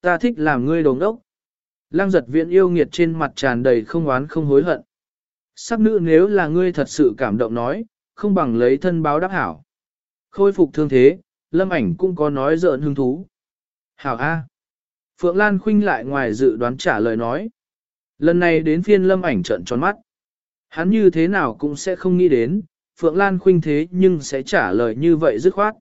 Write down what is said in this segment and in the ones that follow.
ta thích làm ngươi đồng ốc. Lăng giật viễn yêu nghiệt trên mặt tràn đầy không oán không hối hận. Sắc nữ nếu là ngươi thật sự cảm động nói, không bằng lấy thân báo đáp hảo. Khôi phục thương thế, lâm ảnh cũng có nói giỡn hứng thú. Hảo A. Phượng Lan Khinh lại ngoài dự đoán trả lời nói. Lần này đến phiên lâm ảnh trận tròn mắt. Hắn như thế nào cũng sẽ không nghĩ đến, Phượng Lan Khinh thế nhưng sẽ trả lời như vậy dứt khoát.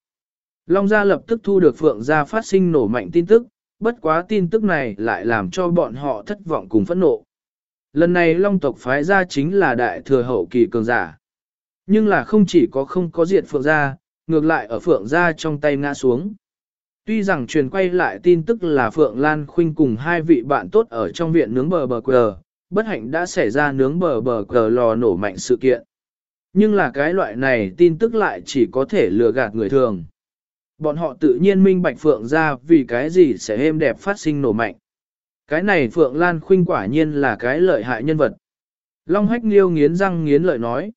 Long Gia lập tức thu được Phượng Gia phát sinh nổ mạnh tin tức, bất quá tin tức này lại làm cho bọn họ thất vọng cùng phẫn nộ. Lần này Long tộc phái ra chính là đại thừa hậu kỳ cường giả. Nhưng là không chỉ có không có diệt Phượng Gia, ngược lại ở Phượng Gia trong tay ngã xuống. Tuy rằng truyền quay lại tin tức là Phượng Lan Khuynh cùng hai vị bạn tốt ở trong viện nướng bờ bờ cờ, bất hạnh đã xảy ra nướng bờ bờ cờ lò nổ mạnh sự kiện. Nhưng là cái loại này tin tức lại chỉ có thể lừa gạt người thường. Bọn họ tự nhiên minh bạch Phượng ra vì cái gì sẽ êm đẹp phát sinh nổ mạnh. Cái này Phượng Lan Khuynh quả nhiên là cái lợi hại nhân vật. Long Hách Liêu nghiến răng nghiến lợi nói.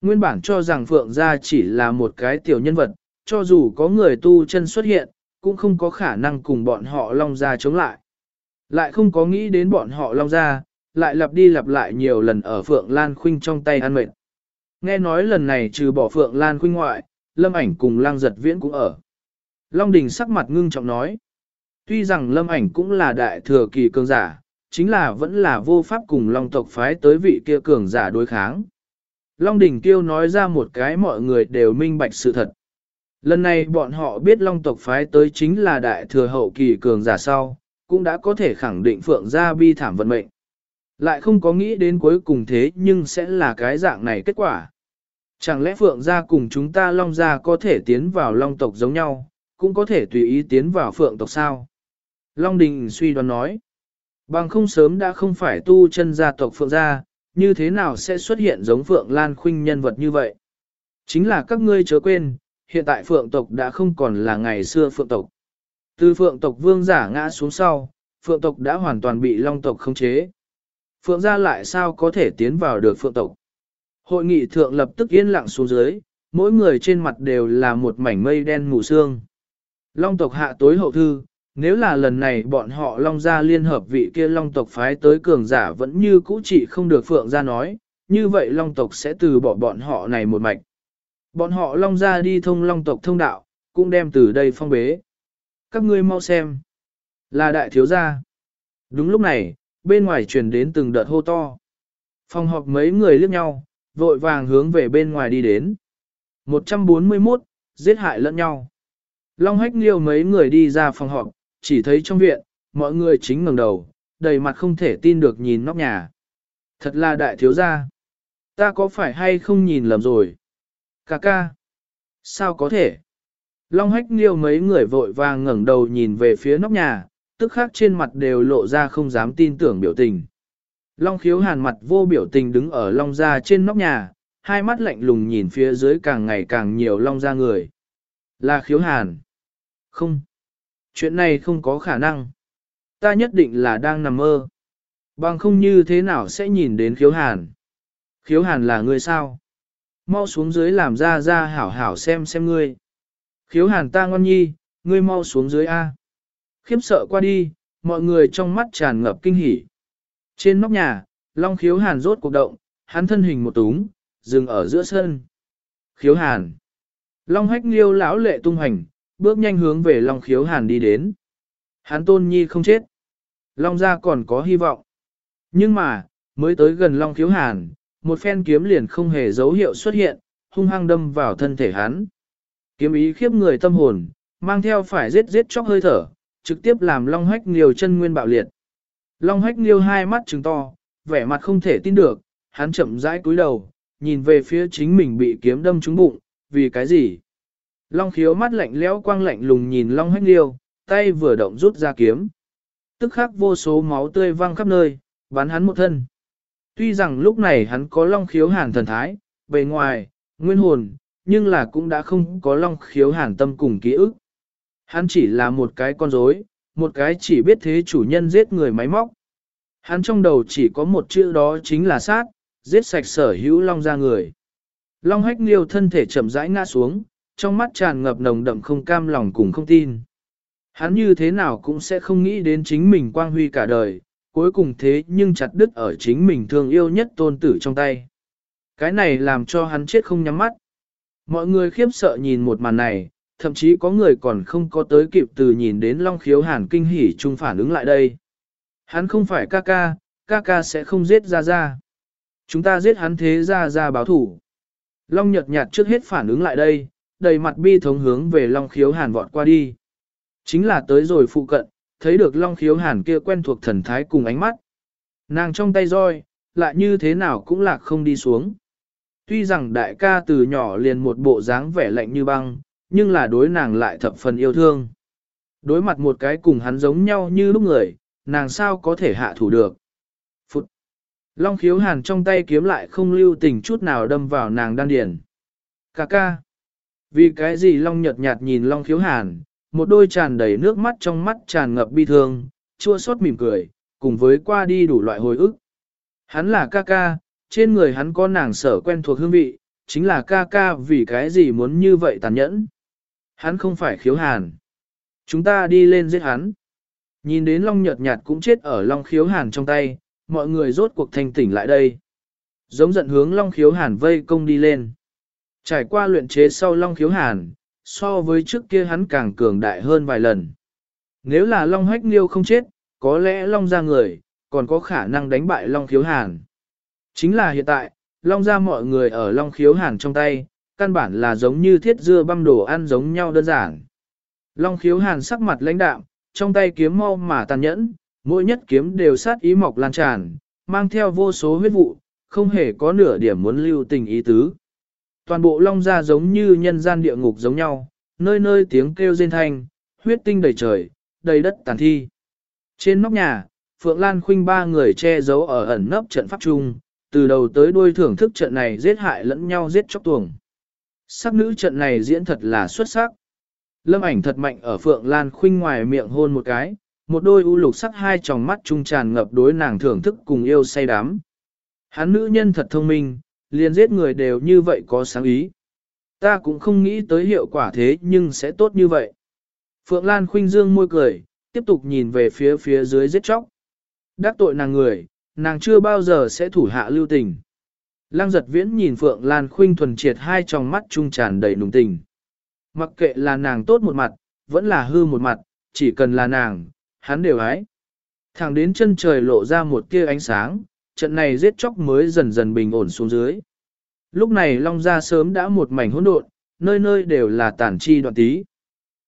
Nguyên bản cho rằng Phượng gia chỉ là một cái tiểu nhân vật, cho dù có người tu chân xuất hiện, cũng không có khả năng cùng bọn họ Long gia chống lại. Lại không có nghĩ đến bọn họ Long gia, lại lặp đi lặp lại nhiều lần ở Phượng Lan Khuynh trong tay ăn mệt. Nghe nói lần này trừ bỏ Phượng Lan Khuynh ngoại, Lâm ảnh cùng Lang giật viễn cũng ở. Long Đình sắc mặt ngưng trọng nói. Tuy rằng Lâm ảnh cũng là đại thừa kỳ cường giả, chính là vẫn là vô pháp cùng Long tộc phái tới vị kia cường giả đối kháng. Long Đình kêu nói ra một cái mọi người đều minh bạch sự thật. Lần này bọn họ biết Long tộc phái tới chính là đại thừa hậu kỳ cường giả sau, cũng đã có thể khẳng định Phượng gia bi thảm vận mệnh. Lại không có nghĩ đến cuối cùng thế nhưng sẽ là cái dạng này kết quả. Chẳng lẽ Phượng gia cùng chúng ta Long gia có thể tiến vào Long tộc giống nhau, cũng có thể tùy ý tiến vào Phượng tộc sao? Long Đình suy đoán nói. Bằng không sớm đã không phải tu chân gia tộc Phượng gia, như thế nào sẽ xuất hiện giống Phượng Lan Khuynh nhân vật như vậy? Chính là các ngươi chớ quên, hiện tại Phượng tộc đã không còn là ngày xưa Phượng tộc. Từ Phượng tộc vương giả ngã xuống sau, Phượng tộc đã hoàn toàn bị Long tộc khống chế. Phượng gia lại sao có thể tiến vào được Phượng tộc? Hội nghị thượng lập tức yên lặng xuống dưới, mỗi người trên mặt đều là một mảnh mây đen mù sương. Long tộc hạ tối hậu thư, nếu là lần này bọn họ Long gia liên hợp vị kia Long tộc phái tới cường giả vẫn như cũ chỉ không được Phượng gia nói, như vậy Long tộc sẽ từ bỏ bọn họ này một mạch. Bọn họ Long gia đi thông Long tộc thông đạo, cũng đem từ đây phong bế. Các ngươi mau xem. Là đại thiếu gia. Đúng lúc này, bên ngoài truyền đến từng đợt hô to. Phòng họp mấy người liếc nhau, vội vàng hướng về bên ngoài đi đến. 141, giết hại lẫn nhau. Long hách liêu mấy người đi ra phòng họp, chỉ thấy trong viện, mọi người chính ngẩng đầu, đầy mặt không thể tin được nhìn nóc nhà. Thật là đại thiếu gia. Ta có phải hay không nhìn lầm rồi? Cà ca. Sao có thể? Long hách liêu mấy người vội vàng ngẩng đầu nhìn về phía nóc nhà, tức khác trên mặt đều lộ ra không dám tin tưởng biểu tình. Long khiếu hàn mặt vô biểu tình đứng ở long gia trên nóc nhà, hai mắt lạnh lùng nhìn phía dưới càng ngày càng nhiều long gia người. Là khiếu hàn. Không. Chuyện này không có khả năng. Ta nhất định là đang nằm mơ. Bằng không như thế nào sẽ nhìn đến khiếu hàn. Khiếu hàn là người sao? Mau xuống dưới làm ra ra hảo hảo xem xem ngươi. Khiếu hàn ta ngon nhi, ngươi mau xuống dưới A. Khiếp sợ qua đi, mọi người trong mắt tràn ngập kinh hỉ. Trên nóc nhà, Long khiếu hàn rốt cuộc động, hắn thân hình một túng, dừng ở giữa sân. Khiếu hàn. Long hách liêu lão lệ tung hành, bước nhanh hướng về Long khiếu hàn đi đến. Hắn tôn nhi không chết. Long gia còn có hy vọng. Nhưng mà, mới tới gần Long khiếu hàn, một phen kiếm liền không hề dấu hiệu xuất hiện, hung hăng đâm vào thân thể hắn. Kiếm ý khiếp người tâm hồn, mang theo phải giết giết chóc hơi thở, trực tiếp làm Long Hách Liêu chân nguyên bạo liệt. Long Hách Liêu hai mắt trừng to, vẻ mặt không thể tin được, hắn chậm rãi cúi đầu, nhìn về phía chính mình bị kiếm đâm trúng bụng, vì cái gì? Long khiếu mắt lạnh lẽo quang lạnh lùng nhìn Long Hách Liêu, tay vừa động rút ra kiếm. Tức khắc vô số máu tươi văng khắp nơi, bắn hắn một thân. Tuy rằng lúc này hắn có Long khiếu hàn thần thái, bề ngoài, nguyên hồn, nhưng là cũng đã không có Long khiếu hàn tâm cùng ký ức. Hắn chỉ là một cái con rối, một cái chỉ biết thế chủ nhân giết người máy móc. Hắn trong đầu chỉ có một chữ đó chính là sát, giết sạch sở hữu long ra người. Long hách liêu thân thể chậm rãi ngã xuống, trong mắt tràn ngập nồng đậm không cam lòng cùng không tin. Hắn như thế nào cũng sẽ không nghĩ đến chính mình quang huy cả đời, cuối cùng thế nhưng chặt đứt ở chính mình thương yêu nhất tôn tử trong tay. Cái này làm cho hắn chết không nhắm mắt. Mọi người khiếp sợ nhìn một màn này, thậm chí có người còn không có tới kịp từ nhìn đến Long Khiếu Hàn kinh hỉ chung phản ứng lại đây. Hắn không phải ca ca, ca ca sẽ không giết ra ra. Chúng ta giết hắn thế ra ra báo thủ. Long nhật nhạt trước hết phản ứng lại đây, đầy mặt bi thống hướng về Long Khiếu Hàn vọt qua đi. Chính là tới rồi phụ cận, thấy được Long Khiếu Hàn kia quen thuộc thần thái cùng ánh mắt. Nàng trong tay roi, lại như thế nào cũng lạc không đi xuống. Tuy rằng đại ca từ nhỏ liền một bộ dáng vẻ lạnh như băng, nhưng là đối nàng lại thập phần yêu thương. Đối mặt một cái cùng hắn giống nhau như lúc người, nàng sao có thể hạ thủ được. Phụt! Long khiếu hàn trong tay kiếm lại không lưu tình chút nào đâm vào nàng đan điền. Cà ca! Vì cái gì Long nhợt nhạt nhìn Long khiếu hàn, một đôi tràn đầy nước mắt trong mắt tràn ngập bi thương, chua xót mỉm cười, cùng với qua đi đủ loại hồi ức. Hắn là ca ca, trên người hắn có nàng sở quen thuộc hương vị, chính là ca ca vì cái gì muốn như vậy tàn nhẫn. Hắn không phải khiếu hàn. Chúng ta đi lên giết hắn. Nhìn đến long nhợt nhạt cũng chết ở long khiếu hàn trong tay, mọi người rốt cuộc thanh tỉnh lại đây. Giống giận hướng long khiếu hàn vây công đi lên. Trải qua luyện chế sau long khiếu hàn, so với trước kia hắn càng cường đại hơn vài lần. Nếu là long hách liêu không chết, có lẽ long ra người, còn có khả năng đánh bại long khiếu hàn. Chính là hiện tại, long ra mọi người ở long khiếu hàn trong tay, căn bản là giống như thiết dưa băm đồ ăn giống nhau đơn giản. Long khiếu hàn sắc mặt lãnh đạm, trong tay kiếm mau mà tàn nhẫn, mỗi nhất kiếm đều sát ý mọc lan tràn, mang theo vô số huyết vụ, không hề có nửa điểm muốn lưu tình ý tứ. Toàn bộ long ra giống như nhân gian địa ngục giống nhau, nơi nơi tiếng kêu rên thanh, huyết tinh đầy trời, đầy đất tàn thi. Trên nóc nhà, Phượng Lan Khuynh ba người che giấu ở ẩn nấp trận pháp trung, từ đầu tới đuôi thưởng thức trận này giết hại lẫn nhau giết chóc tuồng. Sắc nữ trận này diễn thật là xuất sắc. Lâm ảnh thật mạnh ở Phượng Lan Khuynh ngoài miệng hôn một cái, một đôi u lục sắc hai tròng mắt trung tràn ngập đối nàng thưởng thức cùng yêu say đắm. Hắn nữ nhân thật thông minh, liền giết người đều như vậy có sáng ý. Ta cũng không nghĩ tới hiệu quả thế nhưng sẽ tốt như vậy. Phượng Lan Khinh dương môi cười, tiếp tục nhìn về phía phía dưới giết chóc. Đắc tội nàng người, nàng chưa bao giờ sẽ thủ hạ lưu tình. Lăng giật viễn nhìn Phượng Lan Khinh thuần triệt hai tròng mắt trung tràn đầy nùng tình. Mặc kệ là nàng tốt một mặt, vẫn là hư một mặt, chỉ cần là nàng, hắn đều ái. Thẳng đến chân trời lộ ra một tia ánh sáng, trận này giết chóc mới dần dần bình ổn xuống dưới. Lúc này Long Gia sớm đã một mảnh hỗn độn, nơi nơi đều là tản chi đoạn tí.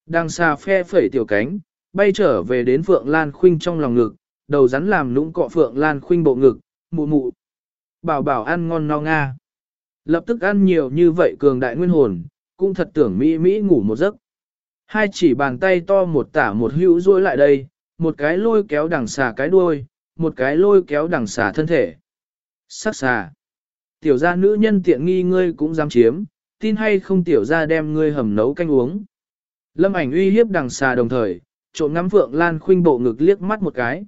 Đang xa phe phẩy tiểu cánh, bay trở về đến Phượng Lan Khuynh trong lòng ngực, đầu rắn làm lũng cọ Phượng Lan Khuynh bộ ngực, mụ mụ. Bảo bảo ăn ngon no nga. Lập tức ăn nhiều như vậy cường đại nguyên hồn, cũng thật tưởng Mỹ Mỹ ngủ một giấc. Hai chỉ bàn tay to một tả một hữu duỗi lại đây, một cái lôi kéo đằng xà cái đuôi, một cái lôi kéo đằng xà thân thể. Sắc xà. Tiểu gia nữ nhân tiện nghi ngươi cũng dám chiếm, tin hay không tiểu gia đem ngươi hầm nấu canh uống. Lâm ảnh uy hiếp đằng xà đồng thời, trộm ngắm Phượng Lan khuynh bộ ngực liếc mắt một cái.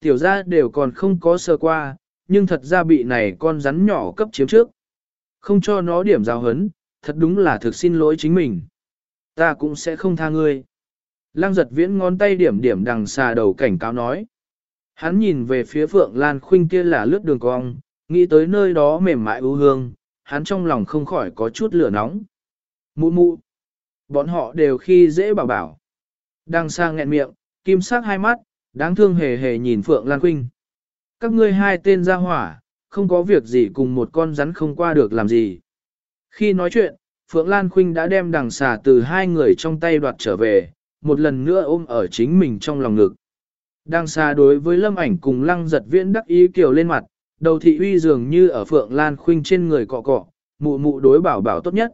Tiểu gia đều còn không có sơ qua, nhưng thật ra bị này con rắn nhỏ cấp chiếm trước. Không cho nó điểm giáo hấn, thật đúng là thực xin lỗi chính mình. Ta cũng sẽ không tha ngươi. Lăng giật viễn ngón tay điểm điểm đằng xà đầu cảnh cáo nói. Hắn nhìn về phía Phượng Lan Khuynh kia là lướt đường cong, nghĩ tới nơi đó mềm mại ưu hương, hắn trong lòng không khỏi có chút lửa nóng. Mụ mụ, bọn họ đều khi dễ bảo bảo. đang sang nghẹn miệng, kim sắc hai mắt, đáng thương hề hề nhìn Phượng Lan Khuynh. Các ngươi hai tên ra hỏa, không có việc gì cùng một con rắn không qua được làm gì. Khi nói chuyện, Phượng Lan Khuynh đã đem đằng xà từ hai người trong tay đoạt trở về, một lần nữa ôm ở chính mình trong lòng ngực đang xa đối với lâm ảnh cùng lăng giật viễn đắc ý kiều lên mặt, đầu thị uy dường như ở Phượng Lan Khuynh trên người cọ cọ, mụ mụ đối bảo bảo tốt nhất.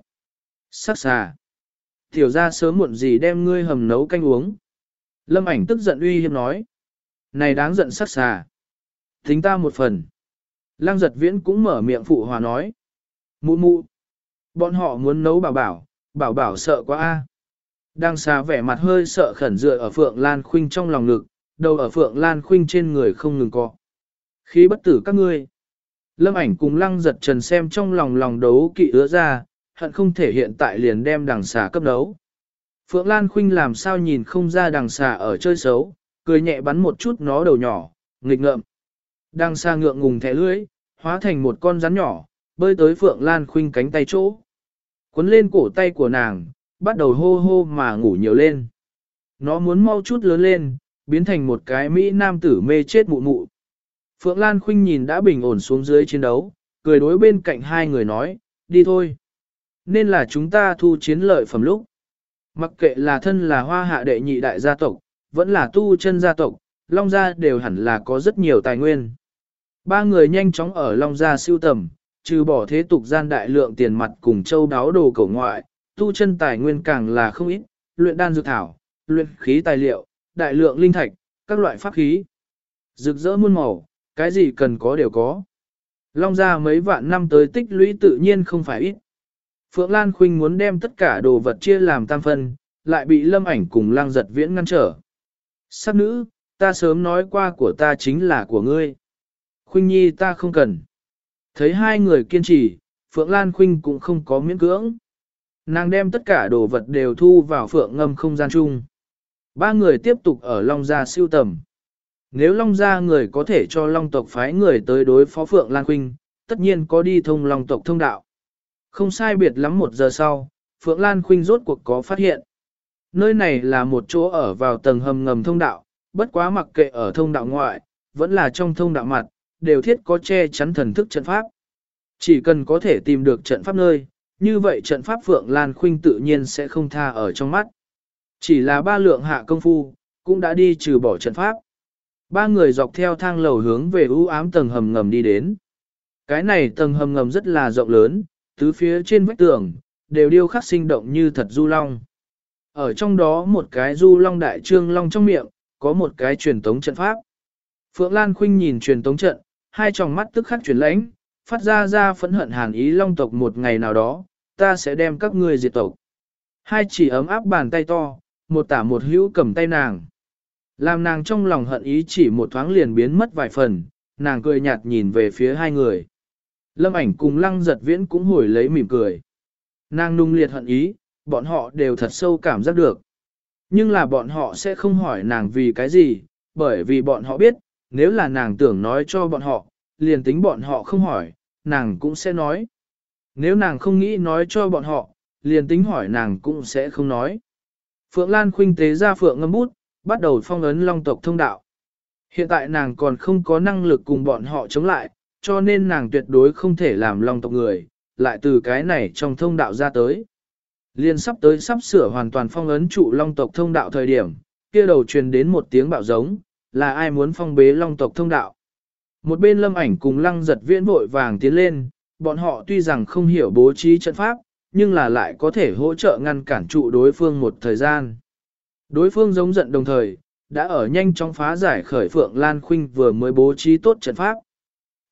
Sắc xà. Tiểu ra sớm muộn gì đem ngươi hầm nấu canh uống. Lâm ảnh tức giận uy hiếp nói. Này đáng giận sắc xà. Tính ta một phần. Lăng giật viễn cũng mở miệng phụ hòa nói. Mụ mụ. Bọn họ muốn nấu bảo bảo, bảo bảo sợ quá a. Đang xa vẻ mặt hơi sợ khẩn dựa ở Phượng Lan Khuynh trong lòng ngực, đầu ở Phượng Lan Khuynh trên người không ngừng co. Khí bất tử các ngươi. Lâm ảnh cùng lăng giật trần xem trong lòng lòng đấu kỵ ứa ra, hận không thể hiện tại liền đem đằng xà cấp đấu. Phượng Lan Khuynh làm sao nhìn không ra đằng xà ở chơi xấu, cười nhẹ bắn một chút nó đầu nhỏ, nghịch ngợm. Đằng xà ngượng ngùng thẻ lưỡi, hóa thành một con rắn nhỏ, bơi tới Phượng Lan Khuynh cánh tay chỗ. Quấn lên cổ tay của nàng, bắt đầu hô hô mà ngủ nhiều lên. Nó muốn mau chút lớn lên, biến thành một cái Mỹ nam tử mê chết mụ mụ. Phượng Lan Khuynh nhìn đã bình ổn xuống dưới chiến đấu, cười đối bên cạnh hai người nói, đi thôi. Nên là chúng ta thu chiến lợi phẩm lúc. Mặc kệ là thân là hoa hạ đệ nhị đại gia tộc, vẫn là tu chân gia tộc, Long Gia đều hẳn là có rất nhiều tài nguyên. Ba người nhanh chóng ở Long Gia siêu tầm, trừ bỏ thế tục gian đại lượng tiền mặt cùng châu đáo đồ cổ ngoại, tu chân tài nguyên càng là không ít, luyện đan dược thảo, luyện khí tài liệu, đại lượng linh thạch, các loại pháp khí. Rực rỡ muôn màu, cái gì cần có đều có. Long Gia mấy vạn năm tới tích lũy tự nhiên không phải ít. Phượng Lan Khuynh muốn đem tất cả đồ vật chia làm tam phân, lại bị lâm ảnh cùng lang giật viễn ngăn trở. Sắc nữ, ta sớm nói qua của ta chính là của ngươi. Khuynh nhi ta không cần. Thấy hai người kiên trì, Phượng Lan Khuynh cũng không có miễn cưỡng. Nàng đem tất cả đồ vật đều thu vào Phượng ngâm không gian chung. Ba người tiếp tục ở Long Gia siêu tầm. Nếu Long Gia người có thể cho Long tộc phái người tới đối phó Phượng Lan Khuynh, tất nhiên có đi thông Long tộc thông đạo. Không sai biệt lắm một giờ sau, Phượng Lan Khuynh rốt cuộc có phát hiện. Nơi này là một chỗ ở vào tầng hầm ngầm thông đạo, bất quá mặc kệ ở thông đạo ngoại, vẫn là trong thông đạo mặt, đều thiết có che chắn thần thức trận pháp. Chỉ cần có thể tìm được trận pháp nơi, như vậy trận pháp Phượng Lan Khuynh tự nhiên sẽ không tha ở trong mắt. Chỉ là ba lượng hạ công phu, cũng đã đi trừ bỏ trận pháp. Ba người dọc theo thang lầu hướng về u ám tầng hầm ngầm đi đến. Cái này tầng hầm ngầm rất là rộng lớn, tứ phía trên vách tường, đều điêu khắc sinh động như thật du long. Ở trong đó một cái du long đại trương long trong miệng, có một cái truyền tống trận pháp. Phượng Lan Khuynh nhìn truyền tống trận, hai tròng mắt tức khắc chuyển lãnh, phát ra ra phẫn hận hàn ý long tộc một ngày nào đó, ta sẽ đem các ngươi diệt tộc. Hai chỉ ấm áp bàn tay to, một tả một hữu cầm tay nàng. Làm nàng trong lòng hận ý chỉ một thoáng liền biến mất vài phần, nàng cười nhạt nhìn về phía hai người. Lâm ảnh cùng lăng giật viễn cũng hồi lấy mỉm cười. Nàng nung liệt hận ý, bọn họ đều thật sâu cảm giác được. Nhưng là bọn họ sẽ không hỏi nàng vì cái gì, bởi vì bọn họ biết, nếu là nàng tưởng nói cho bọn họ, liền tính bọn họ không hỏi, nàng cũng sẽ nói. Nếu nàng không nghĩ nói cho bọn họ, liền tính hỏi nàng cũng sẽ không nói. Phượng Lan khuynh tế ra Phượng ngâm bút, bắt đầu phong ấn long tộc thông đạo. Hiện tại nàng còn không có năng lực cùng bọn họ chống lại, cho nên nàng tuyệt đối không thể làm long tộc người, lại từ cái này trong thông đạo ra tới. Liên sắp tới sắp sửa hoàn toàn phong ấn trụ long tộc thông đạo thời điểm, kia đầu truyền đến một tiếng bạo giống, là ai muốn phong bế long tộc thông đạo. Một bên lâm ảnh cùng lăng giật viễn vội vàng tiến lên, bọn họ tuy rằng không hiểu bố trí trận pháp, nhưng là lại có thể hỗ trợ ngăn cản trụ đối phương một thời gian. Đối phương giống giận đồng thời, đã ở nhanh chóng phá giải khởi Phượng Lan Khuynh vừa mới bố trí tốt trận pháp.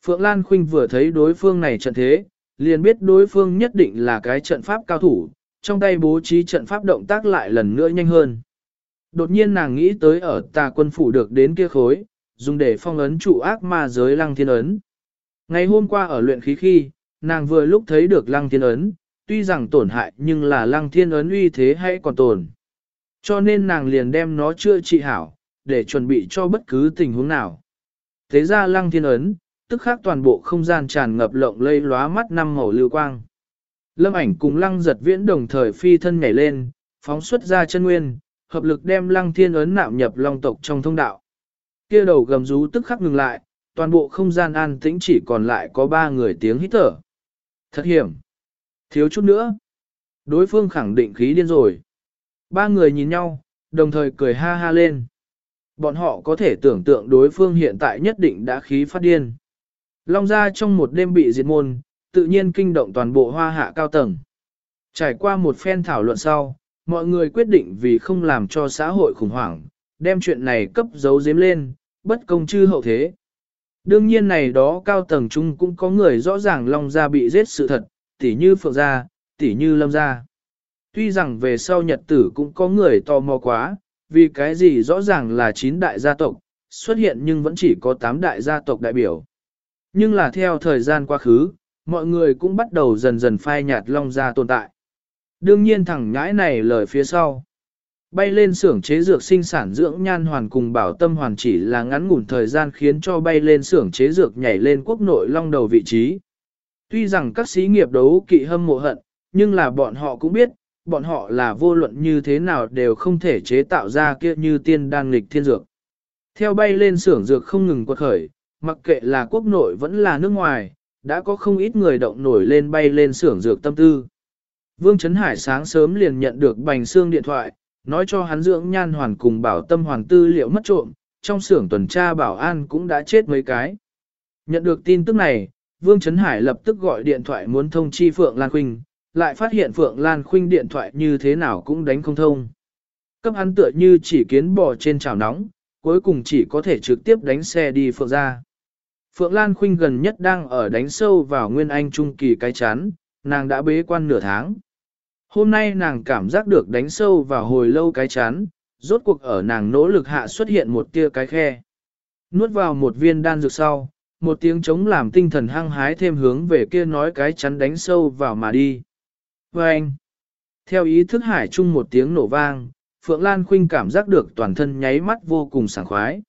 Phượng Lan Khuynh vừa thấy đối phương này trận thế, liền biết đối phương nhất định là cái trận pháp cao thủ, trong tay bố trí trận pháp động tác lại lần nữa nhanh hơn. Đột nhiên nàng nghĩ tới ở tà quân phủ được đến kia khối, dùng để phong ấn trụ ác ma giới lăng thiên ấn. Ngày hôm qua ở luyện khí khi, nàng vừa lúc thấy được lăng thiên ấn, tuy rằng tổn hại nhưng là lăng thiên ấn uy thế hay còn tồn. Cho nên nàng liền đem nó chưa trị hảo, để chuẩn bị cho bất cứ tình huống nào. Thế ra lăng thiên ấn, tức khác toàn bộ không gian tràn ngập lộng lây lóa mắt năm màu lưu quang. Lâm ảnh cùng lăng giật viễn đồng thời phi thân nhảy lên, phóng xuất ra chân nguyên, hợp lực đem lăng thiên ấn nạm nhập long tộc trong thông đạo. Kia đầu gầm rú tức khắc ngừng lại, toàn bộ không gian an tĩnh chỉ còn lại có ba người tiếng hít thở. Thật hiểm. Thiếu chút nữa. Đối phương khẳng định khí điên rồi. Ba người nhìn nhau, đồng thời cười ha ha lên. Bọn họ có thể tưởng tượng đối phương hiện tại nhất định đã khí phát điên. Long gia trong một đêm bị diệt môn, tự nhiên kinh động toàn bộ hoa hạ cao tầng. Trải qua một phen thảo luận sau, mọi người quyết định vì không làm cho xã hội khủng hoảng, đem chuyện này cấp giấu giếm lên, bất công chư hậu thế. Đương nhiên này đó cao tầng chung cũng có người rõ ràng Long Gia bị giết sự thật, tỉ như Phượng Gia, tỉ như Lâm Gia. Tuy rằng về sau nhật tử cũng có người tò mò quá, vì cái gì rõ ràng là chín đại gia tộc, xuất hiện nhưng vẫn chỉ có 8 đại gia tộc đại biểu. Nhưng là theo thời gian quá khứ, mọi người cũng bắt đầu dần dần phai nhạt Long Gia tồn tại. Đương nhiên thẳng nhãi này lời phía sau, Bay lên xưởng chế dược sinh sản dưỡng nhan hoàn cùng bảo tâm hoàn chỉ là ngắn ngủn thời gian khiến cho bay lên xưởng chế dược nhảy lên quốc nội long đầu vị trí. Tuy rằng các sĩ nghiệp đấu kỵ hâm mộ hận, nhưng là bọn họ cũng biết, bọn họ là vô luận như thế nào đều không thể chế tạo ra kia như tiên đan nghịch thiên dược. Theo bay lên xưởng dược không ngừng quật khởi, mặc kệ là quốc nội vẫn là nước ngoài, đã có không ít người động nổi lên bay lên xưởng dược tâm tư. Vương Trấn Hải sáng sớm liền nhận được bành xương điện thoại, nói cho hắn dưỡng nhan hoàn cùng bảo tâm hoàn tư liệu mất trộm, trong xưởng tuần tra bảo an cũng đã chết mấy cái. Nhận được tin tức này, Vương Trấn Hải lập tức gọi điện thoại muốn thông chi Phượng Lan Khuynh, lại phát hiện Phượng Lan Khuynh điện thoại như thế nào cũng đánh không thông. Cấp hắn tựa như chỉ kiến bò trên chảo nóng, cuối cùng chỉ có thể trực tiếp đánh xe đi Phượng ra. Phượng Lan Khuynh gần nhất đang ở đánh sâu vào Nguyên Anh Trung Kỳ cái chán, nàng đã bế quan nửa tháng. Hôm nay nàng cảm giác được đánh sâu vào hồi lâu cái chán, rốt cuộc ở nàng nỗ lực hạ xuất hiện một tia cái khe. Nuốt vào một viên đan dược sau, một tiếng chống làm tinh thần hăng hái thêm hướng về kia nói cái chắn đánh sâu vào mà đi. Và anh, theo ý thức hải chung một tiếng nổ vang, Phượng Lan Khuynh cảm giác được toàn thân nháy mắt vô cùng sảng khoái.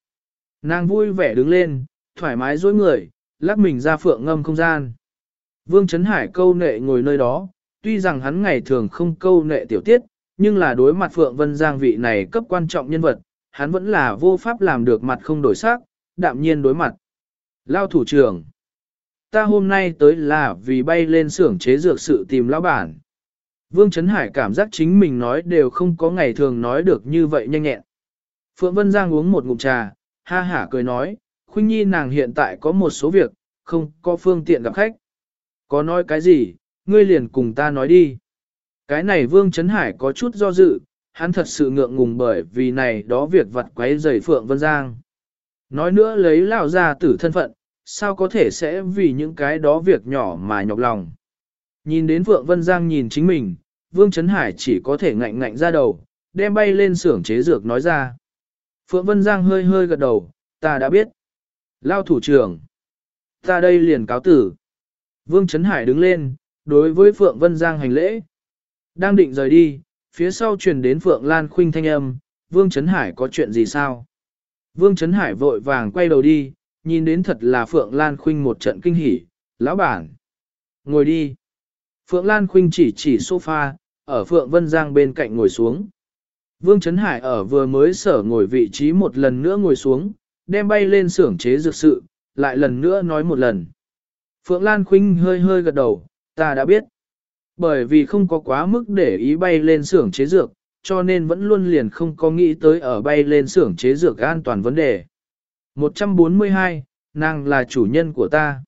Nàng vui vẻ đứng lên, thoải mái dối người, lắc mình ra Phượng ngâm không gian. Vương Trấn Hải câu nệ ngồi nơi đó, tuy rằng hắn ngày thường không câu nệ tiểu tiết, nhưng là đối mặt Phượng Vân Giang vị này cấp quan trọng nhân vật, hắn vẫn là vô pháp làm được mặt không đổi sắc, đạm nhiên đối mặt. Lao thủ trưởng, ta hôm nay tới là vì bay lên xưởng chế dược sự tìm lão bản. Vương Trấn Hải cảm giác chính mình nói đều không có ngày thường nói được như vậy nhanh nhẹn. Phượng Vân Giang uống một ngụm trà, ha hả cười nói, Khuynh Nhi nàng hiện tại có một số việc, không có phương tiện gặp khách. Có nói cái gì, ngươi liền cùng ta nói đi. Cái này Vương Trấn Hải có chút do dự, hắn thật sự ngượng ngùng bởi vì này đó việc vặt quấy rầy Phượng Vân Giang. Nói nữa lấy lão gia tử thân phận, sao có thể sẽ vì những cái đó việc nhỏ mà nhọc lòng. Nhìn đến vượng Vân Giang nhìn chính mình, Vương Trấn Hải chỉ có thể ngạnh ngạnh ra đầu, đem bay lên xưởng chế dược nói ra. Phượng Vân Giang hơi hơi gật đầu, ta đã biết. Lao thủ trưởng. Ta đây liền cáo tử. Vương Trấn Hải đứng lên, đối với Phượng Vân Giang hành lễ. Đang định rời đi, phía sau truyền đến Phượng Lan Khuynh thanh âm, Vương Trấn Hải có chuyện gì sao? Vương Trấn Hải vội vàng quay đầu đi, nhìn đến thật là Phượng Lan Khuynh một trận kinh hỉ, lão bản. Ngồi đi. Phượng Lan Khuynh chỉ chỉ sofa, ở Phượng Vân Giang bên cạnh ngồi xuống. Vương Trấn Hải ở vừa mới sở ngồi vị trí một lần nữa ngồi xuống, đem bay lên xưởng chế dược sự, lại lần nữa nói một lần. Phượng Lan Khuynh hơi hơi gật đầu, ta đã biết. Bởi vì không có quá mức để ý bay lên xưởng chế dược, cho nên vẫn luôn liền không có nghĩ tới ở bay lên xưởng chế dược an toàn vấn đề. 142, nàng là chủ nhân của ta.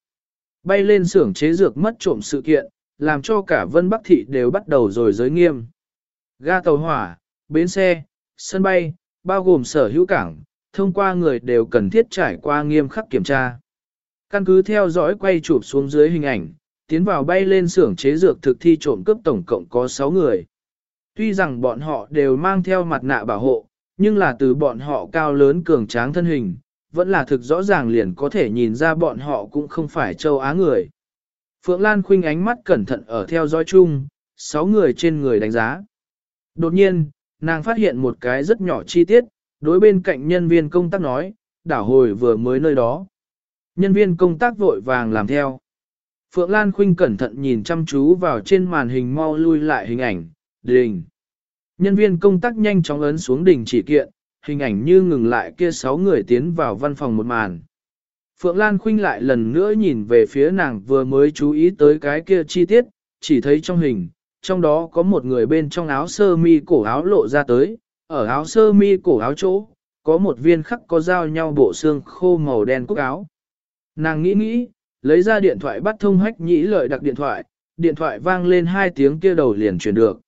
Bay lên xưởng chế dược mất trộm sự kiện, làm cho cả Vân Bắc Thị đều bắt đầu rồi giới nghiêm. Ga tàu hỏa, bến xe, sân bay, bao gồm sở hữu cảng, thông qua người đều cần thiết trải qua nghiêm khắc kiểm tra. Căn cứ theo dõi quay chụp xuống dưới hình ảnh, tiến vào bay lên xưởng chế dược thực thi trộm cướp tổng cộng có 6 người. Tuy rằng bọn họ đều mang theo mặt nạ bảo hộ, nhưng là từ bọn họ cao lớn cường tráng thân hình, vẫn là thực rõ ràng liền có thể nhìn ra bọn họ cũng không phải châu Á người. Phượng Lan khuynh ánh mắt cẩn thận ở theo dõi chung, sáu người trên người đánh giá. Đột nhiên, nàng phát hiện một cái rất nhỏ chi tiết, đối bên cạnh nhân viên công tác nói, đảo hồi vừa mới nơi đó. Nhân viên công tác vội vàng làm theo. Phượng Lan Khuynh cẩn thận nhìn chăm chú vào trên màn hình mau lui lại hình ảnh, đình. Nhân viên công tác nhanh chóng ấn xuống đình chỉ kiện, hình ảnh như ngừng lại kia sáu người tiến vào văn phòng một màn. Phượng Lan Khuynh lại lần nữa nhìn về phía nàng vừa mới chú ý tới cái kia chi tiết, chỉ thấy trong hình, trong đó có một người bên trong áo sơ mi cổ áo lộ ra tới, ở áo sơ mi cổ áo chỗ, có một viên khắc có dao nhau bộ xương khô màu đen cúc áo. Nàng nghĩ nghĩ, lấy ra điện thoại bắt thông hách nhĩ lợi đặc điện thoại, điện thoại vang lên hai tiếng kia đầu liền truyền được.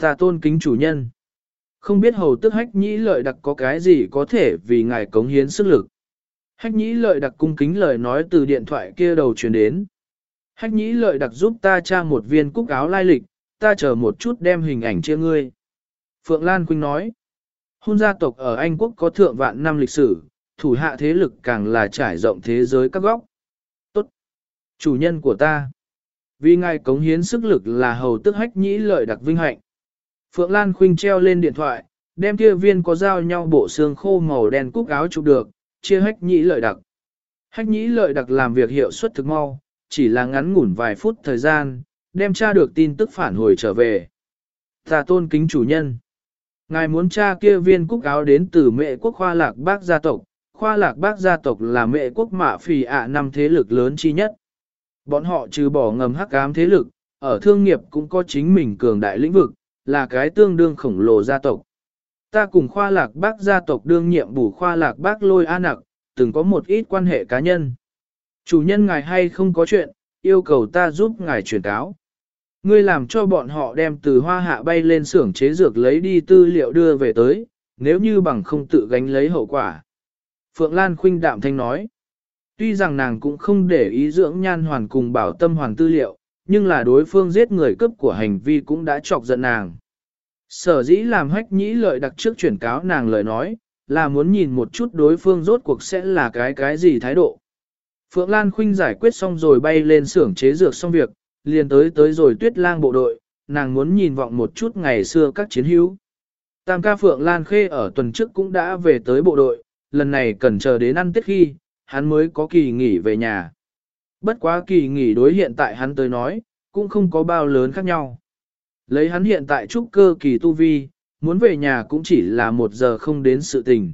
Ta tôn kính chủ nhân. Không biết hầu tức hách nhĩ lợi đặc có cái gì có thể vì ngài cống hiến sức lực. Hách nhĩ lợi đặc cung kính lời nói từ điện thoại kia đầu truyền đến. Hách nhĩ lợi đặc giúp ta tra một viên cúc áo lai lịch, ta chờ một chút đem hình ảnh chia ngươi. Phượng Lan Quynh nói, hôn gia tộc ở Anh Quốc có thượng vạn năm lịch sử, thủ hạ thế lực càng là trải rộng thế giới các góc. Tốt! Chủ nhân của ta! Vì ngài cống hiến sức lực là hầu tức hách nhĩ lợi đặc vinh hạnh. Phượng Lan Khuynh treo lên điện thoại, đem kia viên có giao nhau bộ xương khô màu đen cúc áo chụp được, chia hách nhĩ lợi đặc. Hách nhĩ lợi đặc làm việc hiệu suất thực mau, chỉ là ngắn ngủn vài phút thời gian, đem tra được tin tức phản hồi trở về. Ta tôn kính chủ nhân. Ngài muốn tra kia viên cúc áo đến từ mệ quốc khoa lạc bác gia tộc. Khoa lạc bác gia tộc là mệ quốc mạ phì ạ năm thế lực lớn chi nhất. Bọn họ trừ bỏ ngầm hắc ám thế lực, ở thương nghiệp cũng có chính mình cường đại lĩnh vực, là cái tương đương khổng lồ gia tộc. Ta cùng khoa lạc bác gia tộc đương nhiệm bù khoa lạc bác lôi a nặc, từng có một ít quan hệ cá nhân. Chủ nhân ngài hay không có chuyện, yêu cầu ta giúp ngài truyền cáo. Ngươi làm cho bọn họ đem từ hoa hạ bay lên xưởng chế dược lấy đi tư liệu đưa về tới, nếu như bằng không tự gánh lấy hậu quả. Phượng Lan khuynh đạm thanh nói. Tuy rằng nàng cũng không để ý dưỡng nhan hoàn cùng bảo tâm hoàn tư liệu, nhưng là đối phương giết người cấp của hành vi cũng đã chọc giận nàng. Sở dĩ làm hách nhĩ lợi đặc trước chuyển cáo nàng lời nói, là muốn nhìn một chút đối phương rốt cuộc sẽ là cái cái gì thái độ. Phượng Lan Khuynh giải quyết xong rồi bay lên xưởng chế dược xong việc, liền tới tới rồi tuyết lang bộ đội, nàng muốn nhìn vọng một chút ngày xưa các chiến hữu. Tam ca Phượng Lan Khê ở tuần trước cũng đã về tới bộ đội, lần này cần chờ đến ăn tiết khi, hắn mới có kỳ nghỉ về nhà. Bất quá kỳ nghỉ đối hiện tại hắn tới nói, cũng không có bao lớn khác nhau. Lấy hắn hiện tại trúc cơ kỳ tu vi, muốn về nhà cũng chỉ là một giờ không đến sự tình.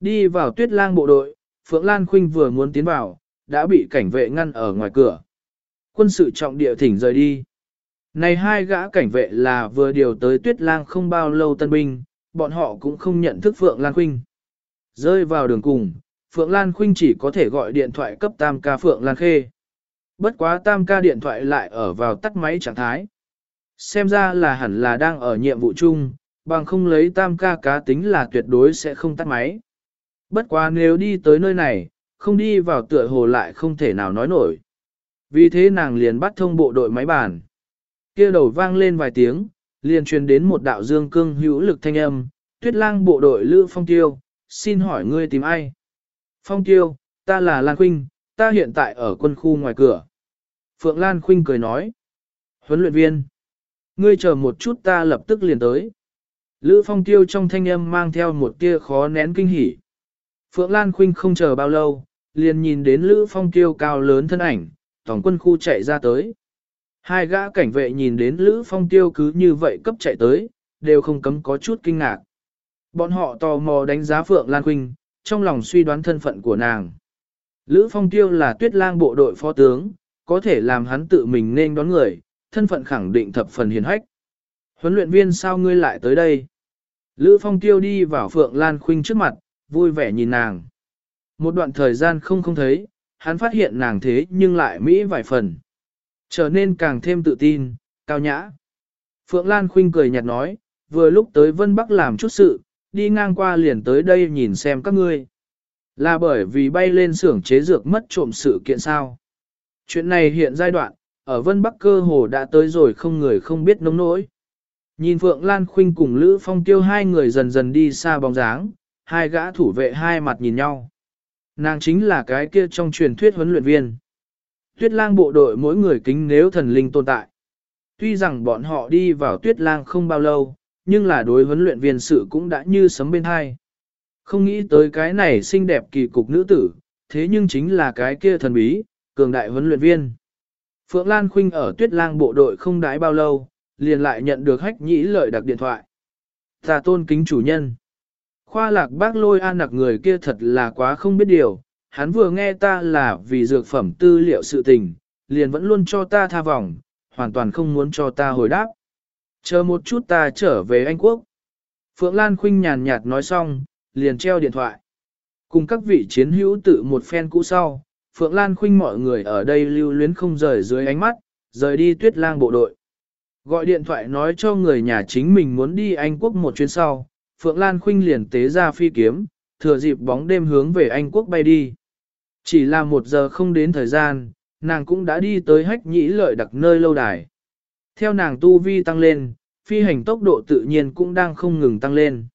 Đi vào tuyết lang bộ đội, Phượng Lan Khuynh vừa muốn tiến vào, đã bị cảnh vệ ngăn ở ngoài cửa. Quân sự trọng địa thỉnh rời đi. Này hai gã cảnh vệ là vừa điều tới tuyết lang không bao lâu tân binh, bọn họ cũng không nhận thức Phượng Lan Khuynh. Rơi vào đường cùng, Phượng Lan Khuynh chỉ có thể gọi điện thoại cấp tam ca Phượng Lan Khê. Bất quá tam ca điện thoại lại ở vào tắt máy trạng thái. Xem ra là hẳn là đang ở nhiệm vụ chung, bằng không lấy tam ca cá tính là tuyệt đối sẽ không tắt máy. Bất quá nếu đi tới nơi này, không đi vào tựa hồ lại không thể nào nói nổi. Vì thế nàng liền bắt thông bộ đội máy bàn. kia đầu vang lên vài tiếng, liền truyền đến một đạo dương cương hữu lực thanh âm, tuyết lang bộ đội Lữ Phong Tiêu, xin hỏi ngươi tìm ai? Phong Tiêu, ta là Lan Khuynh, ta hiện tại ở quân khu ngoài cửa. Phượng Lan Khuynh cười nói, huấn luyện viên, ngươi chờ một chút ta lập tức liền tới. Lữ Phong Tiêu trong thanh âm mang theo một tia khó nén kinh hỉ. Phượng Lan Khuynh không chờ bao lâu, liền nhìn đến Lữ Phong Tiêu cao lớn thân ảnh, tổng quân khu chạy ra tới. Hai gã cảnh vệ nhìn đến Lữ Phong Tiêu cứ như vậy cấp chạy tới, đều không cấm có chút kinh ngạc. Bọn họ tò mò đánh giá Phượng Lan Khuynh, trong lòng suy đoán thân phận của nàng. Lữ Phong Tiêu là tuyết lang bộ đội phó tướng, có thể làm hắn tự mình nên đón người, thân phận khẳng định thập phần hiền hách. Huấn luyện viên sao ngươi lại tới đây? Lữ Phong Tiêu đi vào Phượng Lan Khuynh trước mặt, vui vẻ nhìn nàng. Một đoạn thời gian không không thấy, hắn phát hiện nàng thế nhưng lại mỹ vài phần. Trở nên càng thêm tự tin, cao nhã. Phượng Lan Khuynh cười nhạt nói, vừa lúc tới Vân Bắc làm chút sự, đi ngang qua liền tới đây nhìn xem các ngươi. Là bởi vì bay lên xưởng chế dược mất trộm sự kiện sao. Chuyện này hiện giai đoạn, ở Vân Bắc cơ hồ đã tới rồi không người không biết nông nỗi. Nhìn Phượng Lan Khuynh cùng Lữ Phong Tiêu hai người dần dần đi xa bóng dáng, hai gã thủ vệ hai mặt nhìn nhau. Nàng chính là cái kia trong truyền thuyết huấn luyện viên. Tuyết lang bộ đội mỗi người kính nếu thần linh tồn tại. Tuy rằng bọn họ đi vào tuyết lang không bao lâu, nhưng là đối huấn luyện viên sự cũng đã như sấm bên hai. Không nghĩ tới cái này xinh đẹp kỳ cục nữ tử, thế nhưng chính là cái kia thần bí, cường đại huấn luyện viên. Phượng Lan Khuynh ở tuyết lang bộ đội không đái bao lâu, liền lại nhận được hách nhĩ lợi đặc điện thoại. Ta tôn kính chủ nhân. Khoa lạc bác lôi an nặc người kia thật là quá không biết điều, hắn vừa nghe ta là vì dược phẩm tư liệu sự tình, liền vẫn luôn cho ta tha vòng, hoàn toàn không muốn cho ta hồi đáp. Chờ một chút ta trở về Anh Quốc. Phượng Lan Khuynh nhàn nhạt nói xong, liền treo điện thoại. Cùng các vị chiến hữu tự một phen cũ sau, Phượng Lan Khuynh mọi người ở đây lưu luyến không rời dưới ánh mắt, rời đi tuyết lang bộ đội. Gọi điện thoại nói cho người nhà chính mình muốn đi Anh Quốc một chuyến sau, Phượng Lan Khuynh liền tế ra phi kiếm, thừa dịp bóng đêm hướng về Anh Quốc bay đi. Chỉ là một giờ không đến thời gian, nàng cũng đã đi tới hách nhĩ lợi đặc nơi lâu đài. Theo nàng tu vi tăng lên, phi hành tốc độ tự nhiên cũng đang không ngừng tăng lên.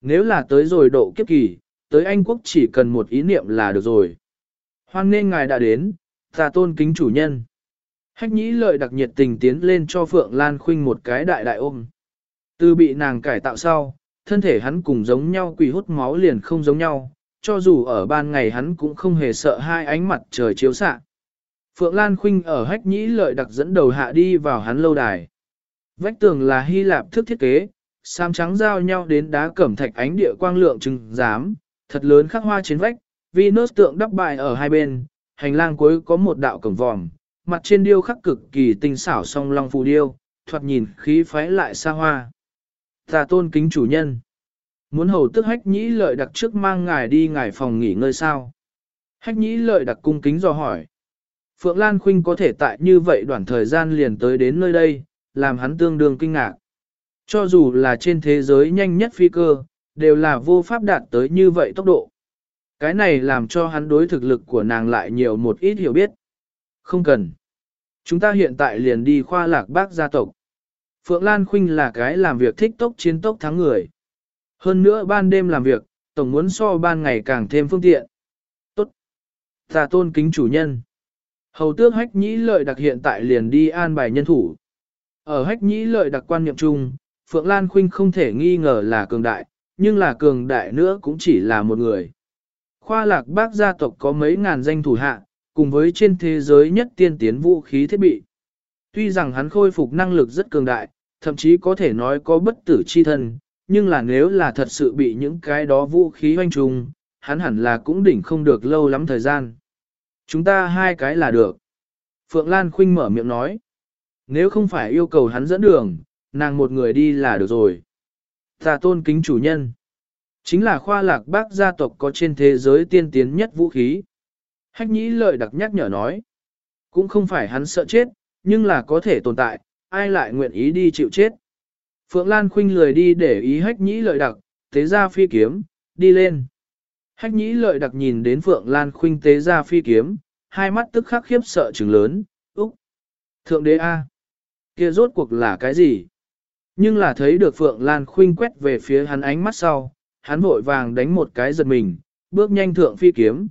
Nếu là tới rồi độ kiếp kỳ, tới Anh Quốc chỉ cần một ý niệm là được rồi. Hoan nên ngài đã đến, ta tôn kính chủ nhân. Hách nhĩ lợi đặc nhiệt tình tiến lên cho Phượng Lan Khuynh một cái đại đại ôm. Từ bị nàng cải tạo sau, thân thể hắn cùng giống nhau quỷ hút máu liền không giống nhau, cho dù ở ban ngày hắn cũng không hề sợ hai ánh mặt trời chiếu xạ. Phượng Lan Khuynh ở hách nhĩ lợi đặc dẫn đầu hạ đi vào hắn lâu đài. Vách tường là Hy Lạp thức thiết kế, sam trắng giao nhau đến đá cẩm thạch ánh địa quang lượng trừng giám, thật lớn khắc hoa trên vách, Venus tượng đắp bài ở hai bên, hành lang cuối có một đạo cổng vòm, mặt trên điêu khắc cực kỳ tinh xảo song long phù điêu, thoạt nhìn khí phái lại xa hoa. Ta tôn kính chủ nhân. Muốn hầu tức hách nhĩ lợi đặc trước mang ngài đi ngài phòng nghỉ ngơi sao? Hách nhĩ lợi đặc cung kính do hỏi. Phượng Lan Khuynh có thể tại như vậy đoạn thời gian liền tới đến nơi đây, làm hắn tương đương kinh ngạc. Cho dù là trên thế giới nhanh nhất phi cơ, đều là vô pháp đạt tới như vậy tốc độ. Cái này làm cho hắn đối thực lực của nàng lại nhiều một ít hiểu biết. Không cần. Chúng ta hiện tại liền đi khoa lạc bác gia tộc. Phượng Lan Khuynh là cái làm việc thích tốc chiến tốc thắng người. Hơn nữa ban đêm làm việc, tổng muốn so ban ngày càng thêm phương tiện. Tốt. Ta tôn kính chủ nhân. Hầu tước hách nhĩ lợi đặc hiện tại liền đi an bài nhân thủ. Ở hách nhĩ lợi đặc quan niệm chung, Phượng Lan Khuynh không thể nghi ngờ là cường đại, nhưng là cường đại nữa cũng chỉ là một người. Khoa lạc bác gia tộc có mấy ngàn danh thủ hạ, cùng với trên thế giới nhất tiên tiến vũ khí thiết bị. Tuy rằng hắn khôi phục năng lực rất cường đại, thậm chí có thể nói có bất tử chi thân, nhưng là nếu là thật sự bị những cái đó vũ khí hoanh trùng, hắn hẳn là cũng đỉnh không được lâu lắm thời gian. Chúng ta hai cái là được. Phượng Lan Khuynh mở miệng nói. Nếu không phải yêu cầu hắn dẫn đường, nàng một người đi là được rồi. Ta tôn kính chủ nhân. Chính là khoa lạc bác gia tộc có trên thế giới tiên tiến nhất vũ khí. Hách nhĩ lợi đặc nhắc nhở nói. Cũng không phải hắn sợ chết, nhưng là có thể tồn tại, ai lại nguyện ý đi chịu chết. Phượng Lan Khuynh lười đi để ý hách nhĩ lợi đặc, thế ra phi kiếm, đi lên. Hách nhĩ lợi đặc nhìn đến Phượng Lan Khuynh tế ra phi kiếm, hai mắt tức khắc khiếp sợ trừng lớn, úc. Thượng đế A. kia rốt cuộc là cái gì? Nhưng là thấy được Phượng Lan Khuynh quét về phía hắn ánh mắt sau, hắn vội vàng đánh một cái giật mình, bước nhanh thượng phi kiếm.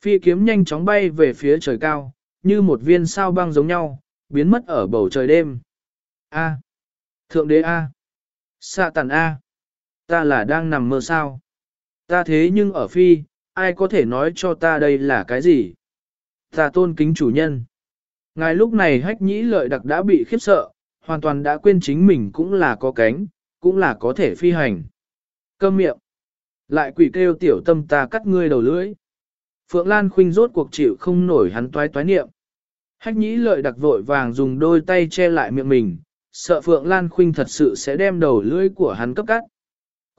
Phi kiếm nhanh chóng bay về phía trời cao, như một viên sao băng giống nhau, biến mất ở bầu trời đêm. A. Thượng đế A. Sa tàn A. Ta là đang nằm mơ sao. Ta thế nhưng ở phi, ai có thể nói cho ta đây là cái gì? Ta tôn kính chủ nhân. Ngài lúc này hách nhĩ lợi đặc đã bị khiếp sợ, hoàn toàn đã quên chính mình cũng là có cánh, cũng là có thể phi hành. Câm miệng. Lại quỷ kêu tiểu tâm ta cắt ngươi đầu lưỡi. Phượng Lan khuynh rốt cuộc chịu không nổi hắn toái toái niệm. Hách nhĩ lợi đặc vội vàng dùng đôi tay che lại miệng mình, sợ Phượng Lan khuynh thật sự sẽ đem đầu lưỡi của hắn cấp cắt.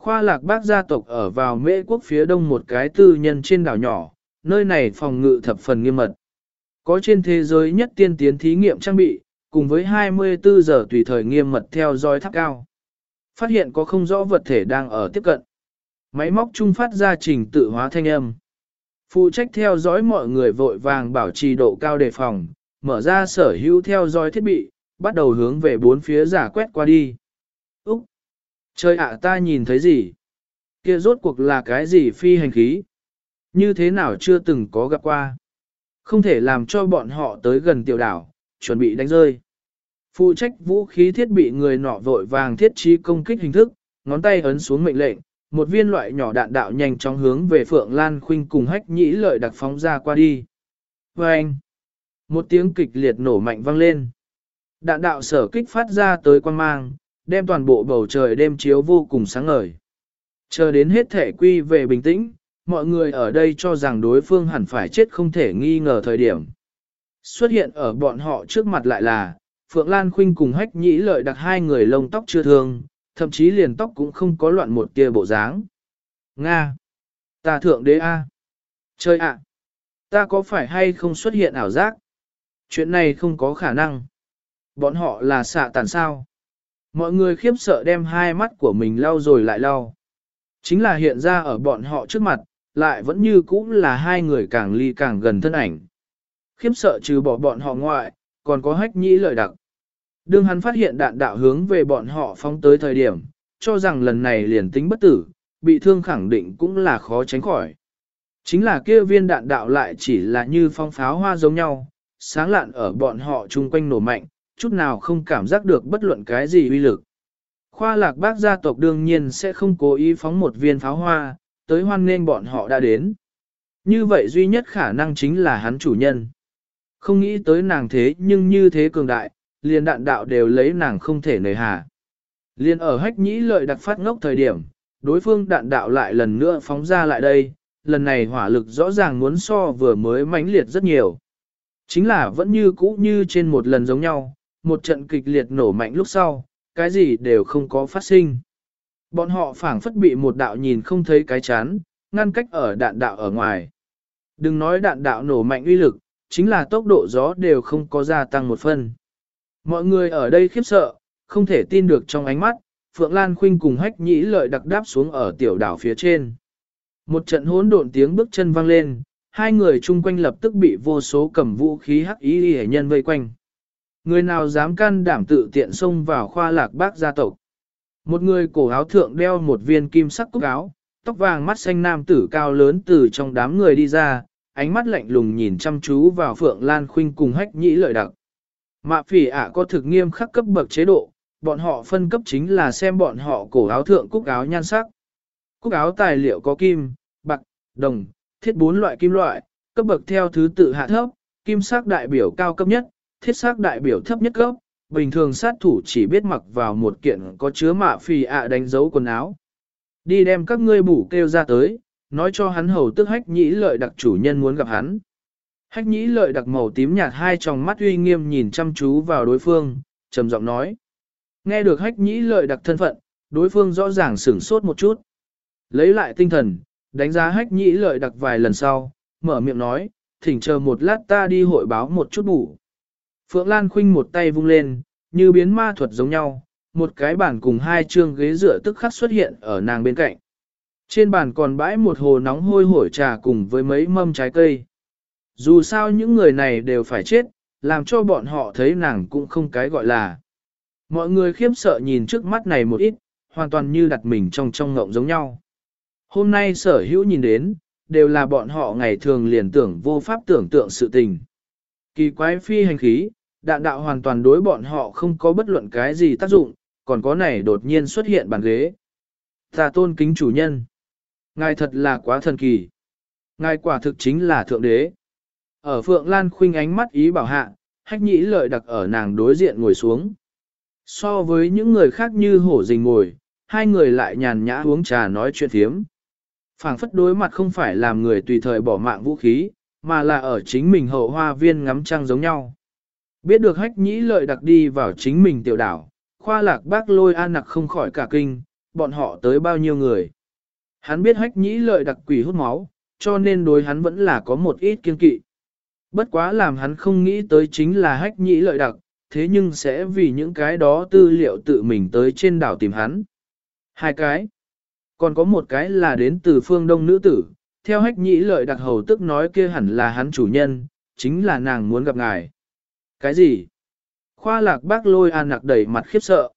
Khoa lạc bác gia tộc ở vào mễ quốc phía đông một cái tư nhân trên đảo nhỏ, nơi này phòng ngự thập phần nghiêm mật. Có trên thế giới nhất tiên tiến thí nghiệm trang bị, cùng với 24 giờ tùy thời nghiêm mật theo dõi tháp cao. Phát hiện có không rõ vật thể đang ở tiếp cận. Máy móc trung phát ra trình tự hóa thanh âm. Phụ trách theo dõi mọi người vội vàng bảo trì độ cao đề phòng, mở ra sở hữu theo dõi thiết bị, bắt đầu hướng về bốn phía giả quét qua đi. Úc! Trời ạ ta nhìn thấy gì? Kia rốt cuộc là cái gì phi hành khí? Như thế nào chưa từng có gặp qua? Không thể làm cho bọn họ tới gần tiểu đảo, chuẩn bị đánh rơi. Phụ trách vũ khí thiết bị người nọ vội vàng thiết trí công kích hình thức, ngón tay ấn xuống mệnh lệnh, một viên loại nhỏ đạn đạo nhanh chóng hướng về Phượng Lan Khuynh cùng hách nhĩ lợi đặc phóng ra qua đi. Và anh, một tiếng kịch liệt nổ mạnh vang lên. Đạn đạo sở kích phát ra tới quan mang, đem toàn bộ bầu trời đêm chiếu vô cùng sáng ngời. Chờ đến hết thể quy về bình tĩnh, mọi người ở đây cho rằng đối phương hẳn phải chết không thể nghi ngờ thời điểm. Xuất hiện ở bọn họ trước mặt lại là, Phượng Lan Khuynh cùng hách nhĩ lợi đặc hai người lông tóc chưa thương, thậm chí liền tóc cũng không có loạn một tia bộ dáng. Nga! Ta thượng đế A! Chơi ạ! Ta có phải hay không xuất hiện ảo giác? Chuyện này không có khả năng. Bọn họ là xạ tàn sao? Mọi người khiếp sợ đem hai mắt của mình lau rồi lại lau. Chính là hiện ra ở bọn họ trước mặt, lại vẫn như cũ là hai người càng ly càng gần thân ảnh. Khiếp sợ trừ bỏ bọn họ ngoại, còn có hách nhĩ lợi đặc. Đương hắn phát hiện đạn đạo hướng về bọn họ phóng tới thời điểm, cho rằng lần này liền tính bất tử, bị thương khẳng định cũng là khó tránh khỏi. Chính là kia viên đạn đạo lại chỉ là như phong pháo hoa giống nhau, sáng lạn ở bọn họ chung quanh nổ mạnh, chút nào không cảm giác được bất luận cái gì uy lực. Khoa lạc bác gia tộc đương nhiên sẽ không cố ý phóng một viên pháo hoa, tới hoan nghênh bọn họ đã đến. Như vậy duy nhất khả năng chính là hắn chủ nhân. Không nghĩ tới nàng thế nhưng như thế cường đại, liền đạn đạo đều lấy nàng không thể nề hà. Liền ở hách nhĩ lợi đặc phát ngốc thời điểm, đối phương đạn đạo lại lần nữa phóng ra lại đây, lần này hỏa lực rõ ràng muốn so vừa mới mãnh liệt rất nhiều. Chính là vẫn như cũ như trên một lần giống nhau, một trận kịch liệt nổ mạnh lúc sau, cái gì đều không có phát sinh. Bọn họ phảng phất bị một đạo nhìn không thấy cái chán, ngăn cách ở đạn đạo ở ngoài. Đừng nói đạn đạo nổ mạnh uy lực, chính là tốc độ gió đều không có gia tăng một phân. Mọi người ở đây khiếp sợ, không thể tin được trong ánh mắt, Phượng Lan Khuynh cùng hách nhĩ lợi đặc đáp xuống ở tiểu đảo phía trên. Một trận hỗn độn tiếng bước chân vang lên, hai người chung quanh lập tức bị vô số cầm vũ khí hắc ý hệ nhân vây quanh. Người nào dám can đảm tự tiện xông vào khoa lạc bác gia tộc. Một người cổ áo thượng đeo một viên kim sắc cúc áo, tóc vàng mắt xanh nam tử cao lớn từ trong đám người đi ra, ánh mắt lạnh lùng nhìn chăm chú vào Phượng Lan Khuynh cùng hách nhĩ lợi đặc. Mạ phỉ ạ có thực nghiêm khắc cấp bậc chế độ, bọn họ phân cấp chính là xem bọn họ cổ áo thượng cúc áo nhan sắc. Cúc áo tài liệu có kim, bạc, đồng, thiết bốn loại kim loại, cấp bậc theo thứ tự hạ thấp, kim sắc đại biểu cao cấp nhất, thiết xác đại biểu thấp nhất cấp, bình thường sát thủ chỉ biết mặc vào một kiện có chứa mạ phì ạ đánh dấu quần áo. Đi đem các ngươi bủ kêu ra tới, nói cho hắn hầu tức hách nhĩ lợi đặc chủ nhân muốn gặp hắn. Hách nhĩ lợi đặc màu tím nhạt hai tròng mắt uy nghiêm nhìn chăm chú vào đối phương, trầm giọng nói. Nghe được hách nhĩ lợi đặc thân phận, đối phương rõ ràng sửng sốt một chút. Lấy lại tinh thần, đánh giá hách nhĩ lợi đặc vài lần sau, mở miệng nói, thỉnh chờ một lát ta đi hội báo một chút bủ. Phượng Lan Khuynh một tay vung lên, như biến ma thuật giống nhau, một cái bàn cùng hai chương ghế dựa tức khắc xuất hiện ở nàng bên cạnh. Trên bàn còn bãi một hồ nóng hôi hổi trà cùng với mấy mâm trái cây. Dù sao những người này đều phải chết, làm cho bọn họ thấy nàng cũng không cái gọi là. Mọi người khiếp sợ nhìn trước mắt này một ít, hoàn toàn như đặt mình trong trong ngộng giống nhau. Hôm nay sở hữu nhìn đến, đều là bọn họ ngày thường liền tưởng vô pháp tưởng tượng sự tình. Kỳ quái phi hành khí, đạn đạo hoàn toàn đối bọn họ không có bất luận cái gì tác dụng, còn có này đột nhiên xuất hiện bàn ghế. Ta tôn kính chủ nhân. Ngài thật là quá thần kỳ. Ngài quả thực chính là thượng đế. Ở Phượng Lan khuynh ánh mắt ý bảo hạ, hách nhĩ lợi đặc ở nàng đối diện ngồi xuống. So với những người khác như hổ rình ngồi, hai người lại nhàn nhã uống trà nói chuyện thiếm. phảng phất đối mặt không phải làm người tùy thời bỏ mạng vũ khí, mà là ở chính mình hậu hoa viên ngắm trăng giống nhau. Biết được hách nhĩ lợi đặc đi vào chính mình tiểu đảo, khoa lạc bác lôi an nặc không khỏi cả kinh, bọn họ tới bao nhiêu người. Hắn biết hách nhĩ lợi đặc quỷ hút máu, cho nên đối hắn vẫn là có một ít kiên kỵ. Bất quá làm hắn không nghĩ tới chính là hách nhĩ lợi đặc, thế nhưng sẽ vì những cái đó tư liệu tự mình tới trên đảo tìm hắn. Hai cái. Còn có một cái là đến từ phương đông nữ tử, theo hách nhĩ lợi đặc hầu tức nói kia hẳn là hắn chủ nhân, chính là nàng muốn gặp ngài. Cái gì? Khoa lạc bác lôi an nặc đẩy mặt khiếp sợ.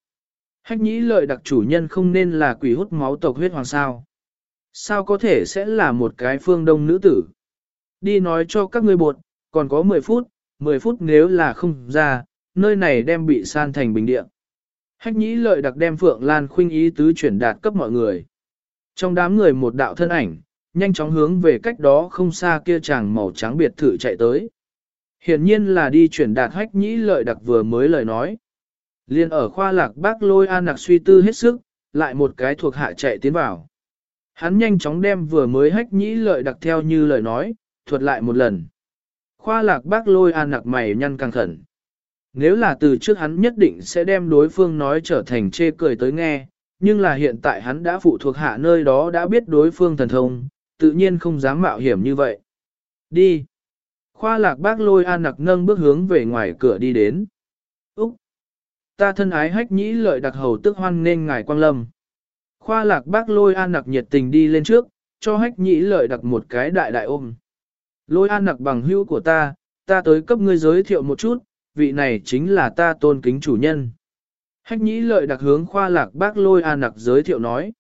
Hách nhĩ lợi đặc chủ nhân không nên là quỷ hút máu tộc huyết hoàng sao. Sao có thể sẽ là một cái phương đông nữ tử? Đi nói cho các ngươi bột, còn có 10 phút, 10 phút nếu là không ra, nơi này đem bị san thành bình địa. Hách nhĩ lợi đặc đem Phượng Lan khuynh ý tứ chuyển đạt cấp mọi người. Trong đám người một đạo thân ảnh, nhanh chóng hướng về cách đó không xa kia chàng màu trắng biệt thự chạy tới. Hiển nhiên là đi chuyển đạt hách nhĩ lợi đặc vừa mới lời nói. Liên ở khoa lạc bác lôi an nặc suy tư hết sức, lại một cái thuộc hạ chạy tiến vào. Hắn nhanh chóng đem vừa mới hách nhĩ lợi đặc theo như lời nói, thuật lại một lần. Khoa lạc bác lôi an nặc mày nhăn căng khẩn. Nếu là từ trước hắn nhất định sẽ đem đối phương nói trở thành chê cười tới nghe, nhưng là hiện tại hắn đã phụ thuộc hạ nơi đó đã biết đối phương thần thông, tự nhiên không dám mạo hiểm như vậy. Đi. Khoa lạc bác lôi an nặc nâng bước hướng về ngoài cửa đi đến. Úc! Ta thân ái hách nhĩ lợi đặc hầu tức hoan nên ngài quang lâm. Khoa lạc bác lôi an nặc nhiệt tình đi lên trước, cho hách nhĩ lợi đặc một cái đại đại ôm. Lôi an nặc bằng hữu của ta, ta tới cấp ngươi giới thiệu một chút, vị này chính là ta tôn kính chủ nhân. Hách nhĩ lợi đặc hướng khoa lạc bác lôi an nặc giới thiệu nói.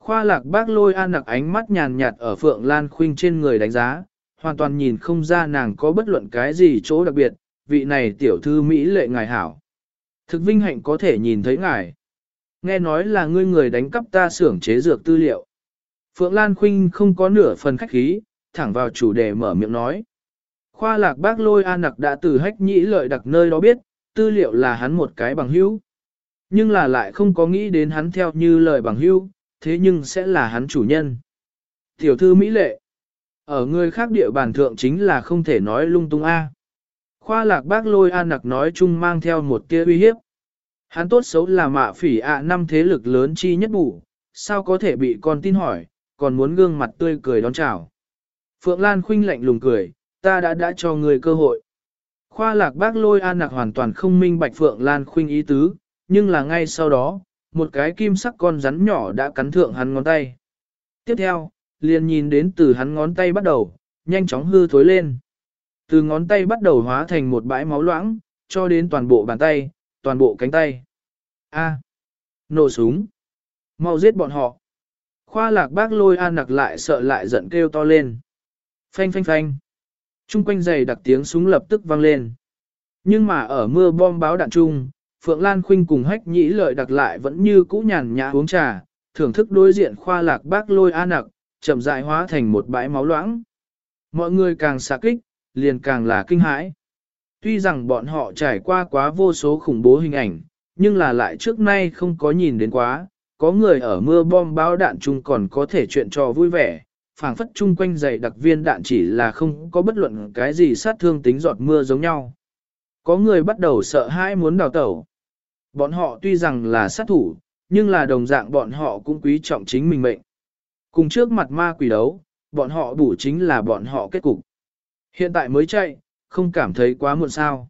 Khoa lạc bác lôi an nặc ánh mắt nhàn nhạt ở phượng lan khuynh trên người đánh giá, hoàn toàn nhìn không ra nàng có bất luận cái gì chỗ đặc biệt, vị này tiểu thư Mỹ lệ ngài hảo. Thực vinh hạnh có thể nhìn thấy ngài. Nghe nói là ngươi người đánh cắp ta xưởng chế dược tư liệu. Phượng Lan Khuynh không có nửa phần khách khí, thẳng vào chủ đề mở miệng nói. Khoa lạc bác lôi an nặc đã từ hách nhĩ lợi đặc nơi đó biết, tư liệu là hắn một cái bằng hữu. Nhưng là lại không có nghĩ đến hắn theo như lời bằng hữu, thế nhưng sẽ là hắn chủ nhân. Tiểu thư Mỹ Lệ ở người khác địa bàn thượng chính là không thể nói lung tung A. Khoa lạc bác lôi an nặc nói chung mang theo một tia uy hiếp. Hắn tốt xấu là mạ phỉ ạ năm thế lực lớn chi nhất bù, sao có thể bị con tin hỏi, còn muốn gương mặt tươi cười đón chào. Phượng Lan khinh lạnh lùng cười, ta đã đã cho người cơ hội. Khoa lạc bác lôi an nặc hoàn toàn không minh bạch Phượng Lan khinh ý tứ, nhưng là ngay sau đó, một cái kim sắc con rắn nhỏ đã cắn thượng hắn ngón tay. Tiếp theo, liền nhìn đến từ hắn ngón tay bắt đầu, nhanh chóng hư thối lên. Từ ngón tay bắt đầu hóa thành một bãi máu loãng, cho đến toàn bộ bàn tay, toàn bộ cánh tay. A. Nổ súng. Mau giết bọn họ. Khoa lạc bác lôi an nặc lại sợ lại giận kêu to lên. Phanh phanh phanh. Trung quanh giày đặc tiếng súng lập tức vang lên. Nhưng mà ở mưa bom báo đạn chung, Phượng Lan Khuynh cùng hách nhĩ lợi đặc lại vẫn như cũ nhàn nhã uống trà, thưởng thức đối diện khoa lạc bác lôi an nặc, chậm rãi hóa thành một bãi máu loãng. Mọi người càng xạ kích, liền càng là kinh hãi. Tuy rằng bọn họ trải qua quá vô số khủng bố hình ảnh, nhưng là lại trước nay không có nhìn đến quá, có người ở mưa bom báo đạn chung còn có thể chuyện trò vui vẻ, phảng phất chung quanh dày đặc viên đạn chỉ là không có bất luận cái gì sát thương tính giọt mưa giống nhau. Có người bắt đầu sợ hãi muốn đào tẩu. Bọn họ tuy rằng là sát thủ, nhưng là đồng dạng bọn họ cũng quý trọng chính mình mệnh. Cùng trước mặt ma quỷ đấu, bọn họ bủ chính là bọn họ kết cục. Hiện tại mới chạy, không cảm thấy quá muộn sao.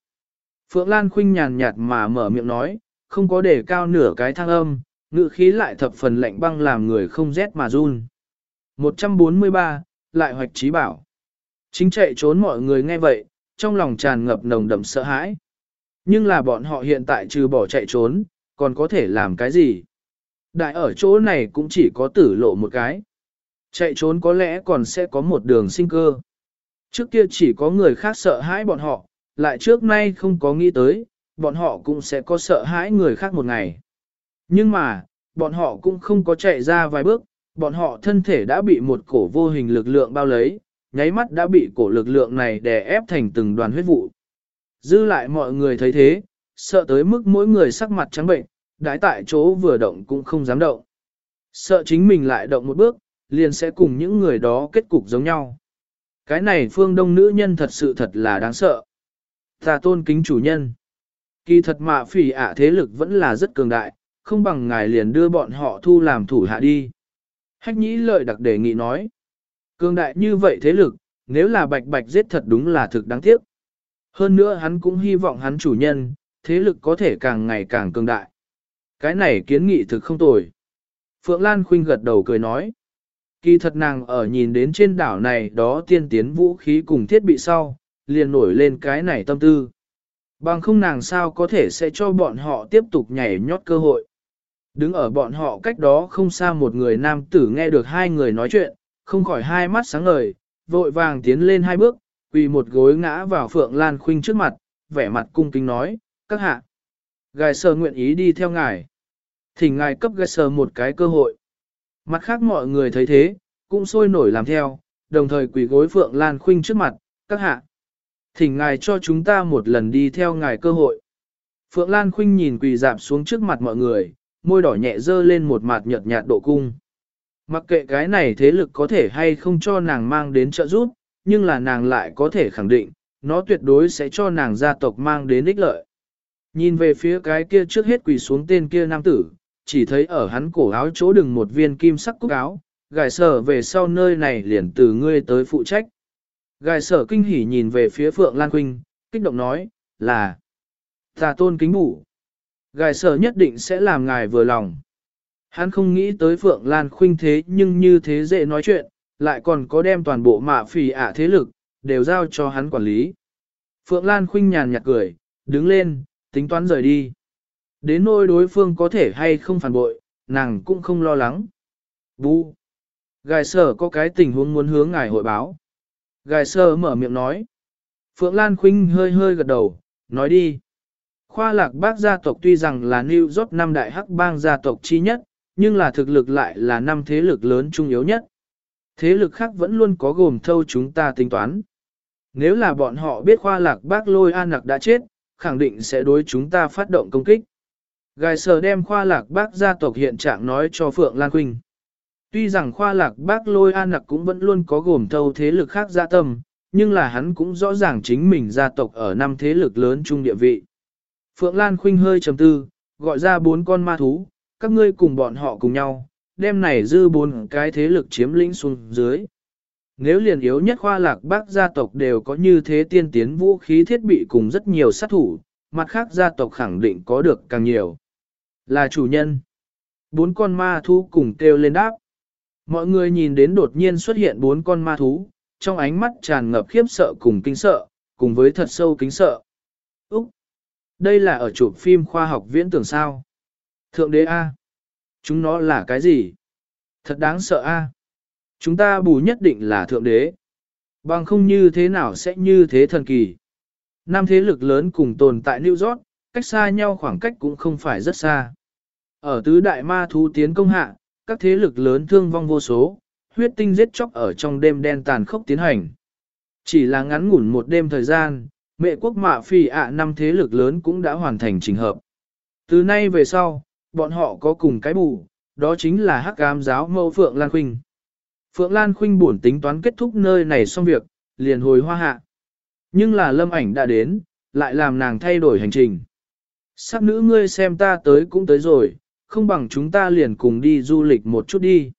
Phượng Lan khinh nhàn nhạt mà mở miệng nói, không có để cao nửa cái thang âm, ngự khí lại thập phần lạnh băng làm người không rét mà run. 143, lại hoạch trí bảo. Chính chạy trốn mọi người nghe vậy, trong lòng tràn ngập nồng đậm sợ hãi. Nhưng là bọn họ hiện tại trừ bỏ chạy trốn, còn có thể làm cái gì? Đại ở chỗ này cũng chỉ có tử lộ một cái. Chạy trốn có lẽ còn sẽ có một đường sinh cơ. Trước kia chỉ có người khác sợ hãi bọn họ, lại trước nay không có nghĩ tới, bọn họ cũng sẽ có sợ hãi người khác một ngày. Nhưng mà, bọn họ cũng không có chạy ra vài bước, bọn họ thân thể đã bị một cổ vô hình lực lượng bao lấy, nháy mắt đã bị cổ lực lượng này đè ép thành từng đoàn huyết vụ. Dư lại mọi người thấy thế, sợ tới mức mỗi người sắc mặt trắng bệnh, đái tại chỗ vừa động cũng không dám động. Sợ chính mình lại động một bước, liền sẽ cùng những người đó kết cục giống nhau. Cái này phương đông nữ nhân thật sự thật là đáng sợ. Ta tôn kính chủ nhân. Kỳ thật mạ phỉ ạ thế lực vẫn là rất cường đại, không bằng ngài liền đưa bọn họ thu làm thủ hạ đi. Hách nhĩ lợi đặc đề nghị nói. Cường đại như vậy thế lực, nếu là bạch bạch giết thật đúng là thực đáng tiếc. Hơn nữa hắn cũng hy vọng hắn chủ nhân, thế lực có thể càng ngày càng cường đại. Cái này kiến nghị thực không tồi. Phượng Lan Khuynh gật đầu cười nói. Kỳ thật nàng ở nhìn đến trên đảo này đó tiên tiến vũ khí cùng thiết bị sau, liền nổi lên cái này tâm tư. Bằng không nàng sao có thể sẽ cho bọn họ tiếp tục nhảy nhót cơ hội. Đứng ở bọn họ cách đó không xa một người nam tử nghe được hai người nói chuyện, không khỏi hai mắt sáng ngời, vội vàng tiến lên hai bước, quỳ một gối ngã vào Phượng Lan Khuynh trước mặt, vẻ mặt cung kính nói, các hạ. Gài sờ nguyện ý đi theo ngài. Thỉnh ngài cấp gài sờ một cái cơ hội. Mặt khác mọi người thấy thế, cũng sôi nổi làm theo, đồng thời quỳ gối Phượng Lan Khuynh trước mặt, các hạ. Thỉnh ngài cho chúng ta một lần đi theo ngài cơ hội. Phượng Lan Khuynh nhìn quỳ dạp xuống trước mặt mọi người, môi đỏ nhẹ dơ lên một mặt nhợt nhạt độ cung. Mặc kệ cái này thế lực có thể hay không cho nàng mang đến trợ giúp, nhưng là nàng lại có thể khẳng định, nó tuyệt đối sẽ cho nàng gia tộc mang đến ích lợi. Nhìn về phía cái kia trước hết quỳ xuống tên kia nam tử, chỉ thấy ở hắn cổ áo chỗ đừng một viên kim sắc cúc áo, gài sở về sau nơi này liền từ ngươi tới phụ trách. Gài sở kinh hỉ nhìn về phía Phượng Lan Quynh, kích động nói, là ta tôn kính bủ. Gài sở nhất định sẽ làm ngài vừa lòng. Hắn không nghĩ tới Phượng Lan Khuynh thế nhưng như thế dễ nói chuyện, lại còn có đem toàn bộ mạ phì ạ thế lực, đều giao cho hắn quản lý. Phượng Lan Khuynh nhàn nhạt cười, đứng lên, tính toán rời đi. Đến nỗi đối phương có thể hay không phản bội, nàng cũng không lo lắng. Bu. Gài sở có cái tình huống muốn hướng ngài hội báo. Gài sở mở miệng nói. Phượng Lan Khuynh hơi hơi gật đầu, nói đi. Khoa lạc bác gia tộc tuy rằng là New York năm đại hắc bang gia tộc chi nhất, nhưng là thực lực lại là năm thế lực lớn trung yếu nhất. Thế lực khác vẫn luôn có gồm thâu chúng ta tính toán. Nếu là bọn họ biết khoa lạc bác lôi an lạc đã chết, khẳng định sẽ đối chúng ta phát động công kích. Gài sờ đem khoa lạc bác gia tộc hiện trạng nói cho Phượng Lan Khuynh. Tuy rằng khoa lạc bác lôi an nặc cũng vẫn luôn có gồm thâu thế lực khác gia tâm, nhưng là hắn cũng rõ ràng chính mình gia tộc ở năm thế lực lớn trung địa vị. Phượng Lan Khuynh hơi trầm tư, gọi ra bốn con ma thú, các ngươi cùng bọn họ cùng nhau, đem này dư bốn cái thế lực chiếm lĩnh xuống dưới. Nếu liền yếu nhất khoa lạc bác gia tộc đều có như thế tiên tiến vũ khí thiết bị cùng rất nhiều sát thủ, mặt khác gia tộc khẳng định có được càng nhiều. Là chủ nhân. Bốn con ma thú cùng kêu lên đáp. Mọi người nhìn đến đột nhiên xuất hiện bốn con ma thú, trong ánh mắt tràn ngập khiếp sợ cùng kinh sợ, cùng với thật sâu kính sợ. Úc! Đây là ở chụp phim khoa học viễn tưởng sao? Thượng đế A! Chúng nó là cái gì? Thật đáng sợ A! Chúng ta bù nhất định là thượng đế. Bằng không như thế nào sẽ như thế thần kỳ. Năm thế lực lớn cùng tồn tại New York, cách xa nhau khoảng cách cũng không phải rất xa. Ở tứ đại ma thú tiến công hạ, các thế lực lớn thương vong vô số, huyết tinh giết chóc ở trong đêm đen tàn khốc tiến hành. Chỉ là ngắn ngủn một đêm thời gian, mẹ quốc mạ phi ạ năm thế lực lớn cũng đã hoàn thành trình hợp. Từ nay về sau, bọn họ có cùng cái bù, đó chính là hắc ám giáo mâu Phượng Lan Khuynh. Phượng Lan Khuynh buồn tính toán kết thúc nơi này xong việc, liền hồi hoa hạ. Nhưng là lâm ảnh đã đến, lại làm nàng thay đổi hành trình. Sắc nữ ngươi xem ta tới cũng tới rồi, không bằng chúng ta liền cùng đi du lịch một chút đi.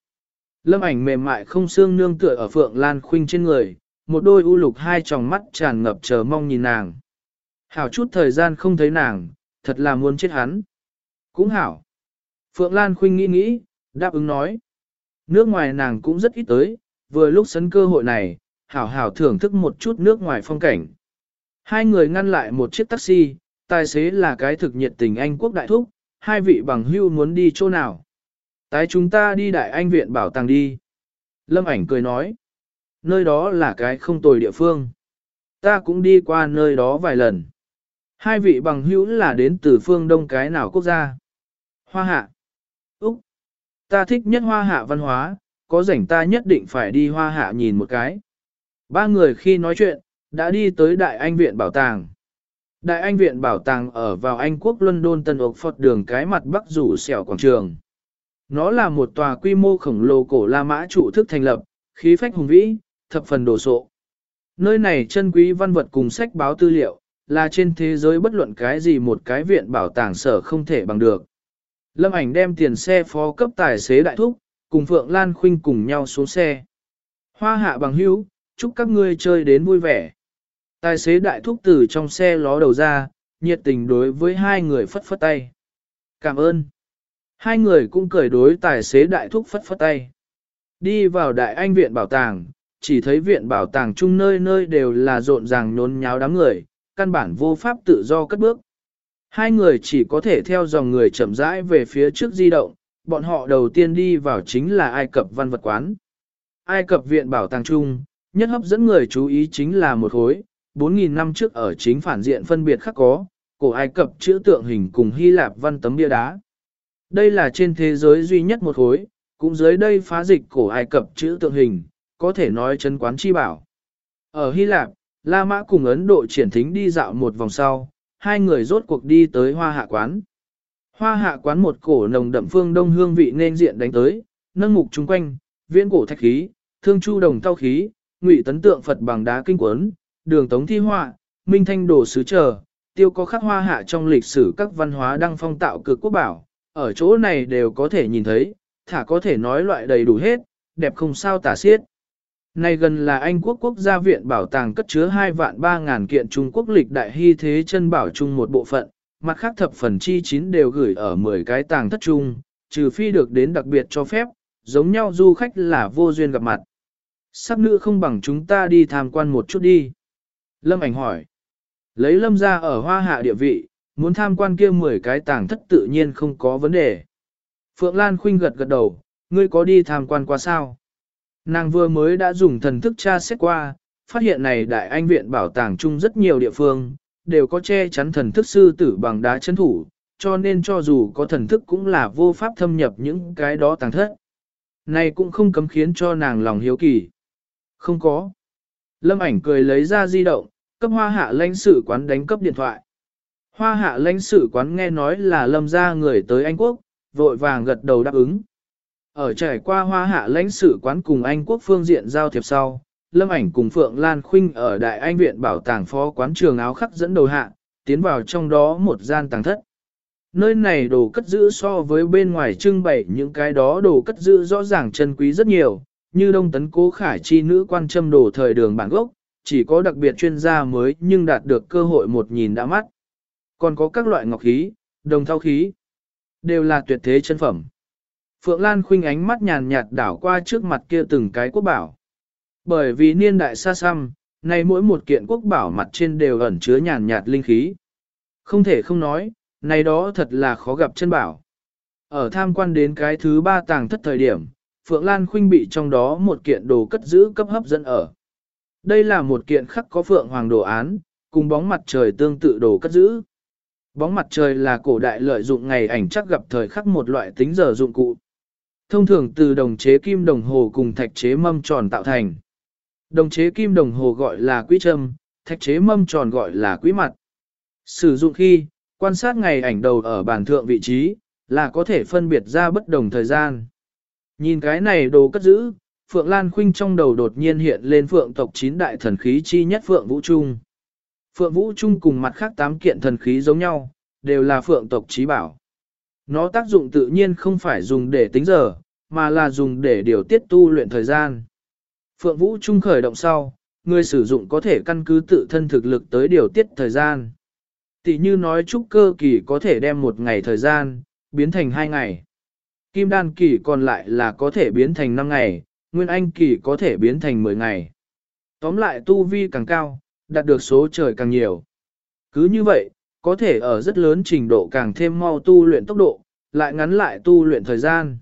Lâm ảnh mềm mại không xương nương tựa ở Phượng Lan Khuynh trên người, một đôi u lục hai tròng mắt tràn ngập chờ mong nhìn nàng. Hảo chút thời gian không thấy nàng, thật là muốn chết hắn. Cũng hảo. Phượng Lan Khuynh nghĩ nghĩ, đáp ứng nói. Nước ngoài nàng cũng rất ít tới, vừa lúc sấn cơ hội này, hảo hảo thưởng thức một chút nước ngoài phong cảnh. Hai người ngăn lại một chiếc taxi, tài xế là cái thực nhiệt tình Anh quốc đại thúc, hai vị bằng hưu muốn đi chỗ nào. Tái chúng ta đi đại anh viện bảo tàng đi. Lâm ảnh cười nói. Nơi đó là cái không tồi địa phương. Ta cũng đi qua nơi đó vài lần. Hai vị bằng hữu là đến từ phương đông cái nào quốc gia. Hoa hạ. Úc. Ta thích nhất hoa hạ văn hóa, có rảnh ta nhất định phải đi hoa hạ nhìn một cái. Ba người khi nói chuyện, đã đi tới Đại Anh Viện Bảo tàng. Đại Anh Viện Bảo tàng ở vào Anh quốc London Tân Ốc Phật đường cái mặt bắc rủ xẻo quảng trường. Nó là một tòa quy mô khổng lồ cổ La Mã trụ thức thành lập, khí phách hùng vĩ, thập phần đồ sộ. Nơi này chân quý văn vật cùng sách báo tư liệu, là trên thế giới bất luận cái gì một cái viện bảo tàng sở không thể bằng được. Lâm ảnh đem tiền xe phó cấp tài xế đại thúc, cùng Phượng Lan Khuynh cùng nhau xuống xe. Hoa hạ bằng hữu, chúc các ngươi chơi đến vui vẻ. Tài xế đại thúc từ trong xe ló đầu ra, nhiệt tình đối với hai người phất phất tay. Cảm ơn. Hai người cũng cười đối tài xế đại thúc phất phất tay. Đi vào đại anh viện bảo tàng, chỉ thấy viện bảo tàng chung nơi nơi đều là rộn ràng nhốn nháo đám người, căn bản vô pháp tự do cất bước. Hai người chỉ có thể theo dòng người chậm rãi về phía trước di động, bọn họ đầu tiên đi vào chính là Ai Cập văn vật quán. Ai Cập viện bảo tàng chung, nhất hấp dẫn người chú ý chính là một khối, 4.000 năm trước ở chính phản diện phân biệt khắc có, cổ Ai Cập chữ tượng hình cùng Hy Lạp văn tấm bia đá. Đây là trên thế giới duy nhất một khối, cũng dưới đây phá dịch cổ Ai Cập chữ tượng hình, có thể nói chân quán chi bảo. Ở Hy Lạp, La Mã cùng Ấn Độ triển thính đi dạo một vòng sau, hai người rốt cuộc đi tới hoa hạ quán. Hoa hạ quán một cổ nồng đậm phương đông hương vị nên diện đánh tới, nâng mục chung quanh, viễn cổ thạch khí, thương chu đồng tao khí, ngụy tấn tượng Phật bằng đá kinh quấn, đường tống thi họa, minh thanh đồ sứ trở, tiêu có khắc hoa hạ trong lịch sử các văn hóa đăng phong tạo cực quốc bảo, ở chỗ này đều có thể nhìn thấy, thả có thể nói loại đầy đủ hết, đẹp không sao tả xiết. Này gần là Anh quốc quốc gia viện bảo tàng cất chứa 2 vạn 3 ngàn kiện Trung Quốc lịch đại hy thế chân bảo chung một bộ phận, mặt khác thập phần chi chín đều gửi ở 10 cái tàng thất chung, trừ phi được đến đặc biệt cho phép, giống nhau du khách là vô duyên gặp mặt. Sắc nữ không bằng chúng ta đi tham quan một chút đi. Lâm ảnh hỏi. Lấy lâm ra ở hoa hạ địa vị, muốn tham quan kia 10 cái tàng thất tự nhiên không có vấn đề. Phượng Lan Khuynh gật gật đầu, ngươi có đi tham quan qua sao? Nàng vừa mới đã dùng thần thức tra xét qua, phát hiện này đại anh viện bảo tàng chung rất nhiều địa phương, đều có che chắn thần thức sư tử bằng đá chân thủ, cho nên cho dù có thần thức cũng là vô pháp thâm nhập những cái đó tàng thất. Này cũng không cấm khiến cho nàng lòng hiếu kỳ. Không có. Lâm ảnh cười lấy ra di động, cấp hoa hạ lãnh sự quán đánh cấp điện thoại. Hoa hạ lãnh sự quán nghe nói là lâm ra người tới Anh Quốc, vội vàng gật đầu đáp ứng. Ở trải qua hoa hạ lãnh sự quán cùng Anh Quốc phương diện giao thiệp sau, Lâm ảnh cùng Phượng Lan Khuynh ở Đại Anh Viện Bảo tàng phó quán trường áo khắc dẫn đầu hạ, tiến vào trong đó một gian tàng thất. Nơi này đồ cất giữ so với bên ngoài trưng bày những cái đó đồ cất giữ rõ ràng chân quý rất nhiều, như đông tấn cố khải chi nữ quan châm đồ thời đường bản gốc, chỉ có đặc biệt chuyên gia mới nhưng đạt được cơ hội một nhìn đã mắt. Còn có các loại ngọc khí, đồng thau khí, đều là tuyệt thế chân phẩm. Phượng Lan khuynh ánh mắt nhàn nhạt đảo qua trước mặt kia từng cái quốc bảo. Bởi vì niên đại xa xăm, nay mỗi một kiện quốc bảo mặt trên đều ẩn chứa nhàn nhạt linh khí. Không thể không nói, này đó thật là khó gặp chân bảo. Ở tham quan đến cái thứ ba tàng thất thời điểm, Phượng Lan Khuynh bị trong đó một kiện đồ cất giữ cấp hấp dẫn ở. Đây là một kiện khắc có Phượng Hoàng đồ án, cùng bóng mặt trời tương tự đồ cất giữ. Bóng mặt trời là cổ đại lợi dụng ngày ảnh chắc gặp thời khắc một loại tính giờ dụng cụ. Thông thường từ đồng chế kim đồng hồ cùng thạch chế mâm tròn tạo thành. Đồng chế kim đồng hồ gọi là quý châm, thạch chế mâm tròn gọi là quý mặt. Sử dụng khi, quan sát ngày ảnh đầu ở bàn thượng vị trí, là có thể phân biệt ra bất đồng thời gian. Nhìn cái này đồ cất giữ, Phượng Lan Khuynh trong đầu đột nhiên hiện lên Phượng tộc chín đại thần khí chi nhất Phượng Vũ Trung. Phượng Vũ Trung cùng mặt khác tám kiện thần khí giống nhau, đều là Phượng tộc trí bảo. Nó tác dụng tự nhiên không phải dùng để tính giờ, mà là dùng để điều tiết tu luyện thời gian. Phượng Vũ Trung khởi động sau, người sử dụng có thể căn cứ tự thân thực lực tới điều tiết thời gian. Tỷ như nói trúc cơ kỳ có thể đem một ngày thời gian, biến thành hai ngày. Kim đan kỳ còn lại là có thể biến thành năm ngày, nguyên anh kỳ có thể biến thành 10 ngày. Tóm lại tu vi càng cao, đạt được số trời càng nhiều. Cứ như vậy, có thể ở rất lớn trình độ càng thêm mau tu luyện tốc độ, lại ngắn lại tu luyện thời gian.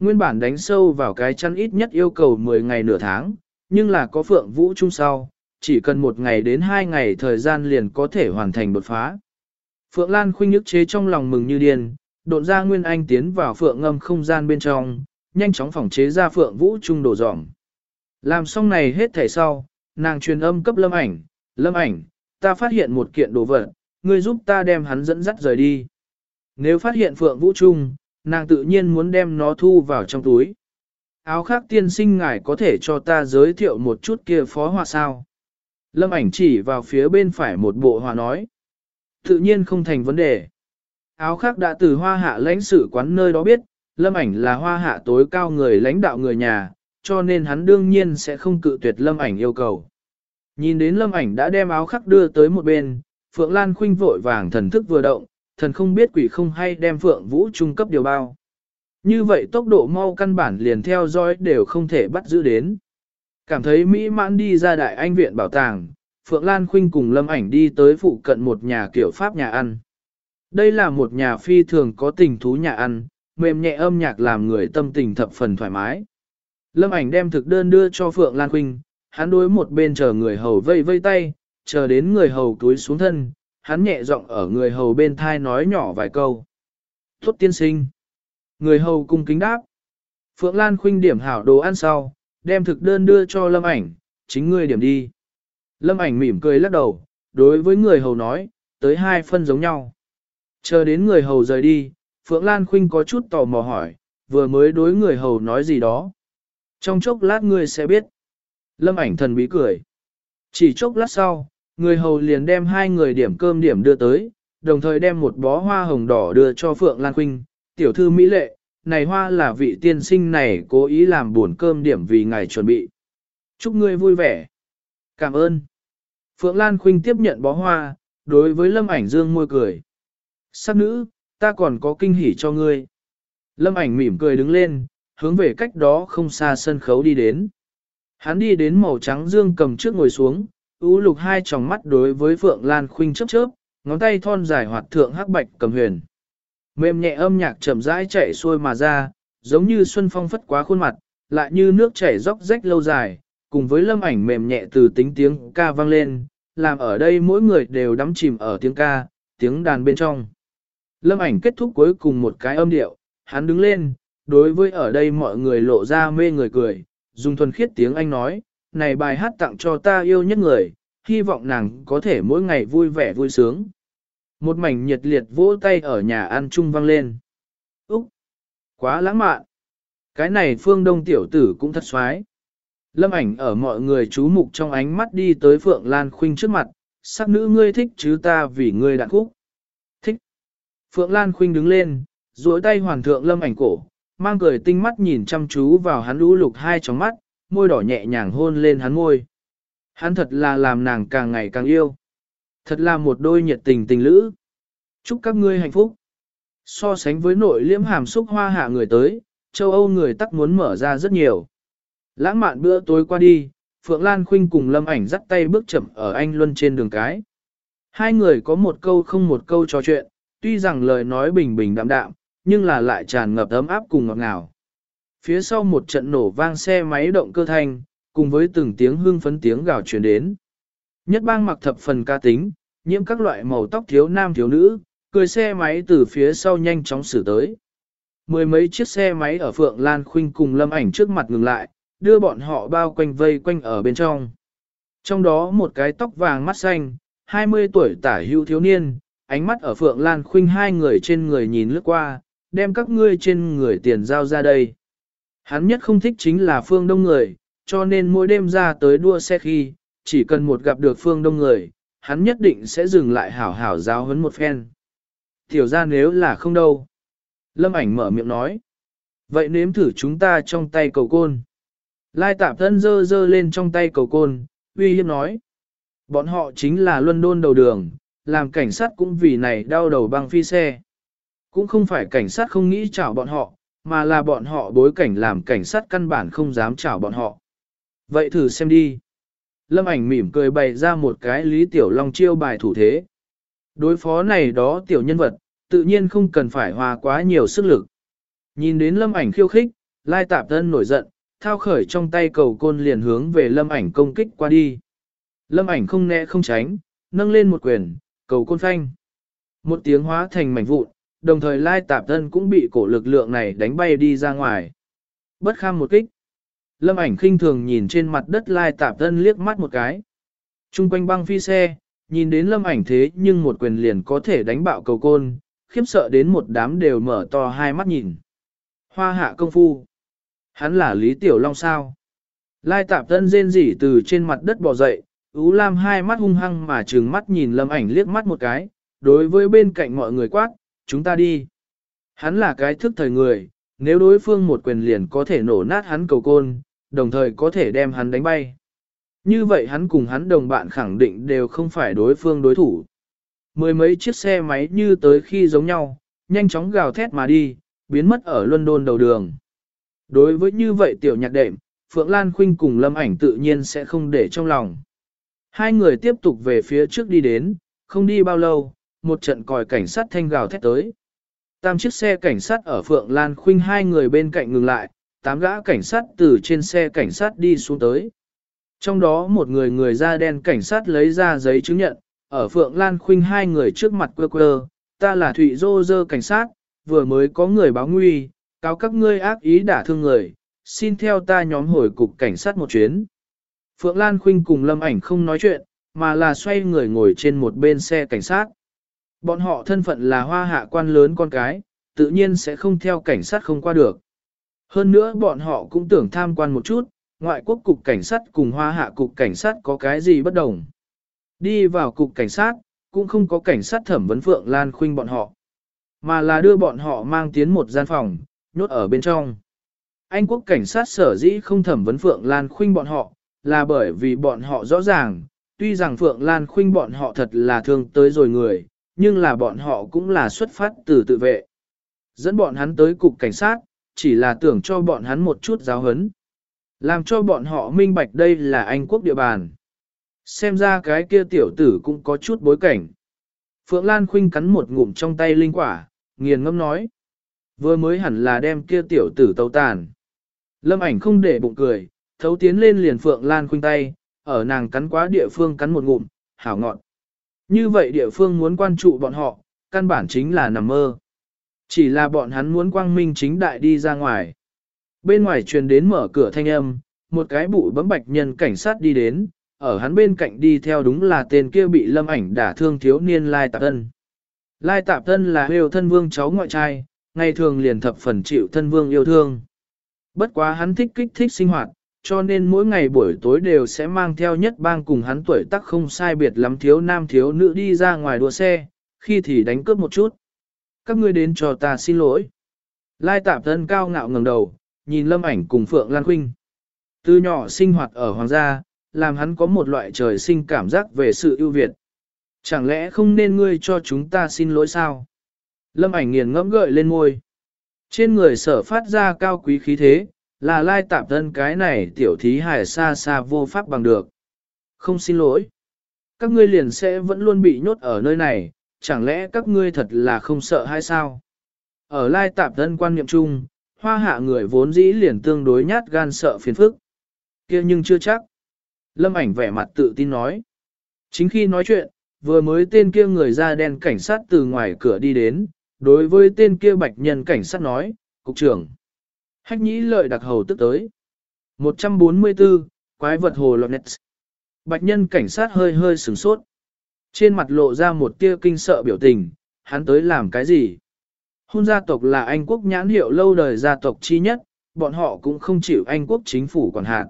Nguyên bản đánh sâu vào cái chăn ít nhất yêu cầu 10 ngày nửa tháng, nhưng là có phượng vũ chung sau, chỉ cần một ngày đến hai ngày thời gian liền có thể hoàn thành đột phá. Phượng Lan khuynh nhức chế trong lòng mừng như điên, độn ra Nguyên Anh tiến vào phượng ngâm không gian bên trong, nhanh chóng phòng chế ra phượng vũ trung đổ dỏm. Làm xong này hết thảy sau, nàng truyền âm cấp lâm ảnh, lâm ảnh, ta phát hiện một kiện đồ vật, ngươi giúp ta đem hắn dẫn dắt rời đi. Nếu phát hiện phượng vũ trung, nàng tự nhiên muốn đem nó thu vào trong túi. Áo khác tiên sinh ngài có thể cho ta giới thiệu một chút kia phó họa sao. Lâm ảnh chỉ vào phía bên phải một bộ họa nói. Tự nhiên không thành vấn đề. Áo khác đã từ hoa hạ lãnh sự quán nơi đó biết, lâm ảnh là hoa hạ tối cao người lãnh đạo người nhà, cho nên hắn đương nhiên sẽ không cự tuyệt lâm ảnh yêu cầu. Nhìn đến lâm ảnh đã đem áo khắc đưa tới một bên, Phượng Lan khuynh vội vàng thần thức vừa động, thần không biết quỷ không hay đem Phượng Vũ trung cấp điều bao. Như vậy tốc độ mau căn bản liền theo dõi đều không thể bắt giữ đến. Cảm thấy mỹ mãn đi ra đại anh viện bảo tàng, Phượng Lan Khuynh cùng Lâm Ảnh đi tới phụ cận một nhà kiểu Pháp nhà ăn. Đây là một nhà phi thường có tình thú nhà ăn, mềm nhẹ âm nhạc làm người tâm tình thập phần thoải mái. Lâm Ảnh đem thực đơn đưa cho Phượng Lan Quynh, hắn đối một bên chờ người hầu vây vây tay, chờ đến người hầu túi xuống thân, hắn nhẹ giọng ở người hầu bên thai nói nhỏ vài câu. Tốt tiên sinh. Người hầu cung kính đáp. Phượng Lan Khuynh điểm hảo đồ ăn sau, đem thực đơn đưa cho Lâm Ảnh, chính ngươi điểm đi. Lâm ảnh mỉm cười lắc đầu, đối với người hầu nói, tới hai phân giống nhau. Chờ đến người hầu rời đi, Phượng Lan Khuynh có chút tò mò hỏi, vừa mới đối người hầu nói gì đó. Trong chốc lát ngươi sẽ biết. Lâm ảnh thần bí cười. Chỉ chốc lát sau, người hầu liền đem hai người điểm cơm điểm đưa tới, đồng thời đem một bó hoa hồng đỏ đưa cho Phượng Lan Khuynh. Tiểu thư Mỹ lệ, này hoa là vị tiên sinh này cố ý làm buồn cơm điểm vì ngài chuẩn bị. Chúc ngươi vui vẻ. Cảm ơn. Phượng Lan Khuynh tiếp nhận bó hoa, đối với lâm ảnh dương môi cười. Sắc nữ, ta còn có kinh hỉ cho ngươi. Lâm ảnh mỉm cười đứng lên, hướng về cách đó không xa sân khấu đi đến. Hắn đi đến màu trắng dương cầm trước ngồi xuống, ú lục hai tròng mắt đối với Phượng Lan Khuynh chớp chớp, ngón tay thon dài hoạt thượng hắc bạch cầm huyền. Mềm nhẹ âm nhạc chậm rãi chạy xuôi mà ra, giống như xuân phong phất quá khuôn mặt, lại như nước chảy róc rách lâu dài, cùng với lâm ảnh mềm nhẹ từ tính tiếng ca vang lên, làm ở đây mỗi người đều đắm chìm ở tiếng ca, tiếng đàn bên trong. Lâm ảnh kết thúc cuối cùng một cái âm điệu, hắn đứng lên, đối với ở đây mọi người lộ ra mê người cười, dùng thuần khiết tiếng Anh nói, này bài hát tặng cho ta yêu nhất người, hy vọng nàng có thể mỗi ngày vui vẻ vui sướng. Một mảnh nhiệt liệt vỗ tay ở nhà ăn chung vang lên. Úc! Quá lãng mạn! Cái này phương đông tiểu tử cũng thật xoái. Lâm ảnh ở mọi người chú mục trong ánh mắt đi tới Phượng Lan Khuynh trước mặt, sắc nữ ngươi thích chứ ta vì ngươi đạn khúc. Phượng Lan Khuynh đứng lên, duỗi tay hoàn thượng lâm ảnh cổ, mang cười tinh mắt nhìn chăm chú vào hắn lũ lục hai tròng mắt, môi đỏ nhẹ nhàng hôn lên hắn môi. Hắn thật là làm nàng càng ngày càng yêu. Thật là một đôi nhiệt tình tình lữ. Chúc các ngươi hạnh phúc. So sánh với nội liễm hàm xúc hoa hạ người tới, châu Âu người tắc muốn mở ra rất nhiều. Lãng mạn bữa tối qua đi, Phượng Lan Khuynh cùng Lâm ảnh dắt tay bước chậm ở Anh Luân trên đường cái. Hai người có một câu không một câu trò chuyện, tuy rằng lời nói bình bình đạm đạm, nhưng là lại tràn ngập ấm áp cùng ngọt ngào. Phía sau một trận nổ vang xe máy động cơ thanh, cùng với từng tiếng hương phấn tiếng gào truyền đến. Nhất bang mặc thập phần ca tính, nhiễm các loại màu tóc thiếu nam thiếu nữ, cười xe máy từ phía sau nhanh chóng xử tới. Mười mấy chiếc xe máy ở Phượng Lan Khuynh cùng Lâm ảnh trước mặt ngừng lại, đưa bọn họ bao quanh vây quanh ở bên trong. Trong đó một cái tóc vàng mắt xanh, 20 tuổi tả hữu thiếu niên, ánh mắt ở Phượng Lan Khuynh hai người trên người nhìn lướt qua, đem các ngươi trên người tiền giao ra đây. Hắn nhất không thích chính là phương đông người, cho nên mỗi đêm ra tới đua xe khi, chỉ cần một gặp được phương đông người, hắn nhất định sẽ dừng lại hảo hảo giáo huấn một phen. Tiểu ra nếu là không đâu. Lâm ảnh mở miệng nói. Vậy nếm thử chúng ta trong tay cầu côn. Lai tạp thân dơ dơ lên trong tay cầu côn, uy hiếp nói. Bọn họ chính là luân đôn đầu đường, làm cảnh sát cũng vì này đau đầu băng phi xe. Cũng không phải cảnh sát không nghĩ chảo bọn họ, mà là bọn họ bối cảnh làm cảnh sát căn bản không dám chảo bọn họ. Vậy thử xem đi. Lâm ảnh mỉm cười bày ra một cái Lý Tiểu Long chiêu bài thủ thế. Đối phó này đó tiểu nhân vật, tự nhiên không cần phải hòa quá nhiều sức lực. Nhìn đến lâm ảnh khiêu khích, Lai Tạp Thân nổi giận, thao khởi trong tay cầu côn liền hướng về lâm ảnh công kích qua đi. Lâm ảnh không né không tránh, nâng lên một quyền, cầu côn phanh. Một tiếng hóa thành mảnh vụn, đồng thời Lai Tạp Thân cũng bị cổ lực lượng này đánh bay đi ra ngoài. Bất kham một kích. Lâm ảnh khinh thường nhìn trên mặt đất Lai Tạp Thân liếc mắt một cái. Trung quanh băng phi xe, nhìn đến lâm ảnh thế nhưng một quyền liền có thể đánh bạo cầu côn, khiếp sợ đến một đám đều mở to hai mắt nhìn. Hoa hạ công phu. Hắn là Lý Tiểu Long sao? Lai tạp thân rên rỉ từ trên mặt đất bò dậy, Ú Lam hai mắt hung hăng mà trừng mắt nhìn lâm ảnh liếc mắt một cái, đối với bên cạnh mọi người quát, chúng ta đi. Hắn là cái thức thời người, nếu đối phương một quyền liền có thể nổ nát hắn cầu côn, đồng thời có thể đem hắn đánh bay. Như vậy hắn cùng hắn đồng bạn khẳng định đều không phải đối phương đối thủ. Mười mấy chiếc xe máy như tới khi giống nhau, nhanh chóng gào thét mà đi, biến mất ở London đầu đường. Đối với như vậy tiểu nhạc đệm, Phượng Lan Khuynh cùng Lâm Ảnh tự nhiên sẽ không để trong lòng. Hai người tiếp tục về phía trước đi đến, không đi bao lâu, một trận còi cảnh sát thanh gào thét tới. Tam chiếc xe cảnh sát ở Phượng Lan Khuynh hai người bên cạnh ngừng lại, tám gã cảnh sát từ trên xe cảnh sát đi xuống tới. Trong đó một người người da đen cảnh sát lấy ra giấy chứng nhận, ở Phượng Lan Khuynh hai người trước mặt quơ quơ, ta là Thụy Dô Dơ cảnh sát, vừa mới có người báo nguy, cáo các ngươi ác ý đả thương người, xin theo ta nhóm hồi cục cảnh sát một chuyến. Phượng Lan Khuynh cùng Lâm Ảnh không nói chuyện, mà là xoay người ngồi trên một bên xe cảnh sát. Bọn họ thân phận là hoa hạ quan lớn con cái, tự nhiên sẽ không theo cảnh sát không qua được. Hơn nữa bọn họ cũng tưởng tham quan một chút, ngoại quốc cục cảnh sát cùng hoa hạ cục cảnh sát có cái gì bất đồng. Đi vào cục cảnh sát, cũng không có cảnh sát thẩm vấn Phượng Lan Khuynh bọn họ, mà là đưa bọn họ mang tiến một gian phòng, nhốt ở bên trong. Anh quốc cảnh sát sở dĩ không thẩm vấn Phượng Lan Khuynh bọn họ, là bởi vì bọn họ rõ ràng, tuy rằng Phượng Lan Khuynh bọn họ thật là thương tới rồi người, nhưng là bọn họ cũng là xuất phát từ tự vệ. Dẫn bọn hắn tới cục cảnh sát, chỉ là tưởng cho bọn hắn một chút giáo hấn. Làm cho bọn họ minh bạch đây là Anh quốc địa bàn. Xem ra cái kia tiểu tử cũng có chút bối cảnh. Phượng Lan Khuynh cắn một ngụm trong tay linh quả, nghiền ngâm nói. Vừa mới hẳn là đem kia tiểu tử tấu tàn. Lâm ảnh không để bụng cười, thấu tiến lên liền Phượng Lan Khuynh tay, ở nàng cắn quá địa phương cắn một ngụm, hảo ngọn. Như vậy địa phương muốn quan trụ bọn họ, căn bản chính là nằm mơ. Chỉ là bọn hắn muốn quang minh chính đại đi ra ngoài. Bên ngoài truyền đến mở cửa thanh âm, một cái bụi bấm bạch nhân cảnh sát đi đến, ở hắn bên cạnh đi theo đúng là tên kia bị lâm ảnh đả thương thiếu niên Lai Tạp Tân. Lai Tạp Tân là yêu thân vương cháu ngoại trai, ngày thường liền thập phần chịu thân vương yêu thương. Bất quá hắn thích kích thích sinh hoạt, cho nên mỗi ngày buổi tối đều sẽ mang theo nhất bang cùng hắn tuổi tác không sai biệt lắm thiếu nam thiếu nữ đi ra ngoài đua xe, khi thì đánh cướp một chút. Các ngươi đến cho ta xin lỗi. Lai Tạp thân cao ngạo ngẩng đầu, nhìn lâm ảnh cùng Phượng Lan Khuynh. Từ nhỏ sinh hoạt ở hoàng gia, làm hắn có một loại trời sinh cảm giác về sự ưu việt. Chẳng lẽ không nên ngươi cho chúng ta xin lỗi sao? Lâm ảnh nghiền ngẫm gợi lên môi. Trên người sở phát ra cao quý khí thế, là lai tạp thân cái này tiểu thí hải xa xa vô pháp bằng được. Không xin lỗi. Các ngươi liền sẽ vẫn luôn bị nhốt ở nơi này, chẳng lẽ các ngươi thật là không sợ hay sao? Ở lai tạp thân quan niệm chung, hoa hạ người vốn dĩ liền tương đối nhát gan sợ phiền phức. kia nhưng chưa chắc. Lâm ảnh vẻ mặt tự tin nói. Chính khi nói chuyện, vừa mới tên kia người da đen cảnh sát từ ngoài cửa đi đến, đối với tên kia bạch nhân cảnh sát nói, Cục trưởng. Hách nhĩ lợi đặc hầu tức tới. 144, quái vật hồ lọt nét. Bạch nhân cảnh sát hơi hơi sửng sốt. Trên mặt lộ ra một tia kinh sợ biểu tình, hắn tới làm cái gì? Hôn gia tộc là Anh quốc nhãn hiệu lâu đời gia tộc chi nhất, bọn họ cũng không chịu Anh quốc chính phủ quản hạn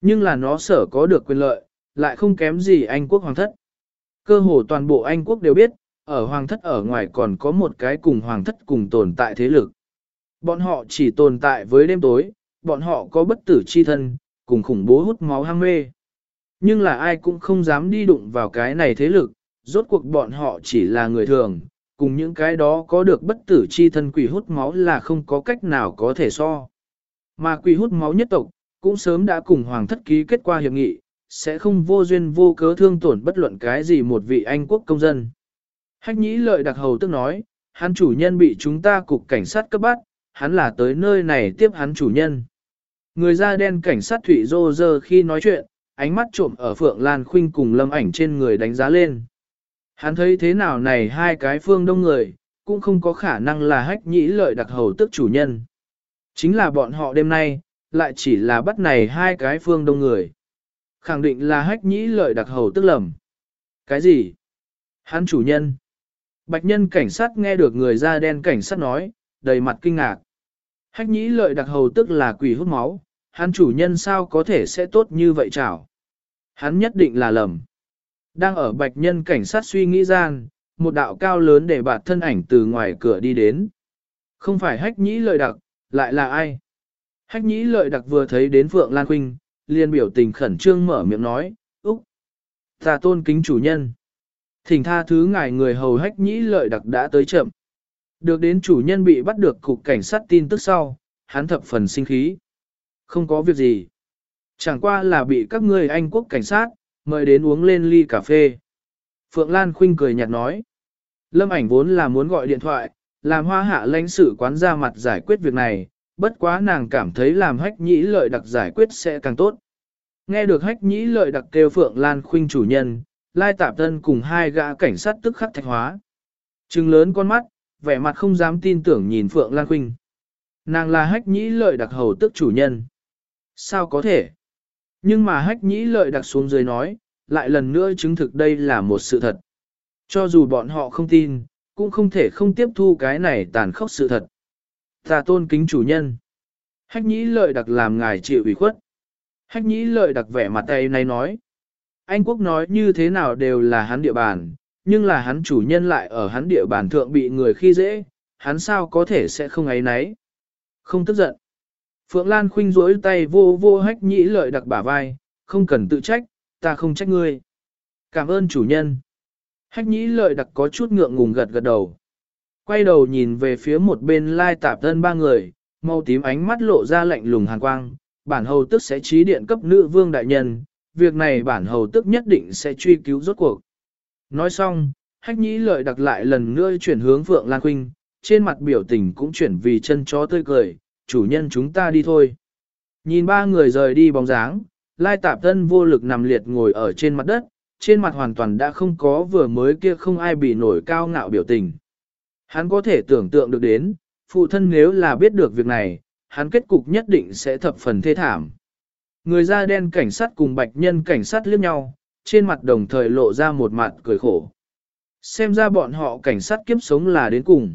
Nhưng là nó sở có được quyền lợi, lại không kém gì Anh quốc hoàng thất. Cơ hồ toàn bộ Anh quốc đều biết, ở hoàng thất ở ngoài còn có một cái cùng hoàng thất cùng tồn tại thế lực. Bọn họ chỉ tồn tại với đêm tối, bọn họ có bất tử chi thân, cùng khủng bố hút máu hăng mê. Nhưng là ai cũng không dám đi đụng vào cái này thế lực, rốt cuộc bọn họ chỉ là người thường, cùng những cái đó có được bất tử chi thân quỷ hút máu là không có cách nào có thể so. Mà quỷ hút máu nhất tộc, cũng sớm đã cùng hoàng thất ký kết qua hiệp nghị, sẽ không vô duyên vô cớ thương tổn bất luận cái gì một vị Anh quốc công dân. Hách nhĩ lợi đặc hầu tức nói, hắn chủ nhân bị chúng ta cục cảnh sát cấp bắt, hắn là tới nơi này tiếp hắn chủ nhân. Người da đen cảnh sát Thủy Dô Dơ khi nói chuyện, ánh mắt trộm ở Phượng Lan Khuynh cùng lâm ảnh trên người đánh giá lên. Hắn thấy thế nào này hai cái phương đông người, cũng không có khả năng là hách nhĩ lợi đặc hầu tức chủ nhân. Chính là bọn họ đêm nay, lại chỉ là bắt này hai cái phương đông người. Khẳng định là hách nhĩ lợi đặc hầu tức lầm. Cái gì? Hắn chủ nhân. Bạch nhân cảnh sát nghe được người da đen cảnh sát nói, đầy mặt kinh ngạc. Hách nhĩ lợi đặc hầu tức là quỷ hút máu, hắn chủ nhân sao có thể sẽ tốt như vậy chảo. Hắn nhất định là lầm. Đang ở bạch nhân cảnh sát suy nghĩ gian, một đạo cao lớn để bạt thân ảnh từ ngoài cửa đi đến. Không phải hách nhĩ lợi đặc, lại là ai? Hách nhĩ lợi đặc vừa thấy đến Phượng Lan Khuynh, liền biểu tình khẩn trương mở miệng nói, Úc! Ta tôn kính chủ nhân. Thỉnh tha thứ ngài người hầu hách nhĩ lợi đặc đã tới chậm. Được đến chủ nhân bị bắt được cục cảnh sát tin tức sau, hắn thập phần sinh khí. Không có việc gì. Chẳng qua là bị các ngươi Anh quốc cảnh sát, mời đến uống lên ly cà phê. Phượng Lan khinh cười nhạt nói. Lâm ảnh vốn là muốn gọi điện thoại, làm hoa hạ lãnh sự quán ra mặt giải quyết việc này, bất quá nàng cảm thấy làm hách nhĩ lợi đặc giải quyết sẽ càng tốt. Nghe được hách nhĩ lợi đặc kêu Phượng Lan khinh chủ nhân, Lai Tạp Tân cùng hai gã cảnh sát tức khắc thạch hóa. Trừng lớn con mắt, vẻ mặt không dám tin tưởng nhìn Phượng Lan Khuynh. Nàng là hách nhĩ lợi đặc hầu tức chủ nhân. Sao có thể? Nhưng mà hách nhĩ lợi đặc xuống dưới nói, lại lần nữa chứng thực đây là một sự thật. Cho dù bọn họ không tin, cũng không thể không tiếp thu cái này tàn khốc sự thật. Ta tôn kính chủ nhân. Hách nhĩ lợi đặc làm ngài chịu ủy khuất. Hách nhĩ lợi đặc vẻ mặt tay này nói. Anh quốc nói như thế nào đều là hắn địa bàn, nhưng là hắn chủ nhân lại ở hắn địa bàn thượng bị người khi dễ, hắn sao có thể sẽ không ấy nấy. Không tức giận. Phượng Lan khinh rỗi tay vô vô hách nhĩ lợi đặc bả vai, không cần tự trách, ta không trách ngươi. Cảm ơn chủ nhân. Hách nhĩ lợi đặc có chút ngượng ngùng gật gật đầu. Quay đầu nhìn về phía một bên lai tạp thân ba người, màu tím ánh mắt lộ ra lạnh lùng hàn quang, bản hầu tức sẽ trí điện cấp nữ vương đại nhân, việc này bản hầu tức nhất định sẽ truy cứu rốt cuộc. Nói xong, hách nhĩ lợi đặc lại lần nữa chuyển hướng Phượng Lan Khuynh, trên mặt biểu tình cũng chuyển vì chân chó tươi cười, chủ nhân chúng ta đi thôi. Nhìn ba người rời đi bóng dáng, Lai Tạp Tân vô lực nằm liệt ngồi ở trên mặt đất, trên mặt hoàn toàn đã không có vừa mới kia không ai bị nổi cao ngạo biểu tình. Hắn có thể tưởng tượng được đến, phụ thân nếu là biết được việc này, hắn kết cục nhất định sẽ thập phần thê thảm. Người da đen cảnh sát cùng bạch nhân cảnh sát liếc nhau, trên mặt đồng thời lộ ra một mặt cười khổ. Xem ra bọn họ cảnh sát kiếp sống là đến cùng.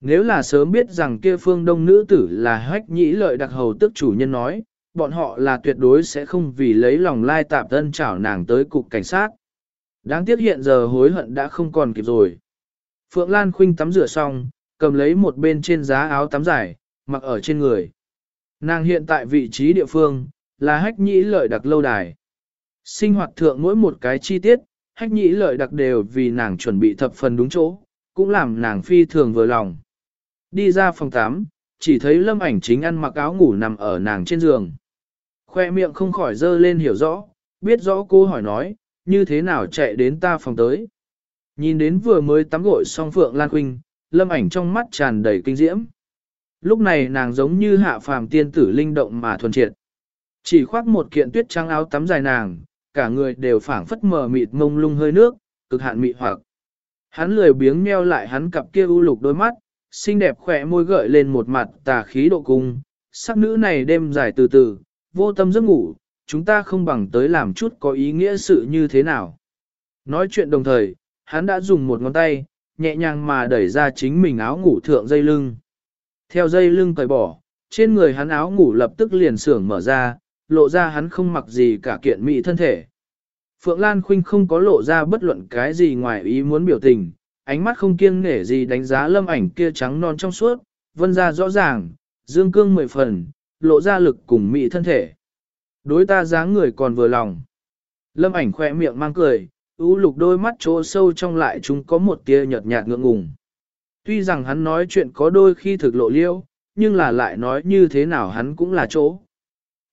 Nếu là sớm biết rằng kia phương đông nữ tử là hách nhĩ lợi đặc hầu tức chủ nhân nói, bọn họ là tuyệt đối sẽ không vì lấy lòng lai tạp thân chảo nàng tới cục cảnh sát. Đáng tiếc hiện giờ hối hận đã không còn kịp rồi. Phượng Lan Khuynh tắm rửa xong, cầm lấy một bên trên giá áo tắm dài, mặc ở trên người. Nàng hiện tại vị trí địa phương, là hách nhĩ lợi đặc lâu đài. Sinh hoạt thượng mỗi một cái chi tiết, hách nhĩ lợi đặc đều vì nàng chuẩn bị thập phần đúng chỗ, cũng làm nàng phi thường vừa lòng. Đi ra phòng 8, chỉ thấy lâm ảnh chính ăn mặc áo ngủ nằm ở nàng trên giường. Khoe miệng không khỏi dơ lên hiểu rõ, biết rõ cô hỏi nói, như thế nào chạy đến ta phòng tới. Nhìn đến vừa mới tắm gội xong Phượng Lan huynh, lâm ảnh trong mắt tràn đầy kinh diễm. Lúc này nàng giống như hạ phàm tiên tử linh động mà thuần triệt. Chỉ khoác một kiện tuyết trắng áo tắm dài nàng, cả người đều phảng phất mờ mịt mông lung hơi nước, cực hạn mị hoặc. Hắn lười biếng meo lại hắn cặp kia u lục đôi mắt, xinh đẹp khỏe môi gợi lên một mặt tà khí độ cung. Sắc nữ này đêm dài từ từ, vô tâm giấc ngủ, chúng ta không bằng tới làm chút có ý nghĩa sự như thế nào. Nói chuyện đồng thời, hắn đã dùng một ngón tay, nhẹ nhàng mà đẩy ra chính mình áo ngủ thượng dây lưng. Theo dây lưng cởi bỏ, trên người hắn áo ngủ lập tức liền sưởng mở ra, lộ ra hắn không mặc gì cả kiện mỹ thân thể. Phượng Lan Khuynh không có lộ ra bất luận cái gì ngoài ý muốn biểu tình, ánh mắt không kiêng nể gì đánh giá lâm ảnh kia trắng non trong suốt, vân ra rõ ràng, dương cương mười phần, lộ ra lực cùng mỹ thân thể. Đối ta dáng người còn vừa lòng. Lâm ảnh khỏe miệng mang cười, ú lục đôi mắt chỗ sâu trong lại chúng có một tia nhợt nhạt ngượng ngùng. Tuy rằng hắn nói chuyện có đôi khi thực lộ liêu, nhưng là lại nói như thế nào hắn cũng là chỗ.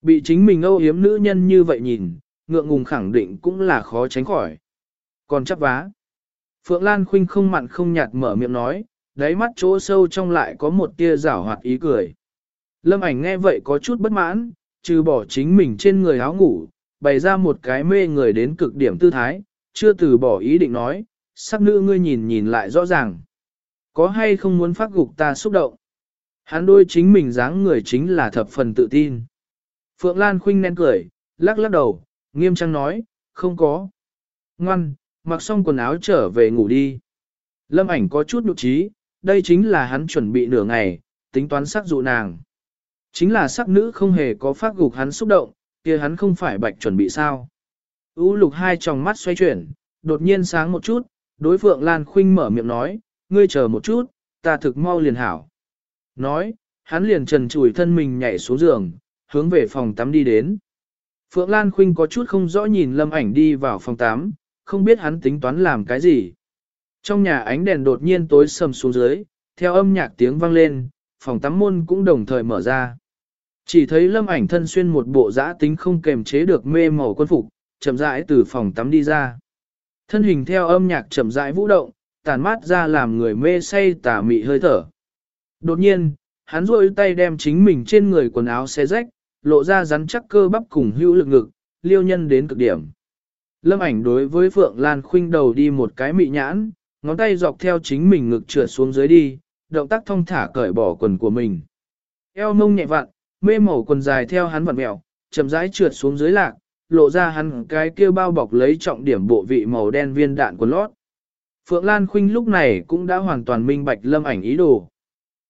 Bị chính mình âu hiếm nữ nhân như vậy nhìn, ngượng ngùng khẳng định cũng là khó tránh khỏi. Còn chấp vá. Phượng Lan Khuynh không mặn không nhạt mở miệng nói, đáy mắt chỗ sâu trong lại có một tia rảo hoạt ý cười. Lâm ảnh nghe vậy có chút bất mãn, trừ bỏ chính mình trên người áo ngủ, bày ra một cái mê người đến cực điểm tư thái, chưa từ bỏ ý định nói, sắc nữ ngươi nhìn nhìn lại rõ ràng. Có hay không muốn phát gục ta xúc động? Hắn đôi chính mình dáng người chính là thập phần tự tin. Phượng Lan khinh nén cười, lắc lắc đầu, nghiêm trang nói, không có. Ngoan, mặc xong quần áo trở về ngủ đi. Lâm ảnh có chút nhục trí, đây chính là hắn chuẩn bị nửa ngày, tính toán sắc dụ nàng. Chính là sắc nữ không hề có phát gục hắn xúc động, kia hắn không phải bạch chuẩn bị sao. U lục hai tròng mắt xoay chuyển, đột nhiên sáng một chút, đối Phượng Lan khinh mở miệng nói, ngươi chờ một chút, ta thực mau liền hảo. Nói, hắn liền trần chùi thân mình nhảy xuống giường, hướng về phòng tắm đi đến. Phượng Lan Khuynh có chút không rõ nhìn lâm ảnh đi vào phòng tắm, không biết hắn tính toán làm cái gì. Trong nhà ánh đèn đột nhiên tối sầm xuống dưới, theo âm nhạc tiếng vang lên, phòng tắm môn cũng đồng thời mở ra. Chỉ thấy lâm ảnh thân xuyên một bộ giã tính không kềm chế được mê màu quân phục, chậm rãi từ phòng tắm đi ra. Thân hình theo âm nhạc chậm rãi vũ động, tàn mát ra làm người mê say tà mị hơi thở. Đột nhiên, hắn rôi tay đem chính mình trên người quần áo xé rách, lộ ra rắn chắc cơ bắp cùng hữu lực ngực, liêu nhân đến cực điểm. Lâm ảnh đối với Phượng Lan khuynh đầu đi một cái mị nhãn, ngón tay dọc theo chính mình ngực trượt xuống dưới đi, động tác thông thả cởi bỏ quần của mình. Eo mông nhẹ vặn, mê màu quần dài theo hắn vặn mèo, chậm rãi trượt xuống dưới lạc, lộ ra hắn cái kia bao bọc lấy trọng điểm bộ vị màu đen viên đạn của lót. Phượng Lan Khuynh lúc này cũng đã hoàn toàn minh bạch lâm ảnh ý đồ.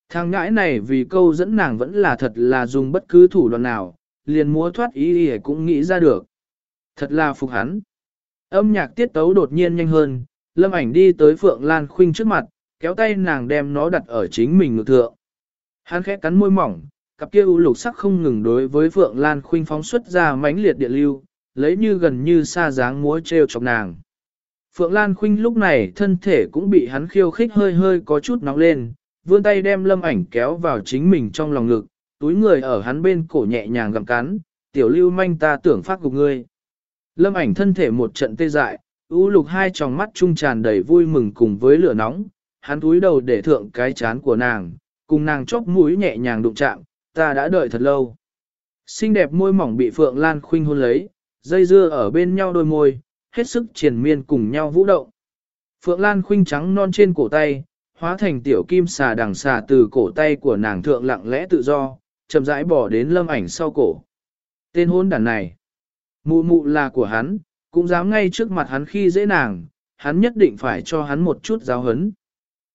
Thằng ngãi này vì câu dẫn nàng vẫn là thật là dùng bất cứ thủ đoạn nào, liền múa thoát ý ý cũng nghĩ ra được. Thật là phục hắn. Âm nhạc tiết tấu đột nhiên nhanh hơn, lâm ảnh đi tới Phượng Lan Khuynh trước mặt, kéo tay nàng đem nó đặt ở chính mình ngực thượng. Hắn khẽ cắn môi mỏng, cặp kia u lục sắc không ngừng đối với Phượng Lan Khuynh phóng xuất ra mãnh liệt điện lưu, lấy như gần như xa dáng múa treo chọc nàng. Phượng Lan Khuynh lúc này thân thể cũng bị hắn khiêu khích hơi hơi có chút nóng lên, vươn tay đem lâm ảnh kéo vào chính mình trong lòng ngực, túi người ở hắn bên cổ nhẹ nhàng gặm cắn, tiểu lưu manh ta tưởng phát cục ngươi. Lâm ảnh thân thể một trận tê dại, u lục hai tròng mắt trung tràn đầy vui mừng cùng với lửa nóng, hắn túi đầu để thượng cái chán của nàng, cùng nàng chóc mũi nhẹ nhàng đụng chạm, ta đã đợi thật lâu. Xinh đẹp môi mỏng bị Phượng Lan Khuynh hôn lấy, dây dưa ở bên nhau đôi môi, hết sức triền miên cùng nhau vũ động. Phượng Lan khuynh trắng non trên cổ tay, hóa thành tiểu kim xà đằng xà từ cổ tay của nàng thượng lặng lẽ tự do, chậm rãi bỏ đến lâm ảnh sau cổ. Tên hôn đàn này, mụ mụ là của hắn, cũng dám ngay trước mặt hắn khi dễ nàng, hắn nhất định phải cho hắn một chút giáo hấn.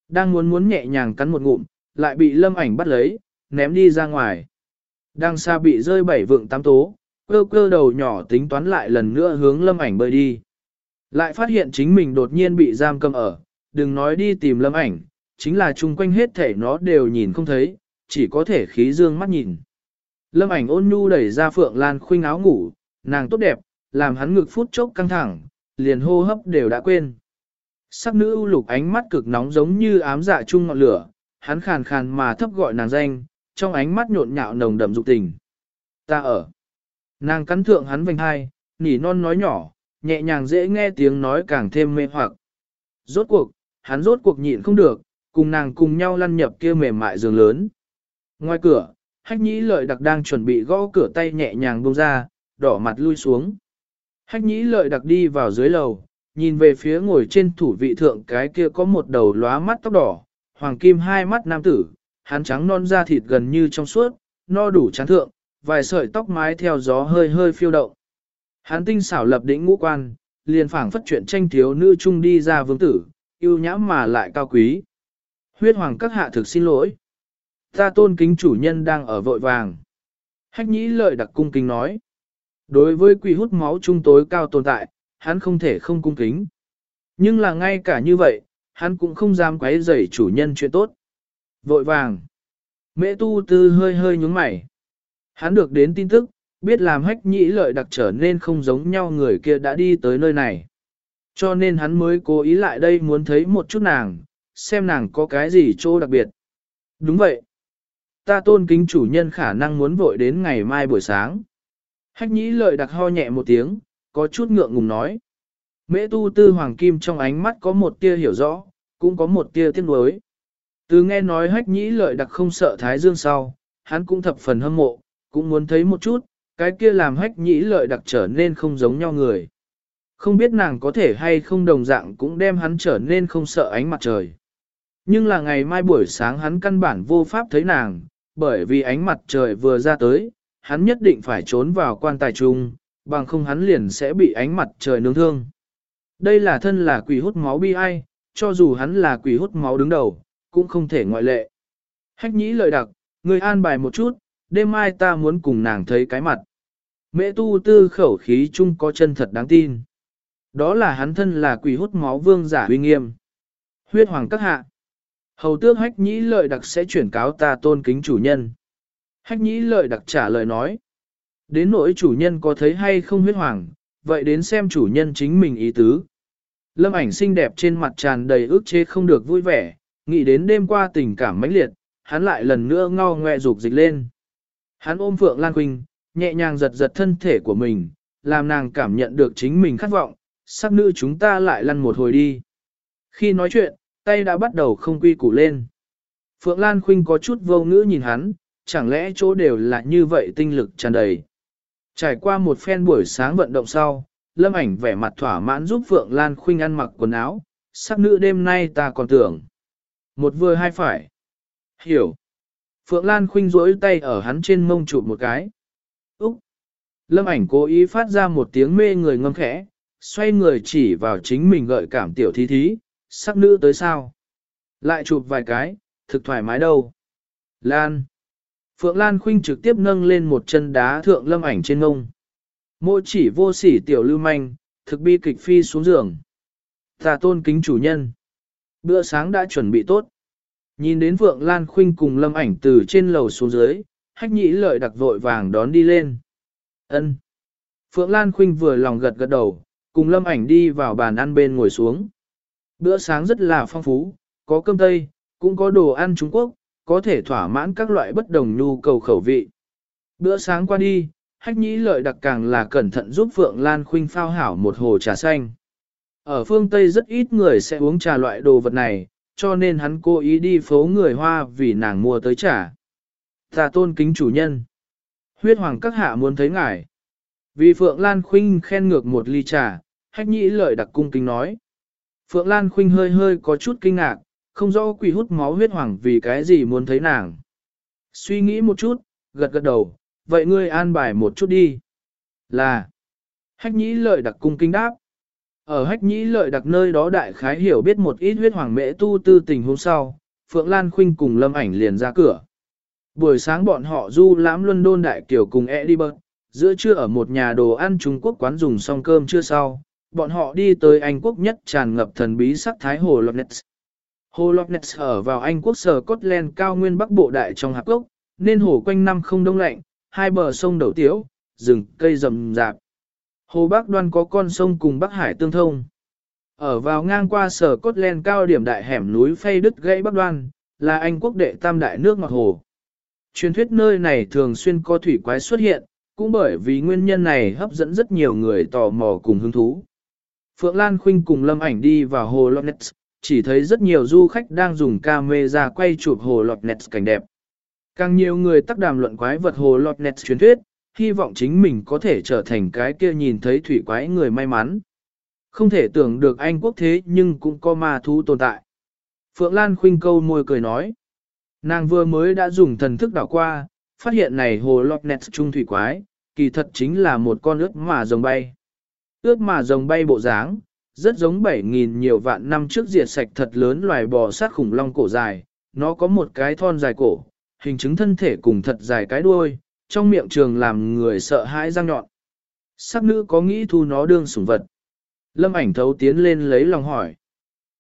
Đang muốn muốn nhẹ nhàng cắn một ngụm, lại bị lâm ảnh bắt lấy, ném đi ra ngoài. Đang xa bị rơi bảy vượng tám tố, cơ cơ đầu nhỏ tính toán lại lần nữa hướng lâm ảnh bơi đi. Lại phát hiện chính mình đột nhiên bị giam cầm ở, đừng nói đi tìm lâm ảnh, chính là chung quanh hết thể nó đều nhìn không thấy, chỉ có thể khí dương mắt nhìn. Lâm ảnh ôn nhu đẩy ra Phượng Lan khuynh áo ngủ, nàng tốt đẹp, làm hắn ngực phút chốc căng thẳng, liền hô hấp đều đã quên. Sắc nữ ưu lục ánh mắt cực nóng giống như ám dạ chung ngọn lửa, hắn khàn khàn mà thấp gọi nàng danh, trong ánh mắt nhộn nhạo nồng đậm dục tình. Ta ở. Nàng cắn thượng hắn vành hai, nỉ non nói nhỏ, nhẹ nhàng dễ nghe tiếng nói càng thêm mê hoặc. Rốt cuộc, hắn rốt cuộc nhịn không được, cùng nàng cùng nhau lăn nhập kia mềm mại giường lớn. Ngoài cửa, hách nhĩ lợi đặc đang chuẩn bị gõ cửa tay nhẹ nhàng buông ra, đỏ mặt lui xuống. Hách nhĩ lợi đặc đi vào dưới lầu, nhìn về phía ngồi trên thủ vị thượng cái kia có một đầu lóa mắt tóc đỏ, hoàng kim hai mắt nam tử, hắn trắng non da thịt gần như trong suốt, no đủ chán thượng, vài sợi tóc mái theo gió hơi hơi phiêu động. Hắn tinh xảo lập đỉnh ngũ quan, liền phảng phất chuyện tranh thiếu nữ trung đi ra vương tử, yêu nhãm mà lại cao quý. Huyết hoàng các hạ thực xin lỗi. Ta tôn kính chủ nhân đang ở vội vàng. Hách nhĩ lợi đặc cung kính nói. Đối với quỷ hút máu trung tối cao tồn tại, hắn không thể không cung kính. Nhưng là ngay cả như vậy, hắn cũng không dám quấy rầy chủ nhân chuyện tốt. Vội vàng. Mẹ tu tư hơi hơi nhúng mày. Hắn được đến tin tức, biết làm hách nhĩ lợi đặc trở nên không giống nhau người kia đã đi tới nơi này. Cho nên hắn mới cố ý lại đây muốn thấy một chút nàng, xem nàng có cái gì chỗ đặc biệt. Đúng vậy. Ta tôn kính chủ nhân khả năng muốn vội đến ngày mai buổi sáng. Hách nhĩ lợi đặc ho nhẹ một tiếng, có chút ngượng ngùng nói. Mễ tu tư hoàng kim trong ánh mắt có một tia hiểu rõ, cũng có một tia tiếc nuối. Từ nghe nói hách nhĩ lợi đặc không sợ thái dương sau, hắn cũng thập phần hâm mộ, cũng muốn thấy một chút, cái kia làm hách nhĩ lợi đặc trở nên không giống nhau người. Không biết nàng có thể hay không đồng dạng cũng đem hắn trở nên không sợ ánh mặt trời. Nhưng là ngày mai buổi sáng hắn căn bản vô pháp thấy nàng, bởi vì ánh mặt trời vừa ra tới, hắn nhất định phải trốn vào quan tài trung, bằng không hắn liền sẽ bị ánh mặt trời nướng thương. Đây là thân là quỷ hút máu bi ai, cho dù hắn là quỷ hút máu đứng đầu, cũng không thể ngoại lệ. Hách nhĩ lợi đặc, người an bài một chút, đêm mai ta muốn cùng nàng thấy cái mặt. mẹ tu tư khẩu khí chung có chân thật đáng tin. Đó là hắn thân là quỷ hút máu vương giả uy nghiêm. Huyết hoàng các hạ. Hầu tước hách nhĩ lợi đặc sẽ chuyển cáo ta tôn kính chủ nhân. Hách nhĩ lợi đặc trả lời nói. Đến nỗi chủ nhân có thấy hay không huyết hoàng, vậy đến xem chủ nhân chính mình ý tứ. Lâm ảnh xinh đẹp trên mặt tràn đầy ước chế không được vui vẻ, nghĩ đến đêm qua tình cảm mãnh liệt, hắn lại lần nữa ngao ngoe dục dịch lên. Hắn ôm Phượng Lan Quỳnh, nhẹ nhàng giật giật thân thể của mình, làm nàng cảm nhận được chính mình khát vọng, sắc nữ chúng ta lại lăn một hồi đi. Khi nói chuyện, tay đã bắt đầu không quy củ lên. Phượng Lan Khuynh có chút vô ngữ nhìn hắn, chẳng lẽ chỗ đều là như vậy tinh lực tràn đầy. Trải qua một phen buổi sáng vận động sau, lâm ảnh vẻ mặt thỏa mãn giúp Phượng Lan Khuynh ăn mặc quần áo, sắc nữ đêm nay ta còn tưởng. Một vừa hai phải. Hiểu. Phượng Lan Khuynh rỗi tay ở hắn trên mông chụp một cái. Úc. Lâm ảnh cố ý phát ra một tiếng mê người ngâm khẽ, xoay người chỉ vào chính mình gợi cảm tiểu thí thí, sắc nữ tới sao. Lại chụp vài cái, thực thoải mái đâu. Lan. Phượng Lan Khuynh trực tiếp nâng lên một chân đá thượng lâm ảnh trên ngông. Môi chỉ vô sỉ tiểu lưu manh, thực bi kịch phi xuống giường. Ta tôn kính chủ nhân. Bữa sáng đã chuẩn bị tốt. Nhìn đến Phượng Lan Khuynh cùng lâm ảnh từ trên lầu xuống dưới, hách nhĩ lợi đặc vội vàng đón đi lên. ân Phượng Lan Khuynh vừa lòng gật gật đầu, cùng lâm ảnh đi vào bàn ăn bên ngồi xuống. Bữa sáng rất là phong phú, có cơm tây, cũng có đồ ăn Trung Quốc, có thể thỏa mãn các loại bất đồng nhu cầu khẩu vị. Bữa sáng qua đi, hách nhĩ lợi đặc càng là cẩn thận giúp Phượng Lan Khuynh phao hảo một hồ trà xanh. Ở phương Tây rất ít người sẽ uống trà loại đồ vật này, cho nên hắn cố ý đi phố người Hoa vì nàng mua tới trà. Ta tôn kính chủ nhân. Huyết hoàng các hạ muốn thấy ngài. Vì Phượng Lan Khuynh khen ngược một ly trà, hách nhĩ lợi đặc cung kính nói. Phượng Lan Khuynh hơi hơi có chút kinh ngạc, không rõ quỷ hút máu huyết hoàng vì cái gì muốn thấy nàng. Suy nghĩ một chút, gật gật đầu, vậy ngươi an bài một chút đi. Là, hách nhĩ lợi đặc cung kinh đáp. Ở hách nhĩ lợi đặc nơi đó đại khái hiểu biết một ít huyết hoàng mễ tu tư tình hôm sau, Phượng Lan Khuynh cùng lâm ảnh liền ra cửa. Buổi sáng bọn họ du lãm luân đôn đại kiểu cùng Edinburgh, giữa trưa ở một nhà đồ ăn Trung Quốc quán dùng xong cơm trưa sau, bọn họ đi tới Anh quốc nhất tràn ngập thần bí sắc thái hồ Loch Ness. Hồ Loch Ness ở vào Anh quốc sở Scotland cao nguyên bắc bộ đại trong hạp gốc, nên hồ quanh năm không đông lạnh, hai bờ sông đầu tiếu, rừng cây rậm rạp. Hồ Bắc đoan có con sông cùng Bắc Hải tương thông. Ở vào ngang qua sở Scotland cao điểm đại hẻm núi phay đứt gãy Bắc đoan, là Anh quốc đệ tam đại nước ngọt hồ. Truyền thuyết nơi này thường xuyên có thủy quái xuất hiện, cũng bởi vì nguyên nhân này hấp dẫn rất nhiều người tò mò cùng hứng thú. Phượng Lan Khuynh cùng Lâm Ảnh đi vào hồ Loch Ness, chỉ thấy rất nhiều du khách đang dùng camera quay chụp hồ Loch Ness cảnh đẹp. Càng nhiều người tác đàm luận quái vật hồ Loch Ness truyền thuyết, hy vọng chính mình có thể trở thành cái kia nhìn thấy thủy quái người may mắn. Không thể tưởng được Anh quốc thế nhưng cũng có ma thú tồn tại. Phượng Lan Khuynh câu môi cười nói. Nàng vừa mới đã dùng thần thức đảo qua, phát hiện này hồ Loch Ness trung thủy quái, kỳ thật chính là một con ướt mà rồng bay ước mà rồng bay bộ dáng, rất giống 7.000 nhiều vạn năm trước diệt sạch thật lớn loài bò sát khủng long cổ dài, nó có một cái thon dài cổ, hình chứng thân thể cùng thật dài cái đuôi, trong miệng trường làm người sợ hãi răng nhọn. Sắc nữ có nghĩ thu nó đương sủng vật. Lâm ảnh thấu tiến lên lấy lòng hỏi.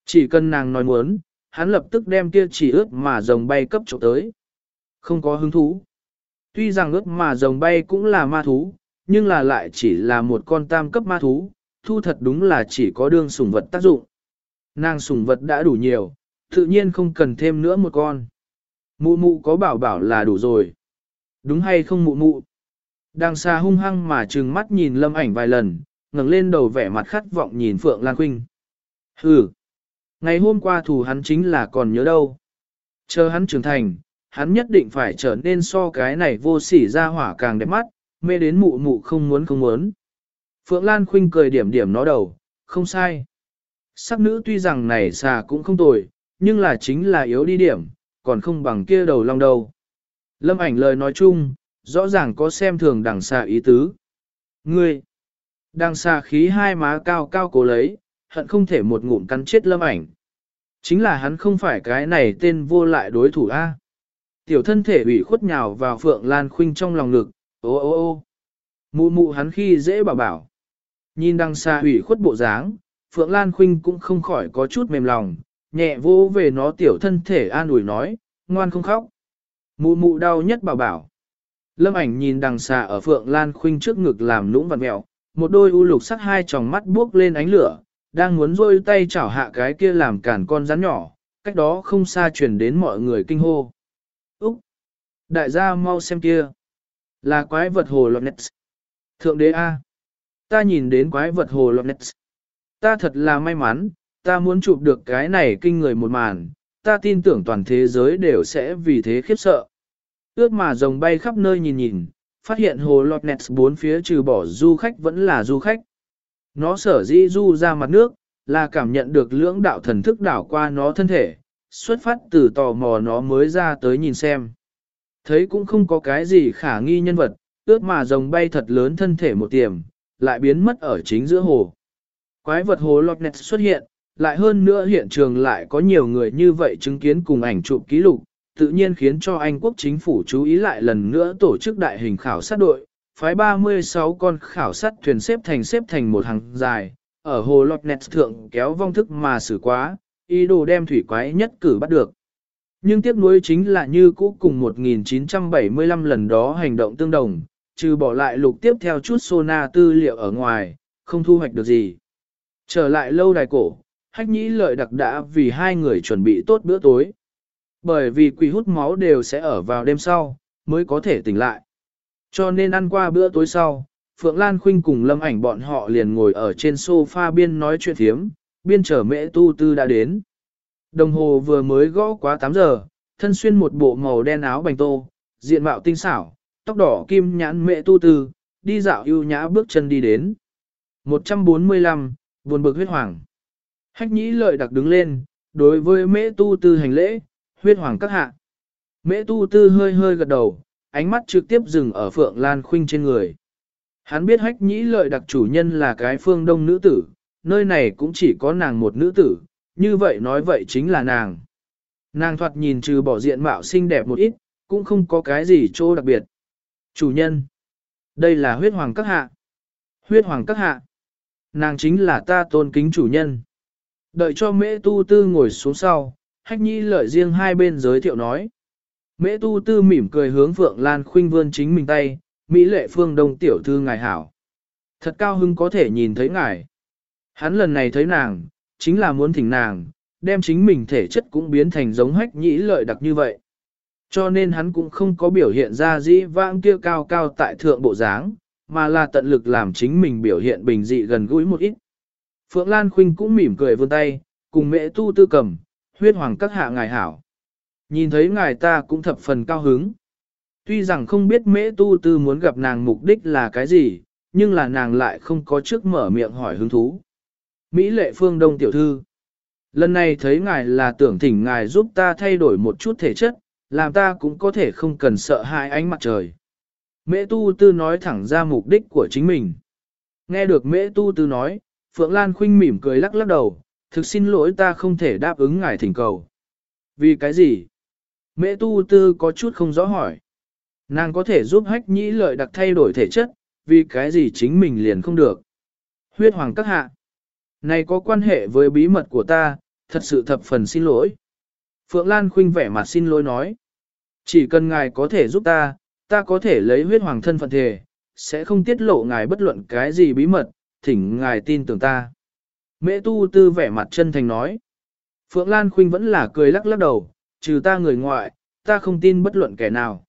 Chỉ cần nàng nói muốn, hắn lập tức đem kia chỉ ướt mà rồng bay cấp chỗ tới. Không có hứng thú. Tuy rằng ướt mà rồng bay cũng là ma thú, nhưng là lại chỉ là một con tam cấp ma thú, thu thật đúng là chỉ có đương sủng vật tác dụng. Nàng sủng vật đã đủ nhiều, tự nhiên không cần thêm nữa một con. Mụ mụ có bảo bảo là đủ rồi. Đúng hay không mụ mụ? Đang xa hung hăng mà trừng mắt nhìn lâm ảnh vài lần, ngẩng lên đầu vẻ mặt khát vọng nhìn Phượng Lan Khuynh. Hừ! Ngày hôm qua thù hắn chính là còn nhớ đâu. Chờ hắn trưởng thành, hắn nhất định phải trở nên so cái này vô sỉ ra hỏa càng đẹp mắt, mê đến mụ mụ không muốn không muốn. Phượng Lan Khuynh cười điểm điểm nó đầu, không sai. Sắc nữ tuy rằng này xà cũng không tồi, nhưng là chính là yếu đi điểm, còn không bằng kia đầu long đầu. Lâm ảnh lời nói chung, rõ ràng có xem thường đằng xà ý tứ. Ngươi! Đằng xà khí hai má cao cao cố lấy, hận không thể một ngụm cắn chết lâm ảnh. Chính là hắn không phải cái này tên vô lại đối thủ A. Tiểu thân thể bị khuất nhào vào Phượng Lan Khuynh trong lòng ngực, ô ô ô. Mụ mụ hắn khi dễ bảo bảo. Nhìn đằng xa ủy khuất bộ dáng, Phượng Lan Khuynh cũng không khỏi có chút mềm lòng, nhẹ vô về nó tiểu thân thể an ủi nói, ngoan không khóc. Mụ mụ đau nhất bảo bảo. Lâm ảnh nhìn đằng xa ở Phượng Lan Khuynh trước ngực làm lũng vặt mẹo, một đôi u lục sắc hai tròng mắt buốc lên ánh lửa, đang muốn rôi tay chảo hạ cái kia làm cản con rắn nhỏ, cách đó không xa truyền đến mọi người kinh hô. Úc! Đại gia mau xem kia! Là quái vật hồ lọt nets. Thượng đế A! Ta nhìn đến quái vật hồ lọt nets. Ta thật là may mắn, ta muốn chụp được cái này kinh người một màn, ta tin tưởng toàn thế giới đều sẽ vì thế khiếp sợ. Ước mà rồng bay khắp nơi nhìn nhìn, phát hiện hồ lọt nets bốn phía trừ bỏ du khách vẫn là du khách. Nó sở dĩ du ra mặt nước, là cảm nhận được lưỡng đạo thần thức đảo qua nó thân thể, xuất phát từ tò mò nó mới ra tới nhìn xem. Thấy cũng không có cái gì khả nghi nhân vật, ước mà rồng bay thật lớn thân thể một tiềm, lại biến mất ở chính giữa hồ. Quái vật hồ lọt nẹt xuất hiện, lại hơn nữa hiện trường lại có nhiều người như vậy chứng kiến cùng ảnh chụp ký lục, tự nhiên khiến cho Anh quốc chính phủ chú ý lại lần nữa tổ chức đại hình khảo sát đội, phái 36 con khảo sát thuyền xếp thành xếp thành một hàng dài, ở hồ lọt nẹt thượng kéo vong thức mà xử quá, ý đồ đem thủy quái nhất cử bắt được. Nhưng tiếc nuối chính là như cũ cùng 1975 lần đó hành động tương đồng, trừ bỏ lại lục tiếp theo chút sona tư liệu ở ngoài, không thu hoạch được gì. Trở lại lâu đài cổ, hách nhĩ lợi đặc đã vì hai người chuẩn bị tốt bữa tối. Bởi vì quỷ hút máu đều sẽ ở vào đêm sau, mới có thể tỉnh lại. Cho nên ăn qua bữa tối sau, Phượng Lan Khuynh cùng lâm ảnh bọn họ liền ngồi ở trên sofa biên nói chuyện thiếm, biên trở mẹ tu tư đã đến. Đồng hồ vừa mới gõ quá 8 giờ, thân xuyên một bộ màu đen áo bành tô, diện mạo tinh xảo, tóc đỏ kim nhãn mẹ tu tư, đi dạo ưu nhã bước chân đi đến. 145, buồn bực huyết hoàng. Hách nhĩ lợi đặc đứng lên, đối với mễ tu tư hành lễ, huyết hoàng các hạ. Mễ tu tư hơi hơi gật đầu, ánh mắt trực tiếp dừng ở Phượng Lan Khuynh trên người. Hắn biết hách nhĩ lợi đặc chủ nhân là cái phương đông nữ tử, nơi này cũng chỉ có nàng một nữ tử, như vậy nói vậy chính là nàng. Nàng thoạt nhìn trừ bỏ diện mạo xinh đẹp một ít, cũng không có cái gì chỗ đặc biệt. Chủ nhân, đây là huyết hoàng các hạ. Huyết hoàng các hạ, nàng chính là ta tôn kính chủ nhân. Đợi cho mễ tu tư ngồi xuống sau, hách nhi lợi riêng hai bên giới thiệu nói. Mễ tu tư mỉm cười hướng Phượng Lan khuynh vươn chính mình tay, Mỹ lệ phương đông tiểu thư ngài hảo. Thật cao hưng có thể nhìn thấy ngài. Hắn lần này thấy nàng, chính là muốn thỉnh nàng, đem chính mình thể chất cũng biến thành giống hách nhĩ lợi đặc như vậy. Cho nên hắn cũng không có biểu hiện ra dĩ vãng kia cao cao tại thượng bộ dáng, mà là tận lực làm chính mình biểu hiện bình dị gần gũi một ít. Phượng Lan Khuynh cũng mỉm cười vươn tay, cùng mẹ tu tư cầm, huyết hoàng các hạ ngài hảo. Nhìn thấy ngài ta cũng thập phần cao hứng. Tuy rằng không biết mễ tu tư muốn gặp nàng mục đích là cái gì, nhưng là nàng lại không có trước mở miệng hỏi hứng thú. Mỹ lệ phương đông tiểu thư. Lần này thấy ngài là tưởng thỉnh ngài giúp ta thay đổi một chút thể chất, làm ta cũng có thể không cần sợ hãi ánh mặt trời. Mễ tu tư nói thẳng ra mục đích của chính mình. Nghe được mễ tu tư nói, Phượng Lan khinh mỉm cười lắc lắc đầu, thực xin lỗi ta không thể đáp ứng ngài thỉnh cầu. Vì cái gì? Mễ tu tư có chút không rõ hỏi. Nàng có thể giúp hách nhĩ lợi đặc thay đổi thể chất, vì cái gì chính mình liền không được. Huyết hoàng các hạ. Này có quan hệ với bí mật của ta, thật sự thập phần xin lỗi. Phượng Lan Khuynh vẻ mặt xin lỗi nói. Chỉ cần ngài có thể giúp ta, ta có thể lấy huyết hoàng thân phận thể, sẽ không tiết lộ ngài bất luận cái gì bí mật, thỉnh ngài tin tưởng ta. Mễ tu tư vẻ mặt chân thành nói. Phượng Lan Khuynh vẫn là cười lắc lắc đầu, trừ ta người ngoại, ta không tin bất luận kẻ nào.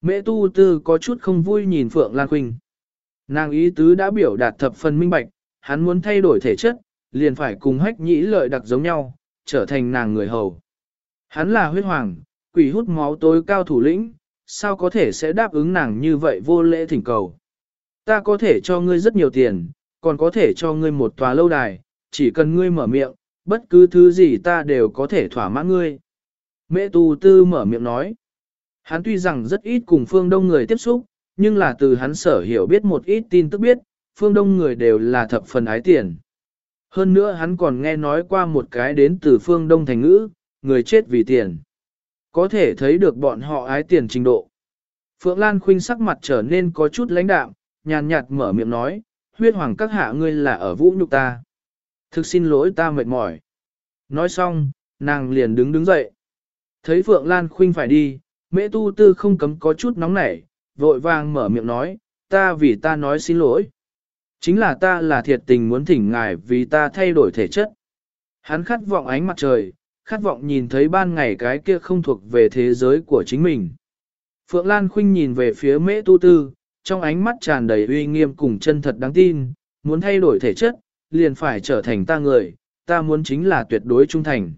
Mễ tu tư có chút không vui nhìn Phượng Lan Khuynh. Nàng ý tứ đã biểu đạt thập phần minh bạch, hắn muốn thay đổi thể chất, liền phải cùng hách nhĩ lợi đặc giống nhau, trở thành nàng người hầu. Hắn là huyết hoàng, quỷ hút máu tối cao thủ lĩnh, sao có thể sẽ đáp ứng nàng như vậy vô lễ thỉnh cầu. Ta có thể cho ngươi rất nhiều tiền, còn có thể cho ngươi một tòa lâu đài, chỉ cần ngươi mở miệng, bất cứ thứ gì ta đều có thể thỏa mãn ngươi. Mẹ tù tư mở miệng nói. Hắn tuy rằng rất ít cùng phương đông người tiếp xúc, nhưng là từ hắn sở hiểu biết một ít tin tức biết, phương đông người đều là thập phần ái tiền. Hơn nữa hắn còn nghe nói qua một cái đến từ phương đông thành ngữ, người chết vì tiền. Có thể thấy được bọn họ ái tiền trình độ. Phượng Lan Khuynh sắc mặt trở nên có chút lãnh đạm, nhàn nhạt mở miệng nói, huyết hoàng các hạ ngươi là ở vũ nhục ta. Thực xin lỗi ta mệt mỏi. Nói xong, nàng liền đứng đứng dậy. Thấy Phượng Lan Khuynh phải đi, Mễ tu tư không cấm có chút nóng nảy, vội vàng mở miệng nói, ta vì ta nói xin lỗi. Chính là ta là thiệt tình muốn thỉnh ngài vì ta thay đổi thể chất. Hắn khát vọng ánh mặt trời, khát vọng nhìn thấy ban ngày cái kia không thuộc về thế giới của chính mình. Phượng Lan Khuynh nhìn về phía mễ tu tư, trong ánh mắt tràn đầy uy nghiêm cùng chân thật đáng tin, muốn thay đổi thể chất, liền phải trở thành ta người, ta muốn chính là tuyệt đối trung thành.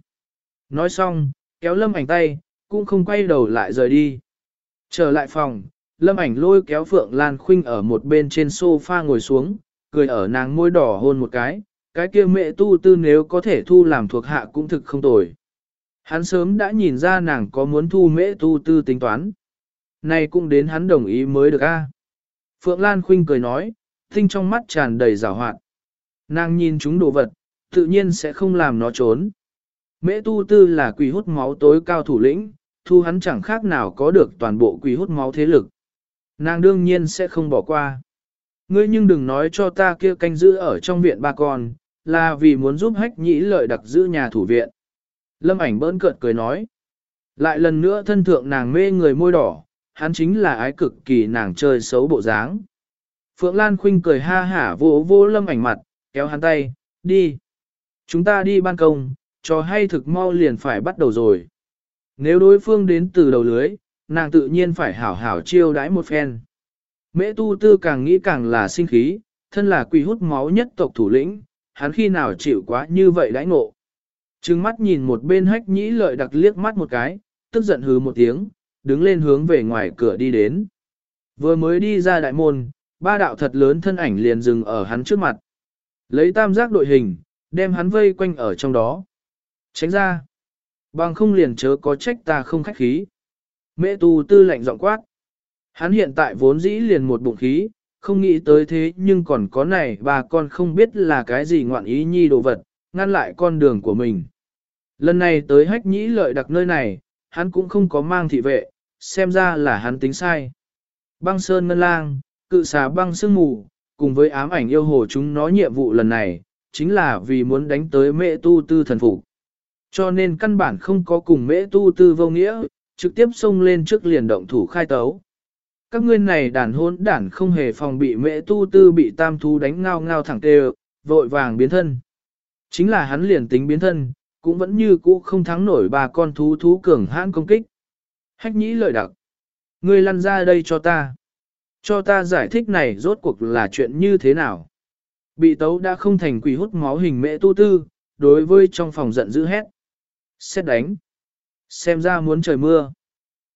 Nói xong, kéo lâm ảnh tay, cũng không quay đầu lại rời đi. Trở lại phòng, lâm ảnh lôi kéo Phượng Lan Khuynh ở một bên trên sofa ngồi xuống, cười ở nàng môi đỏ hôn một cái, cái kia mẹ tu tư nếu có thể thu làm thuộc hạ cũng thực không tồi. Hắn sớm đã nhìn ra nàng có muốn thu mễ tu tư tính toán. Này cũng đến hắn đồng ý mới được a. À? Phượng Lan Khuynh cười nói, tinh trong mắt tràn đầy rào hoạt. Nàng nhìn chúng đồ vật, tự nhiên sẽ không làm nó trốn. Mễ tu tư là quỷ hút máu tối cao thủ lĩnh, thu hắn chẳng khác nào có được toàn bộ quỷ hút máu thế lực. Nàng đương nhiên sẽ không bỏ qua. Ngươi nhưng đừng nói cho ta kia canh giữ ở trong viện ba con, là vì muốn giúp hách nhĩ lợi đặc giữ nhà thủ viện. Lâm ảnh bỡn cợt cười nói. Lại lần nữa thân thượng nàng mê người môi đỏ, hắn chính là ái cực kỳ nàng chơi xấu bộ dáng. Phượng Lan Khuynh cười ha hả vô vô lâm ảnh mặt, kéo hắn tay, đi. Chúng ta đi ban công, trò hay thực mau liền phải bắt đầu rồi. Nếu đối phương đến từ đầu lưới, nàng tự nhiên phải hảo hảo chiêu đãi một phen. Mễ tu tư càng nghĩ càng là sinh khí, thân là quỷ hút máu nhất tộc thủ lĩnh, hắn khi nào chịu quá như vậy đãi ngộ. Trừng mắt nhìn một bên hách nhĩ lợi đặc liếc mắt một cái, tức giận hứ một tiếng, đứng lên hướng về ngoài cửa đi đến. Vừa mới đi ra đại môn, ba đạo thật lớn thân ảnh liền dừng ở hắn trước mặt. Lấy tam giác đội hình, đem hắn vây quanh ở trong đó. Tránh ra. Bằng không liền chớ có trách ta không khách khí. Mẹ tu tư lạnh giọng quát. Hắn hiện tại vốn dĩ liền một bụng khí, không nghĩ tới thế nhưng còn có này bà con không biết là cái gì ngoạn ý nhi đồ vật, ngăn lại con đường của mình. Lần này tới hách nhĩ lợi đặc nơi này, hắn cũng không có mang thị vệ, xem ra là hắn tính sai. Băng sơn ngân lang, cự xà băng sương mù, cùng với ám ảnh yêu hồ chúng nó nhiệm vụ lần này, chính là vì muốn đánh tới mẹ tu tư thần phục. Cho nên căn bản không có cùng mễ tu tư vô nghĩa, trực tiếp xông lên trước liền động thủ khai tấu. Các ngươi này đàn hôn đản không hề phòng bị mẹ tu tư bị tam thú đánh ngao ngao thẳng tê vội vàng biến thân. Chính là hắn liền tính biến thân, cũng vẫn như cũ không thắng nổi ba con thú thú cường hãn công kích. Hách nhĩ lợi đặc. Ngươi lăn ra đây cho ta. Cho ta giải thích này rốt cuộc là chuyện như thế nào. Bị tấu đã không thành quỷ hút máu hình mẹ tu tư, đối với trong phòng giận dữ hét. Xét đánh. Xem ra muốn trời mưa.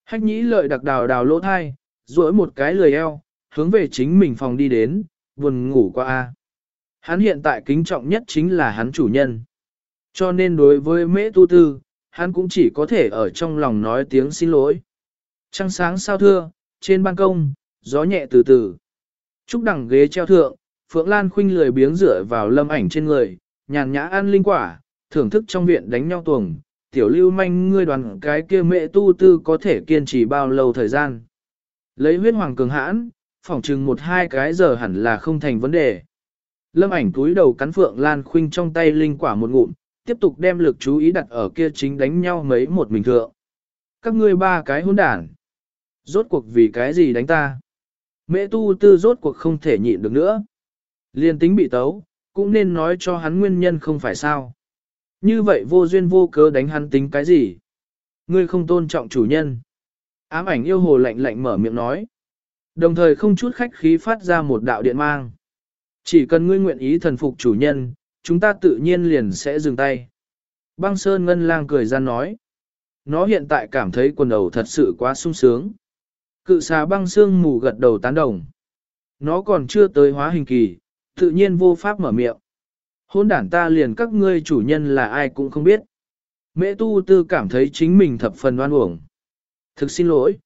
Hách nhĩ lợi đặc đào đào lỗ thai, duỗi một cái lười eo, hướng về chính mình phòng đi đến, buồn ngủ qua a. Hắn hiện tại kính trọng nhất chính là hắn chủ nhân. Cho nên đối với mễ tu tư, hắn cũng chỉ có thể ở trong lòng nói tiếng xin lỗi. Trăng sáng sao thưa, trên ban công, gió nhẹ từ từ. Trúc đằng ghế treo thượng, Phượng Lan khuynh lười biếng rửa vào lâm ảnh trên người, nhàn nhã ăn linh quả, thưởng thức trong viện đánh nhau tuồng. Tiểu lưu manh ngươi đoàn cái kia mẹ tu tư có thể kiên trì bao lâu thời gian. Lấy huyết hoàng cường hãn, phỏng chừng một hai cái giờ hẳn là không thành vấn đề. Lâm ảnh túi đầu cắn Phượng Lan khuynh trong tay linh quả một ngụm, tiếp tục đem lực chú ý đặt ở kia chính đánh nhau mấy một mình thượng. Các ngươi ba cái hỗn đản. Rốt cuộc vì cái gì đánh ta? Mẹ tu tư rốt cuộc không thể nhịn được nữa. Liên tính bị tấu, cũng nên nói cho hắn nguyên nhân không phải sao. Như vậy vô duyên vô cớ đánh hắn tính cái gì? Ngươi không tôn trọng chủ nhân. Ám ảnh yêu hồ lạnh lạnh mở miệng nói. Đồng thời không chút khách khí phát ra một đạo điện mang. Chỉ cần ngươi nguyện ý thần phục chủ nhân, chúng ta tự nhiên liền sẽ dừng tay. Băng Sơn Ngân Lang cười ra nói. Nó hiện tại cảm thấy quần đầu thật sự quá sung sướng. Cự xà băng xương mù gật đầu tán đồng. Nó còn chưa tới hóa hình kỳ, tự nhiên vô pháp mở miệng. Hôn đản ta liền các ngươi chủ nhân là ai cũng không biết. Mẹ tu tư cảm thấy chính mình thập phần oan uổng. Thực xin lỗi.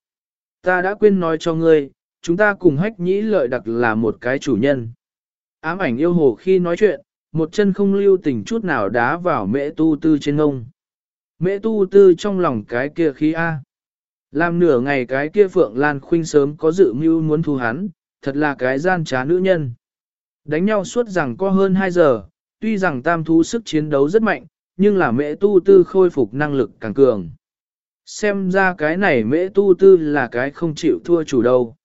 Ta đã quên nói cho ngươi, chúng ta cùng hách nhĩ lợi đặc là một cái chủ nhân. Ám ảnh yêu hồ khi nói chuyện, một chân không lưu tình chút nào đá vào mẹ tu tư trên ngông. Mẹ tu tư trong lòng cái kia khí A. Làm nửa ngày cái kia Phượng Lan Khuynh sớm có dự mưu muốn thu hắn, thật là cái gian trá nữ nhân. Đánh nhau suốt rằng có hơn 2 giờ, tuy rằng tam thú sức chiến đấu rất mạnh, nhưng là mẹ tu tư khôi phục năng lực càng cường. Xem ra cái này mẹ tu tư là cái không chịu thua chủ đâu.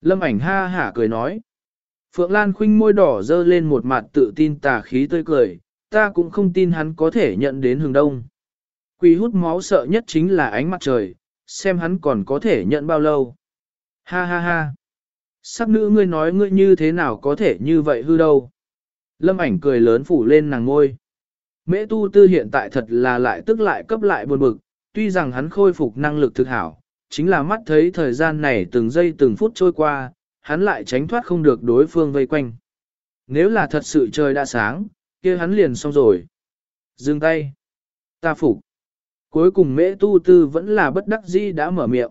Lâm ảnh ha hả cười nói. Phượng Lan khinh môi đỏ dơ lên một mặt tự tin tà khí tươi cười, ta cũng không tin hắn có thể nhận đến hướng đông. Quỷ hút máu sợ nhất chính là ánh mặt trời, xem hắn còn có thể nhận bao lâu. Ha ha ha. Sắc nữ ngươi nói ngươi như thế nào có thể như vậy hư đâu. Lâm ảnh cười lớn phủ lên nàng ngôi. Mễ tu tư hiện tại thật là lại tức lại cấp lại buồn bực, tuy rằng hắn khôi phục năng lực thực hảo, chính là mắt thấy thời gian này từng giây từng phút trôi qua, hắn lại tránh thoát không được đối phương vây quanh. Nếu là thật sự trời đã sáng, kia hắn liền xong rồi. Dừng tay. Ta phục. Cuối cùng mễ tu tư vẫn là bất đắc dĩ đã mở miệng.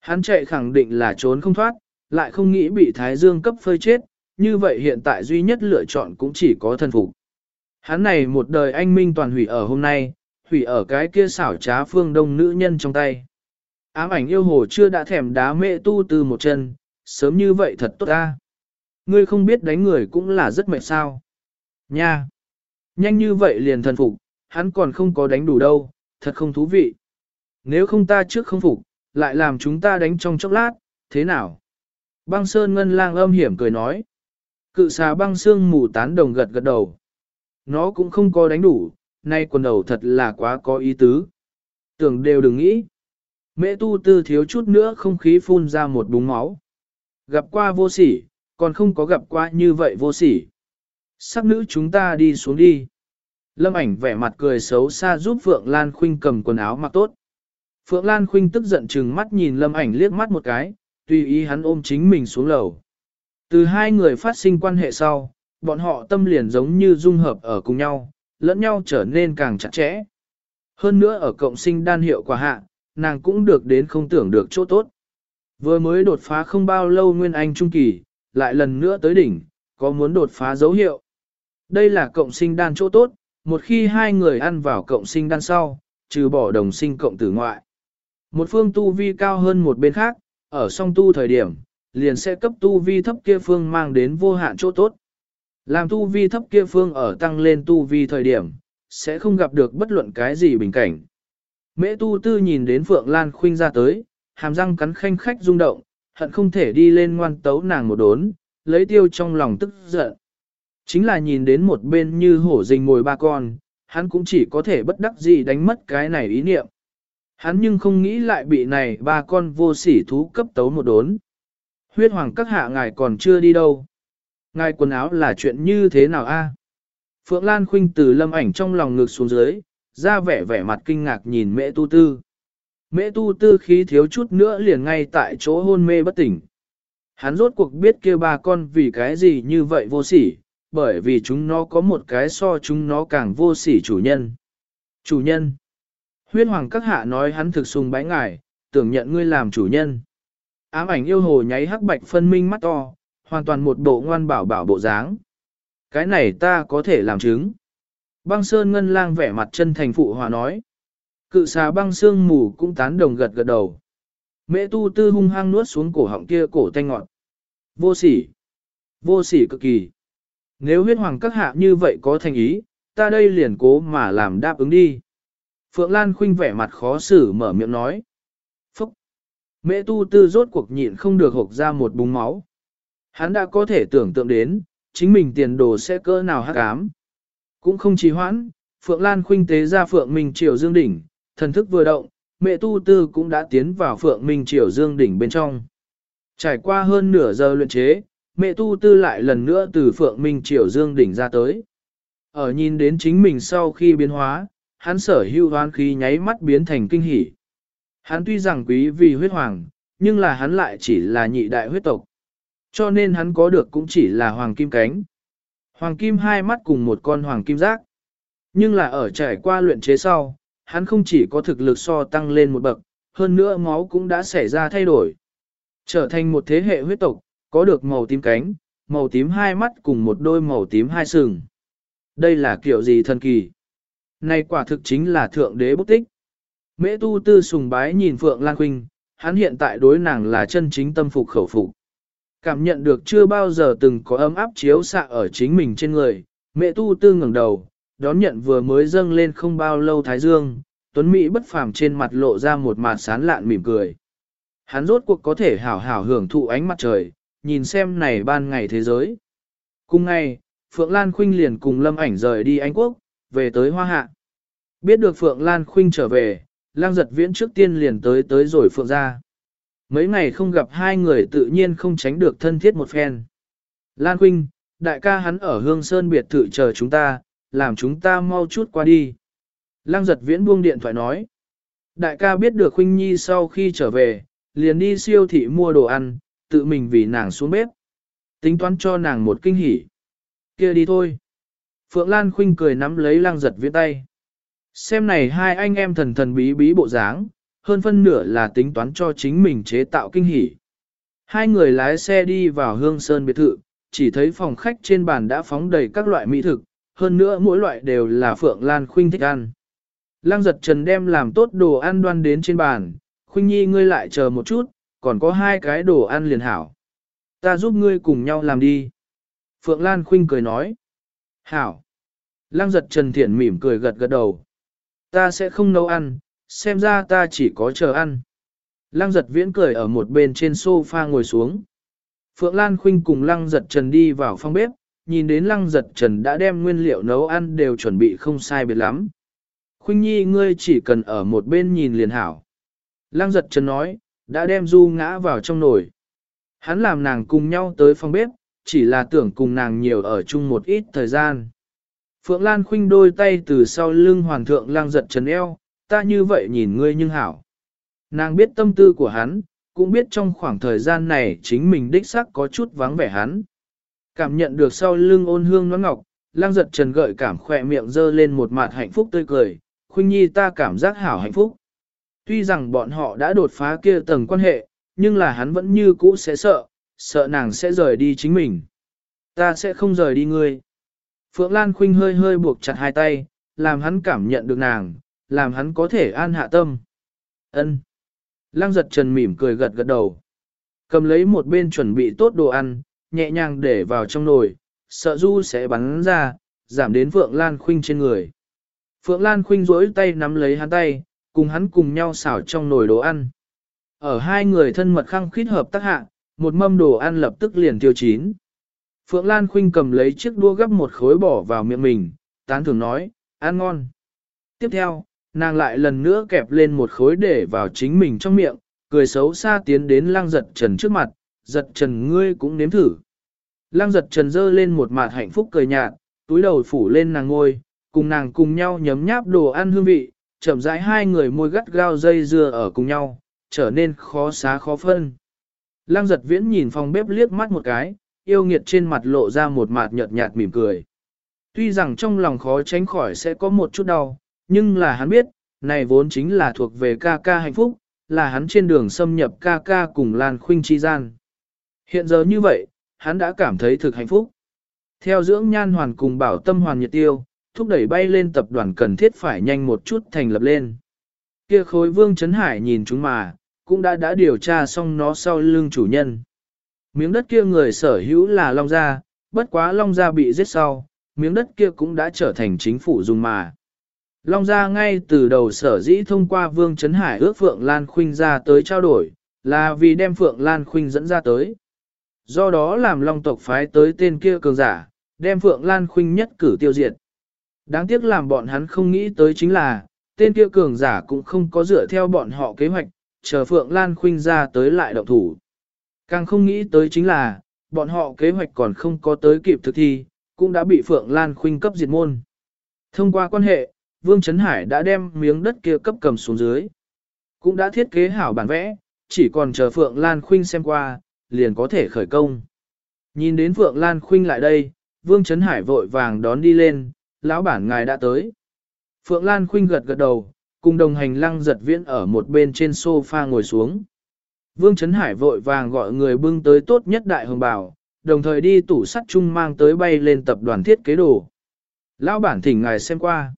Hắn chạy khẳng định là trốn không thoát, lại không nghĩ bị Thái Dương cấp phơi chết, như vậy hiện tại duy nhất lựa chọn cũng chỉ có thân phục. Hắn này một đời anh minh toàn hủy ở hôm nay, hủy ở cái kia xảo trá phương đông nữ nhân trong tay. Ám ảnh yêu hồ chưa đã thèm đá mẹ tu từ một chân, sớm như vậy thật tốt ta. Ngươi không biết đánh người cũng là rất mệt sao. Nha! Nhanh như vậy liền thần phục, hắn còn không có đánh đủ đâu, thật không thú vị. Nếu không ta trước không phục, lại làm chúng ta đánh trong chốc lát, thế nào? Băng Sơn Ngân Lang âm hiểm cười nói. Cự xà băng xương mù tán đồng gật gật đầu. Nó cũng không có đánh đủ, nay quần đầu thật là quá có ý tứ. Tưởng đều đừng nghĩ. Mẹ tu tư thiếu chút nữa không khí phun ra một búng máu. Gặp qua vô sỉ, còn không có gặp qua như vậy vô sỉ. Sắc nữ chúng ta đi xuống đi. Lâm ảnh vẻ mặt cười xấu xa giúp Phượng Lan Khuynh cầm quần áo mặc tốt. Phượng Lan Khuynh tức giận chừng mắt nhìn Lâm ảnh liếc mắt một cái, tùy ý hắn ôm chính mình xuống lầu. Từ hai người phát sinh quan hệ sau, bọn họ tâm liền giống như dung hợp ở cùng nhau, lẫn nhau trở nên càng chặt chẽ. Hơn nữa ở cộng sinh đan hiệu quả hạ, nàng cũng được đến không tưởng được chỗ tốt. Vừa mới đột phá không bao lâu Nguyên Anh Trung Kỳ, lại lần nữa tới đỉnh, có muốn đột phá dấu hiệu. Đây là cộng sinh đan chỗ tốt, một khi hai người ăn vào cộng sinh đan sau, trừ bỏ đồng sinh cộng tử ngoại. Một phương tu vi cao hơn một bên khác, ở song tu thời điểm, liền sẽ cấp tu vi thấp kia phương mang đến vô hạn chỗ tốt. Làm tu vi thấp kia phương ở tăng lên tu vi thời điểm, sẽ không gặp được bất luận cái gì bình cảnh. Mễ tu tư nhìn đến Phượng Lan Khuynh ra tới, hàm răng cắn khanh khách rung động, hận không thể đi lên ngoan tấu nàng một đốn, lấy tiêu trong lòng tức giận. Chính là nhìn đến một bên như hổ rình ngồi ba con, hắn cũng chỉ có thể bất đắc dĩ đánh mất cái này ý niệm. Hắn nhưng không nghĩ lại bị này ba con vô sỉ thú cấp tấu một đốn. Huyết hoàng các hạ ngài còn chưa đi đâu. Ngài quần áo là chuyện như thế nào a? Phượng Lan Khuynh từ lâm ảnh trong lòng ngực xuống dưới, ra vẻ vẻ mặt kinh ngạc nhìn mẹ tu tư. Mẹ tu tư khí thiếu chút nữa liền ngay tại chỗ hôn mê bất tỉnh. Hắn rốt cuộc biết kia ba con vì cái gì như vậy vô sỉ, bởi vì chúng nó có một cái so chúng nó càng vô sỉ chủ nhân. Chủ nhân. Huyết hoàng các hạ nói hắn thực sùng bái ngài, tưởng nhận ngươi làm chủ nhân. Ám ảnh yêu hồ nháy hắc bạch phân minh mắt to, hoàn toàn một bộ ngoan bảo bảo bộ dáng. Cái này ta có thể làm chứng. Băng Sơn Ngân Lang vẻ mặt chân thành phụ hòa nói. Cự xà băng xương mù cũng tán đồng gật gật đầu. Mễ tu tư hung hăng nuốt xuống cổ họng kia cổ tanh ngọt. Vô sỉ. Vô sỉ cực kỳ. Nếu huyết hoàng các hạ như vậy có thành ý, ta đây liền cố mà làm đáp ứng đi. Phượng Lan khinh vẻ mặt khó xử mở miệng nói. Phúc! Mẹ tu tư rốt cuộc nhịn không được hộc ra một búng máu. Hắn đã có thể tưởng tượng đến, chính mình tiền đồ sẽ cỡ nào hắc ám. Cũng không trì hoãn, Phượng Lan khuynh tế ra Phượng Minh Triều Dương Đỉnh, thần thức vừa động, mẹ tu tư cũng đã tiến vào Phượng Minh Triều Dương Đỉnh bên trong. Trải qua hơn nửa giờ luyện chế, mẹ tu tư lại lần nữa từ Phượng Minh Triều Dương Đỉnh ra tới. Ở nhìn đến chính mình sau khi biến hóa, hắn sở hữu hoán khí nháy mắt biến thành kinh hỉ. Hắn tuy rằng quý vì huyết hoàng, nhưng là hắn lại chỉ là nhị đại huyết tộc. Cho nên hắn có được cũng chỉ là hoàng kim cánh. Hoàng kim hai mắt cùng một con hoàng kim giác. Nhưng là ở trải qua luyện chế sau, hắn không chỉ có thực lực so tăng lên một bậc, hơn nữa máu cũng đã xảy ra thay đổi. Trở thành một thế hệ huyết tộc, có được màu tím cánh, màu tím hai mắt cùng một đôi màu tím hai sừng. Đây là kiểu gì thần kỳ? Này quả thực chính là thượng đế bút tích. Mễ tu tư sùng bái nhìn Phượng Lan Khuynh, hắn hiện tại đối nàng là chân chính tâm phục khẩu phục. Cảm nhận được chưa bao giờ từng có ấm áp chiếu xạ ở chính mình trên người, mẹ tu tư ngẩng đầu, đón nhận vừa mới dâng lên không bao lâu thái dương, tuấn Mỹ bất phàm trên mặt lộ ra một mặt sán lạn mỉm cười. Hắn rốt cuộc có thể hảo hảo hưởng thụ ánh mặt trời, nhìn xem này ban ngày thế giới. Cùng ngày, Phượng Lan Khuynh liền cùng Lâm Ảnh rời đi Anh Quốc, về tới Hoa Hạ. Biết được Phượng Lan Khuynh trở về, Lang giật viễn trước tiên liền tới tới rồi Phượng ra. Mấy ngày không gặp hai người tự nhiên không tránh được thân thiết một phen. Lan Quynh, đại ca hắn ở Hương Sơn biệt thự chờ chúng ta, làm chúng ta mau chút qua đi. Lăng giật viễn buông điện thoại nói. Đại ca biết được Khuynh Nhi sau khi trở về, liền đi siêu thị mua đồ ăn, tự mình vì nàng xuống bếp. Tính toán cho nàng một kinh hỉ. kia đi thôi. Phượng Lan Khuynh cười nắm lấy lăng giật viễn tay. Xem này hai anh em thần thần bí bí bộ dáng, hơn phân nửa là tính toán cho chính mình chế tạo kinh hỉ. Hai người lái xe đi vào hương sơn biệt thự, chỉ thấy phòng khách trên bàn đã phóng đầy các loại mỹ thực, hơn nữa mỗi loại đều là Phượng Lan Khuynh thích ăn. Lăng giật trần đem làm tốt đồ ăn đoan đến trên bàn, Khuynh Nhi ngươi lại chờ một chút, còn có hai cái đồ ăn liền hảo. Ta giúp ngươi cùng nhau làm đi. Phượng Lan Khuynh cười nói. Hảo. Lăng giật trần thiện mỉm cười gật gật đầu. Ta sẽ không nấu ăn, xem ra ta chỉ có chờ ăn. Lăng giật viễn cười ở một bên trên sofa ngồi xuống. Phượng Lan Khuynh cùng Lăng giật trần đi vào phòng bếp, nhìn đến Lăng giật trần đã đem nguyên liệu nấu ăn đều chuẩn bị không sai biệt lắm. Khuynh Nhi ngươi chỉ cần ở một bên nhìn liền hảo. Lăng giật trần nói, đã đem du ngã vào trong nồi. Hắn làm nàng cùng nhau tới phòng bếp, chỉ là tưởng cùng nàng nhiều ở chung một ít thời gian. Phượng Lan Khuynh đôi tay từ sau lưng hoàng thượng Lăng giật trần eo, ta như vậy nhìn ngươi nhưng hảo. Nàng biết tâm tư của hắn, cũng biết trong khoảng thời gian này chính mình đích xác có chút vắng vẻ hắn. Cảm nhận được sau lưng ôn hương nón ngọc, lang giật trần gợi cảm khỏe miệng dơ lên một mặt hạnh phúc tươi cười, khuynh nhi ta cảm giác hảo hạnh phúc. Tuy rằng bọn họ đã đột phá kia tầng quan hệ, nhưng là hắn vẫn như cũ sẽ sợ, sợ nàng sẽ rời đi chính mình. Ta sẽ không rời đi ngươi. Phượng Lan Khuynh hơi hơi buộc chặt hai tay, làm hắn cảm nhận được nàng, làm hắn có thể an hạ tâm. Ân. Lăng giật trần mỉm cười gật gật đầu. Cầm lấy một bên chuẩn bị tốt đồ ăn, nhẹ nhàng để vào trong nồi, sợ du sẽ bắn ra, giảm đến Phượng Lan Khuynh trên người. Phượng Lan Khuynh rỗi tay nắm lấy hắn tay, cùng hắn cùng nhau xảo trong nồi đồ ăn. Ở hai người thân mật khăng khít hợp tác hạ, một mâm đồ ăn lập tức liền tiêu chín. Phượng Lan Khuynh cầm lấy chiếc đũa gấp một khối bỏ vào miệng mình, tán thưởng nói, ăn ngon. Tiếp theo, nàng lại lần nữa kẹp lên một khối để vào chính mình trong miệng, cười xấu xa tiến đến lăng giật trần trước mặt, giật trần ngươi cũng nếm thử. Lăng giật trần dơ lên một mặt hạnh phúc cười nhạt, túi đầu phủ lên nàng ngôi, cùng nàng cùng nhau nhấm nháp đồ ăn hương vị, chậm rãi hai người môi gắt gao dây dưa ở cùng nhau, trở nên khó xá khó phân. Lăng giật viễn nhìn phòng bếp liếc mắt một cái, yêu nghiệt trên mặt lộ ra một mặt nhợt nhạt mỉm cười. Tuy rằng trong lòng khó tránh khỏi sẽ có một chút đau, nhưng là hắn biết, này vốn chính là thuộc về ca ca hạnh phúc, là hắn trên đường xâm nhập ca ca cùng Lan Khuynh chi gian. Hiện giờ như vậy, hắn đã cảm thấy thực hạnh phúc. Theo dưỡng nhan hoàn cùng bảo tâm hoàn nhiệt tiêu, thúc đẩy bay lên tập đoàn cần thiết phải nhanh một chút thành lập lên. Kia khối vương Trấn Hải nhìn chúng mà, cũng đã đã điều tra xong nó sau lưng chủ nhân. Miếng đất kia người sở hữu là Long Gia, bất quá Long Gia bị giết sau, miếng đất kia cũng đã trở thành chính phủ dùng mà. Long Gia ngay từ đầu sở dĩ thông qua Vương Trấn Hải ước Phượng Lan Khuynh ra tới trao đổi, là vì đem Phượng Lan Khuynh dẫn ra tới. Do đó làm Long tộc phái tới tên kia cường giả, đem Phượng Lan Khuynh nhất cử tiêu diệt. Đáng tiếc làm bọn hắn không nghĩ tới chính là, tên kia cường giả cũng không có dựa theo bọn họ kế hoạch, chờ Phượng Lan Khuynh ra tới lại động thủ. Càng không nghĩ tới chính là, bọn họ kế hoạch còn không có tới kịp thực thi, cũng đã bị Phượng Lan Khuynh cấp diệt môn. Thông qua quan hệ, Vương Trấn Hải đã đem miếng đất kia cấp cầm xuống dưới. Cũng đã thiết kế hảo bản vẽ, chỉ còn chờ Phượng Lan Khuynh xem qua, liền có thể khởi công. Nhìn đến Phượng Lan Khuynh lại đây, Vương Trấn Hải vội vàng đón đi lên, lão bản ngài đã tới. Phượng Lan Khuynh gật gật đầu, cùng đồng hành lăng giật viễn ở một bên trên sofa ngồi xuống. Vương Trấn Hải vội vàng gọi người bưng tới tốt nhất đại hồng bảo, đồng thời đi tủ sắt chung mang tới bay lên tập đoàn thiết kế đồ. Lão bản thỉnh ngài xem qua.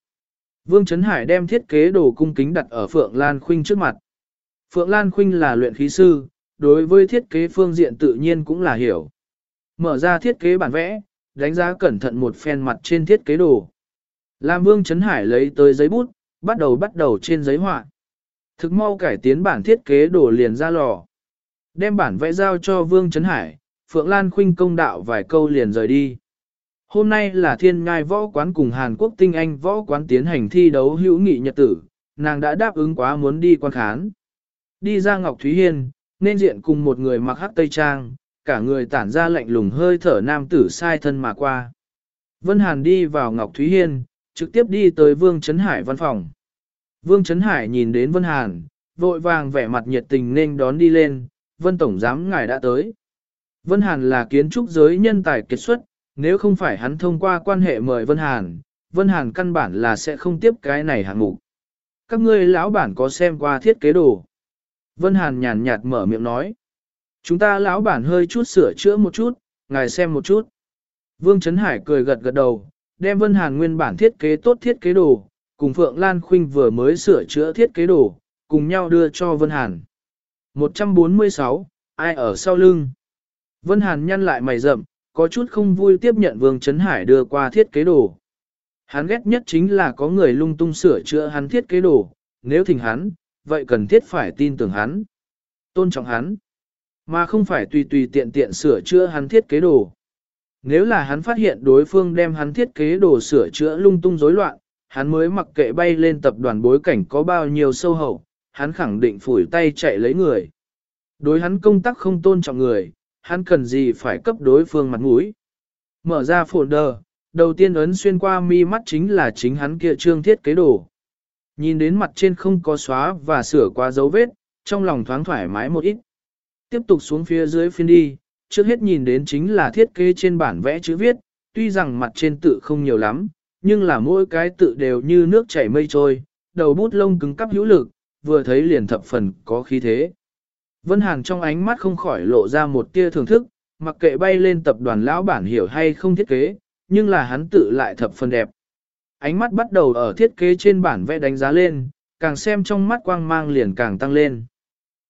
Vương Trấn Hải đem thiết kế đồ cung kính đặt ở Phượng Lan Khuynh trước mặt. Phượng Lan Khuynh là luyện khí sư, đối với thiết kế phương diện tự nhiên cũng là hiểu. Mở ra thiết kế bản vẽ, đánh giá cẩn thận một phen mặt trên thiết kế đồ. Lam Vương Trấn Hải lấy tới giấy bút, bắt đầu bắt đầu trên giấy họa. Thực mau cải tiến bản thiết kế đồ liền ra lò. Đem bản vẽ giao cho Vương Trấn Hải, Phượng Lan Khuynh công đạo vài câu liền rời đi. Hôm nay là thiên ngai võ quán cùng Hàn Quốc tinh anh võ quán tiến hành thi đấu hữu nghị nhật tử, nàng đã đáp ứng quá muốn đi quan khán. Đi ra Ngọc Thúy Hiên, nên diện cùng một người mặc hắc tây trang, cả người tản ra lạnh lùng hơi thở nam tử sai thân mà qua. Vân Hàn đi vào Ngọc Thúy Hiên, trực tiếp đi tới Vương Trấn Hải văn phòng. Vương Trấn Hải nhìn đến Vân Hàn, vội vàng vẻ mặt nhiệt tình nên đón đi lên, Vân Tổng Giám ngài đã tới. Vân Hàn là kiến trúc giới nhân tài kết xuất, nếu không phải hắn thông qua quan hệ mời Vân Hàn, Vân Hàn căn bản là sẽ không tiếp cái này hạng mục. Các ngươi lão bản có xem qua thiết kế đồ. Vân Hàn nhàn nhạt mở miệng nói. Chúng ta lão bản hơi chút sửa chữa một chút, ngài xem một chút. Vương Trấn Hải cười gật gật đầu, đem Vân Hàn nguyên bản thiết kế tốt thiết kế đồ, cùng Phượng Lan Khuynh vừa mới sửa chữa thiết kế đồ, cùng nhau đưa cho Vân Hàn. 146, ai ở sau lưng? Vân Hàn nhăn lại mày rậm, có chút không vui tiếp nhận Vương Trấn Hải đưa qua thiết kế đồ. Hắn ghét nhất chính là có người lung tung sửa chữa hắn thiết kế đồ, nếu thỉnh hắn, vậy cần thiết phải tin tưởng hắn, tôn trọng hắn, mà không phải tùy tùy tiện tiện sửa chữa hắn thiết kế đồ. Nếu là hắn phát hiện đối phương đem hắn thiết kế đồ sửa chữa lung tung rối loạn, hắn mới mặc kệ bay lên tập đoàn bối cảnh có bao nhiêu sâu hậu, hắn khẳng định phủi tay chạy lấy người. Đối hắn công tác không tôn trọng người, hắn cần gì phải cấp đối phương mặt mũi. Mở ra folder, đầu tiên ấn xuyên qua mi mắt chính là chính hắn kia trương thiết kế đồ. Nhìn đến mặt trên không có xóa và sửa qua dấu vết, trong lòng thoáng thoải mái một ít. Tiếp tục xuống phía dưới phiên đi, trước hết nhìn đến chính là thiết kế trên bản vẽ chữ viết, tuy rằng mặt trên tự không nhiều lắm, nhưng là mỗi cái tự đều như nước chảy mây trôi, đầu bút lông cứng cắp hữu lực, vừa thấy liền thập phần có khí thế. Vân Hàn trong ánh mắt không khỏi lộ ra một tia thưởng thức, mặc kệ bay lên tập đoàn lão bản hiểu hay không thiết kế, nhưng là hắn tự lại thập phần đẹp. Ánh mắt bắt đầu ở thiết kế trên bản vẽ đánh giá lên, càng xem trong mắt quang mang liền càng tăng lên.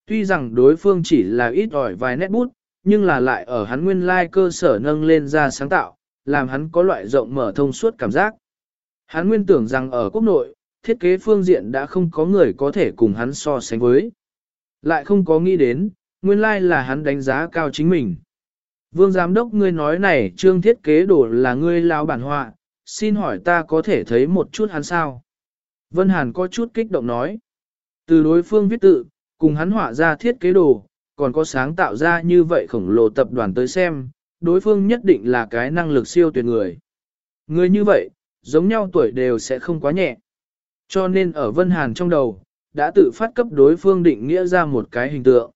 Tuy rằng đối phương chỉ là ít ỏi vài nét bút, nhưng là lại ở hắn nguyên lai cơ sở nâng lên ra sáng tạo, làm hắn có loại rộng mở thông suốt cảm giác. Hắn nguyên tưởng rằng ở quốc nội, thiết kế phương diện đã không có người có thể cùng hắn so sánh với. Lại không có nghĩ đến, nguyên lai là hắn đánh giá cao chính mình. Vương giám đốc ngươi nói này trương thiết kế đồ là ngươi lao bản họa, xin hỏi ta có thể thấy một chút hắn sao? Vân Hàn có chút kích động nói. Từ đối phương viết tự, cùng hắn họa ra thiết kế đồ, còn có sáng tạo ra như vậy khổng lồ tập đoàn tới xem, đối phương nhất định là cái năng lực siêu tuyệt người. Người như vậy, giống nhau tuổi đều sẽ không quá nhẹ. Cho nên ở Vân Hàn trong đầu, đã tự phát cấp đối phương định nghĩa ra một cái hình tượng.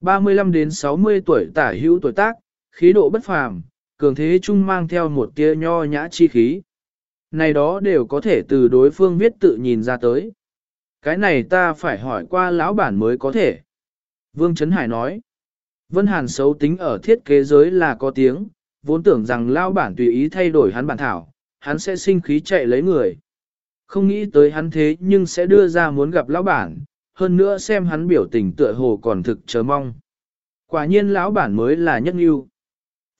35 đến 60 tuổi tả hữu tuổi tác, khí độ bất phàm, cường thế chung mang theo một tia nho nhã chi khí. Này đó đều có thể từ đối phương viết tự nhìn ra tới. Cái này ta phải hỏi qua lão bản mới có thể. Vương Trấn Hải nói, Vân Hàn xấu tính ở thiết kế giới là có tiếng, vốn tưởng rằng lão bản tùy ý thay đổi hắn bản thảo, hắn sẽ sinh khí chạy lấy người. Không nghĩ tới hắn thế nhưng sẽ đưa ra muốn gặp lão bản, hơn nữa xem hắn biểu tình tựa hồ còn thực chờ mong. Quả nhiên lão bản mới là nhất ưu.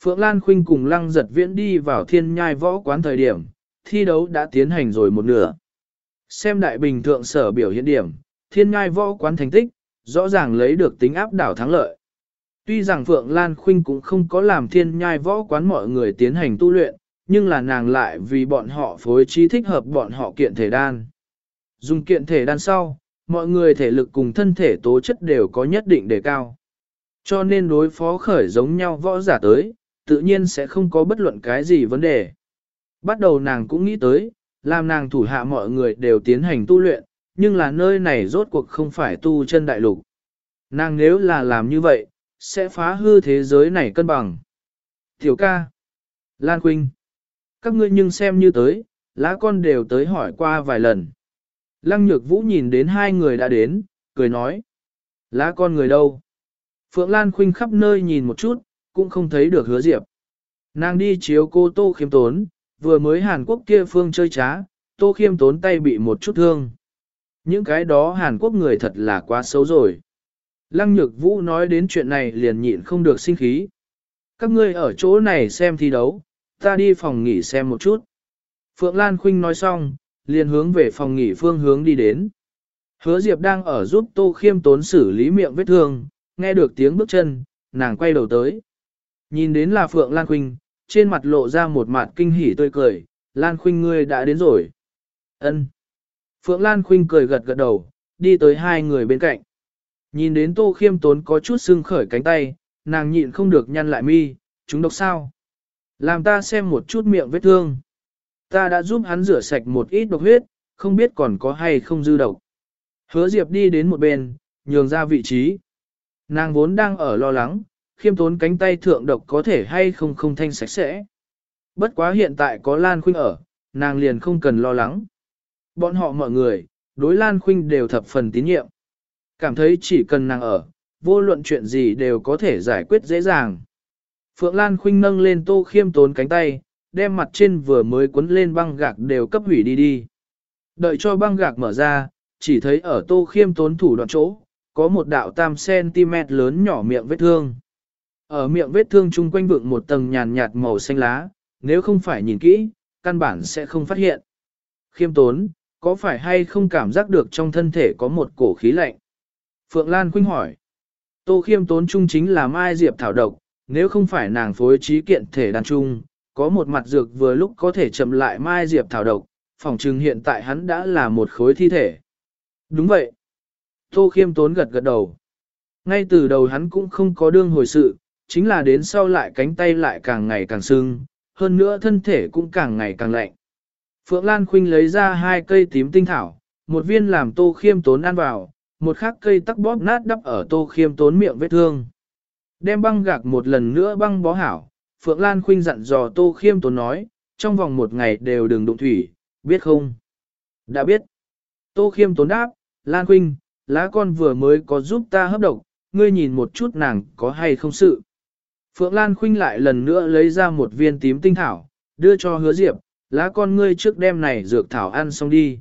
Phượng Lan Khuynh cùng Lăng Giật Viễn đi vào thiên nhai võ quán thời điểm, thi đấu đã tiến hành rồi một nửa. Xem đại bình thượng sở biểu hiện điểm, thiên nhai võ quán thành tích, rõ ràng lấy được tính áp đảo thắng lợi. Tuy rằng Phượng Lan Khuynh cũng không có làm thiên nhai võ quán mọi người tiến hành tu luyện, nhưng là nàng lại vì bọn họ phối trí thích hợp bọn họ kiện thể đan. Dùng kiện thể đan sau, mọi người thể lực cùng thân thể tố chất đều có nhất định đề cao. Cho nên đối phó khởi giống nhau võ giả tới, tự nhiên sẽ không có bất luận cái gì vấn đề. Bắt đầu nàng cũng nghĩ tới, làm nàng thủ hạ mọi người đều tiến hành tu luyện, nhưng là nơi này rốt cuộc không phải tu chân đại lục. Nàng nếu là làm như vậy, sẽ phá hư thế giới này cân bằng. Tiểu ca, Lan Quynh, các ngươi nhưng xem như tới, lá con đều tới hỏi qua vài lần. Lăng nhược vũ nhìn đến hai người đã đến, cười nói. Lá con người đâu? Phượng Lan Khuynh khắp nơi nhìn một chút, cũng không thấy được hứa diệp. Nàng đi chiếu cô tô khiêm tốn, vừa mới Hàn Quốc kia phương chơi trá, tô khiêm tốn tay bị một chút thương. Những cái đó Hàn Quốc người thật là quá xấu rồi. Lăng nhược vũ nói đến chuyện này liền nhịn không được sinh khí. Các ngươi ở chỗ này xem thi đấu, ta đi phòng nghỉ xem một chút. Phượng Lan Khuynh nói xong, liền hướng về phòng nghỉ phương hướng đi đến. Hứa Diệp đang ở giúp Tô Khiêm tốn xử lý miệng vết thương, nghe được tiếng bước chân, nàng quay đầu tới. Nhìn đến là Phượng Lan Khuynh, trên mặt lộ ra một mặt kinh hỉ tươi cười, Lan Khuynh ngươi đã đến rồi. Ân. Phượng Lan Khuynh cười gật gật đầu, đi tới hai người bên cạnh. Nhìn đến Tô Khiêm Tốn có chút sưng khởi cánh tay, nàng nhịn không được nhăn lại mi, chúng độc sao. Làm ta xem một chút miệng vết thương. Ta đã giúp hắn rửa sạch một ít độc huyết, không biết còn có hay không dư độc. Hứa Diệp đi đến một bên, nhường ra vị trí. Nàng vốn đang ở lo lắng, khiêm tốn cánh tay thượng độc có thể hay không không thanh sạch sẽ. Bất quá hiện tại có Lan Khuynh ở, nàng liền không cần lo lắng. Bọn họ mọi người, đối Lan Khuynh đều thập phần tín nhiệm. Cảm thấy chỉ cần nàng ở, vô luận chuyện gì đều có thể giải quyết dễ dàng. Phượng Lan Khuynh nâng lên tô khiêm tốn cánh tay, đem mặt trên vừa mới cuốn lên băng gạc đều cấp hủy đi đi. Đợi cho băng gạc mở ra, chỉ thấy ở tô khiêm tốn thủ đoạn chỗ, có một đạo tam cm lớn nhỏ miệng vết thương. Ở miệng vết thương chung quanh vượng một tầng nhàn nhạt màu xanh lá, nếu không phải nhìn kỹ, căn bản sẽ không phát hiện. Khiêm tốn, có phải hay không cảm giác được trong thân thể có một cổ khí lạnh? Phượng Lan Khuynh hỏi. Tô khiêm tốn chung chính là mai diệp thảo độc, nếu không phải nàng phối trí kiện thể đàn trung, có một mặt dược vừa lúc có thể chậm lại mai diệp thảo độc, phòng trừng hiện tại hắn đã là một khối thi thể. Đúng vậy. Tô khiêm tốn gật gật đầu. Ngay từ đầu hắn cũng không có đương hồi sự, chính là đến sau lại cánh tay lại càng ngày càng sưng, hơn nữa thân thể cũng càng ngày càng lạnh. Phượng Lan Khuynh lấy ra hai cây tím tinh thảo, một viên làm tô khiêm tốn ăn vào, một khác cây tắc bóp nát đắp ở tô khiêm tốn miệng vết thương. Đem băng gạc một lần nữa băng bó hảo, Phượng Lan Khuynh dặn dò Tô Khiêm Tốn nói, trong vòng một ngày đều đừng đụng thủy, biết không? Đã biết. Tô Khiêm Tốn đáp, Lan Khuynh, lá con vừa mới có giúp ta hấp độc, ngươi nhìn một chút nàng có hay không sự. Phượng Lan Khuynh lại lần nữa lấy ra một viên tím tinh thảo, đưa cho hứa diệp, lá con ngươi trước đêm này dược thảo ăn xong đi.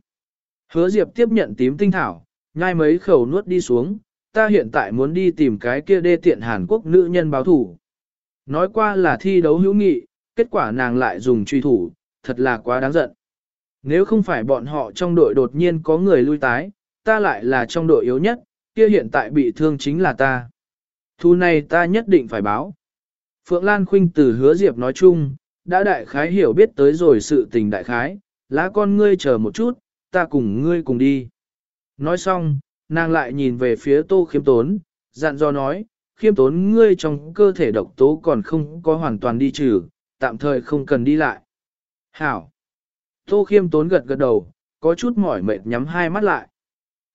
Hứa diệp tiếp nhận tím tinh thảo, nhai mấy khẩu nuốt đi xuống, ta hiện tại muốn đi tìm cái kia đê tiện Hàn Quốc nữ nhân báo thủ. Nói qua là thi đấu hữu nghị, kết quả nàng lại dùng truy thủ, thật là quá đáng giận. Nếu không phải bọn họ trong đội đột nhiên có người lui tái, ta lại là trong đội yếu nhất, kia hiện tại bị thương chính là ta. Thu này ta nhất định phải báo. Phượng Lan Khuynh từ hứa diệp nói chung, đã đại khái hiểu biết tới rồi sự tình đại khái, lá con ngươi chờ một chút, ta cùng ngươi cùng đi. Nói xong, nàng lại nhìn về phía tô khiêm tốn, dặn dò nói, khiêm tốn ngươi trong cơ thể độc tố còn không có hoàn toàn đi trừ, tạm thời không cần đi lại. Hảo! Tô khiêm tốn gật gật đầu, có chút mỏi mệt nhắm hai mắt lại.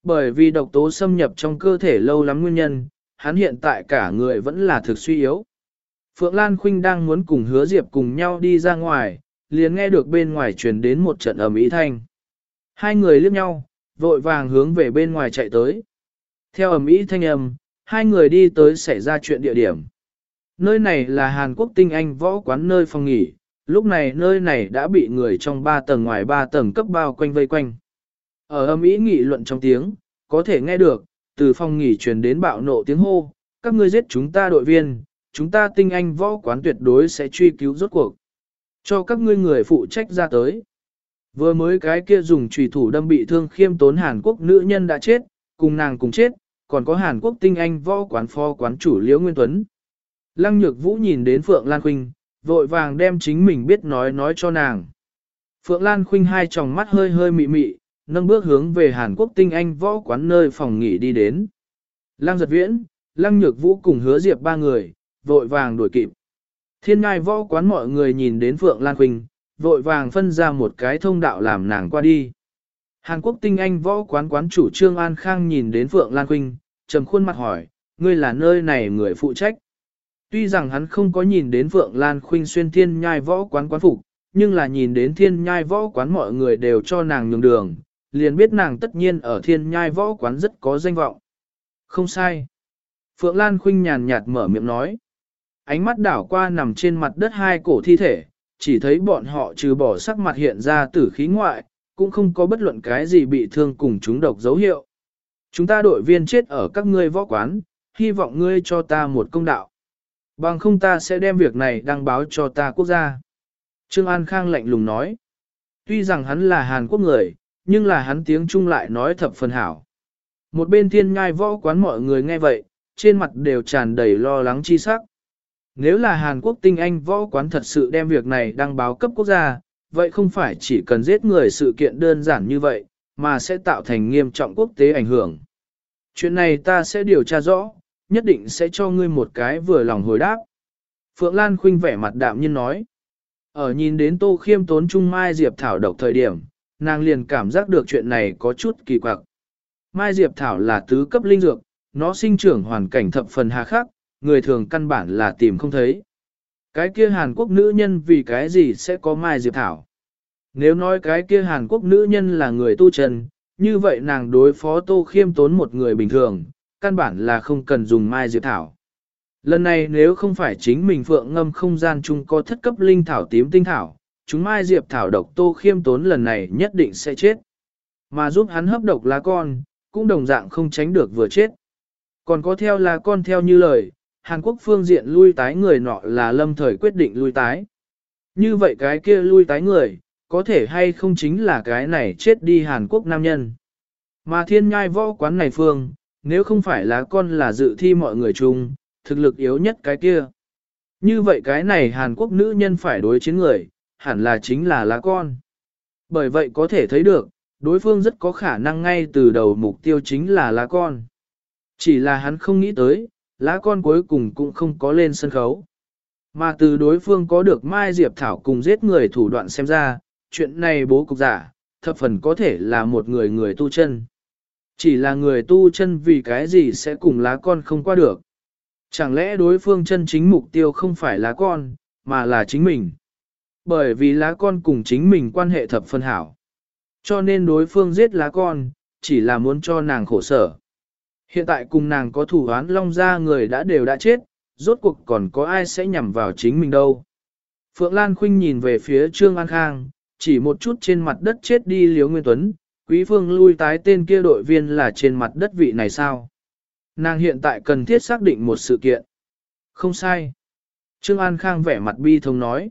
Bởi vì độc tố xâm nhập trong cơ thể lâu lắm nguyên nhân, hắn hiện tại cả người vẫn là thực suy yếu. Phượng Lan Khuynh đang muốn cùng hứa Diệp cùng nhau đi ra ngoài, liền nghe được bên ngoài truyền đến một trận ầm ý thanh. Hai người liếc nhau, vội vàng hướng về bên ngoài chạy tới. Theo ẩm ý thanh âm, hai người đi tới xảy ra chuyện địa điểm. Nơi này là Hàn Quốc tinh anh võ quán nơi phòng nghỉ, lúc này nơi này đã bị người trong ba tầng ngoài ba tầng cấp bao quanh vây quanh. Ở âm ý nghị luận trong tiếng, có thể nghe được, từ phòng nghỉ truyền đến bạo nộ tiếng hô, các ngươi giết chúng ta đội viên, chúng ta tinh anh võ quán tuyệt đối sẽ truy cứu rốt cuộc. Cho các ngươi người phụ trách ra tới. Vừa mới cái kia dùng trùy thủ đâm bị thương khiêm tốn Hàn Quốc nữ nhân đã chết, cùng nàng cùng chết, còn có Hàn Quốc tinh anh võ quán phó quán chủ Liễu Nguyên Tuấn. Lăng Nhược Vũ nhìn đến Phượng Lan Khuynh, vội vàng đem chính mình biết nói nói cho nàng. Phượng Lan Khuynh hai tròng mắt hơi hơi mị mị, nâng bước hướng về Hàn Quốc tinh anh võ quán nơi phòng nghỉ đi đến. Lăng giật viễn, Lăng Nhược Vũ cùng hứa diệp ba người, vội vàng đuổi kịp. Thiên ngai võ quán mọi người nhìn đến Phượng Lan Khuynh, vội vàng phân ra một cái thông đạo làm nàng qua đi. Hàn Quốc tinh anh võ quán quán chủ Trương An Khang nhìn đến Phượng Lan Quynh, trầm khuôn mặt hỏi, ngươi là nơi này người phụ trách. Tuy rằng hắn không có nhìn đến Phượng Lan Khuynh xuyên thiên nhai võ quán quán phục, nhưng là nhìn đến thiên nhai võ quán mọi người đều cho nàng nhường đường, liền biết nàng tất nhiên ở thiên nhai võ quán rất có danh vọng. Không sai. Phượng Lan Khuynh nhàn nhạt mở miệng nói. Ánh mắt đảo qua nằm trên mặt đất hai cổ thi thể, chỉ thấy bọn họ trừ bỏ sắc mặt hiện ra tử khí ngoại, cũng không có bất luận cái gì bị thương cùng chúng độc dấu hiệu. Chúng ta đội viên chết ở các ngươi võ quán, hy vọng ngươi cho ta một công đạo. Bằng không ta sẽ đem việc này đăng báo cho ta quốc gia. Trương An Khang lạnh lùng nói. Tuy rằng hắn là Hàn Quốc người, nhưng là hắn tiếng Trung lại nói thập phần hảo. Một bên thiên ngai võ quán mọi người nghe vậy, trên mặt đều tràn đầy lo lắng chi sắc. Nếu là Hàn Quốc tinh anh võ quán thật sự đem việc này đăng báo cấp quốc gia, vậy không phải chỉ cần giết người sự kiện đơn giản như vậy, mà sẽ tạo thành nghiêm trọng quốc tế ảnh hưởng. Chuyện này ta sẽ điều tra rõ, nhất định sẽ cho ngươi một cái vừa lòng hồi đáp. Phượng Lan Khuynh vẻ mặt đạm nhiên nói. Ở nhìn đến Tô Khiêm tốn Trung Mai Diệp Thảo độc thời điểm, nàng liền cảm giác được chuyện này có chút kỳ quặc. Mai Diệp Thảo là tứ cấp linh dược, nó sinh trưởng hoàn cảnh thập phần hà khắc, người thường căn bản là tìm không thấy. Cái kia Hàn Quốc nữ nhân vì cái gì sẽ có Mai Diệp Thảo? Nếu nói cái kia Hàn Quốc nữ nhân là người tu trần, như vậy nàng đối phó Tô Khiêm tốn một người bình thường, căn bản là không cần dùng Mai Diệp Thảo. Lần này nếu không phải chính mình phượng ngâm không gian chung có thất cấp linh thảo tím tinh thảo, chúng Mai Diệp Thảo độc Tô Khiêm tốn lần này nhất định sẽ chết. Mà giúp hắn hấp độc lá con, cũng đồng dạng không tránh được vừa chết. Còn có theo là con theo như lời, Hàn Quốc phương diện lui tái người nọ là lâm thời quyết định lui tái. Như vậy cái kia lui tái người, có thể hay không chính là cái này chết đi Hàn Quốc nam nhân. Mà thiên nhai võ quán này phương, nếu không phải là con là dự thi mọi người chung, thực lực yếu nhất cái kia. Như vậy cái này Hàn Quốc nữ nhân phải đối chiến người, hẳn là chính là lá con. Bởi vậy có thể thấy được, đối phương rất có khả năng ngay từ đầu mục tiêu chính là lá con. Chỉ là hắn không nghĩ tới, lá con cuối cùng cũng không có lên sân khấu. Mà từ đối phương có được Mai Diệp Thảo cùng giết người thủ đoạn xem ra, chuyện này bố cục giả, thập phần có thể là một người người tu chân. Chỉ là người tu chân vì cái gì sẽ cùng lá con không qua được. Chẳng lẽ đối phương chân chính mục tiêu không phải lá con, mà là chính mình? Bởi vì lá con cùng chính mình quan hệ thập phân hảo. Cho nên đối phương giết lá con, chỉ là muốn cho nàng khổ sở. Hiện tại cùng nàng có thủ án long ra người đã đều đã chết, rốt cuộc còn có ai sẽ nhằm vào chính mình đâu. Phượng Lan Khuynh nhìn về phía Trương An Khang, chỉ một chút trên mặt đất chết đi Liễu Nguyên Tuấn, Quý Phương lui tái tên kia đội viên là trên mặt đất vị này sao? Nàng hiện tại cần thiết xác định một sự kiện. Không sai. Trương An Khang vẻ mặt bi thông nói.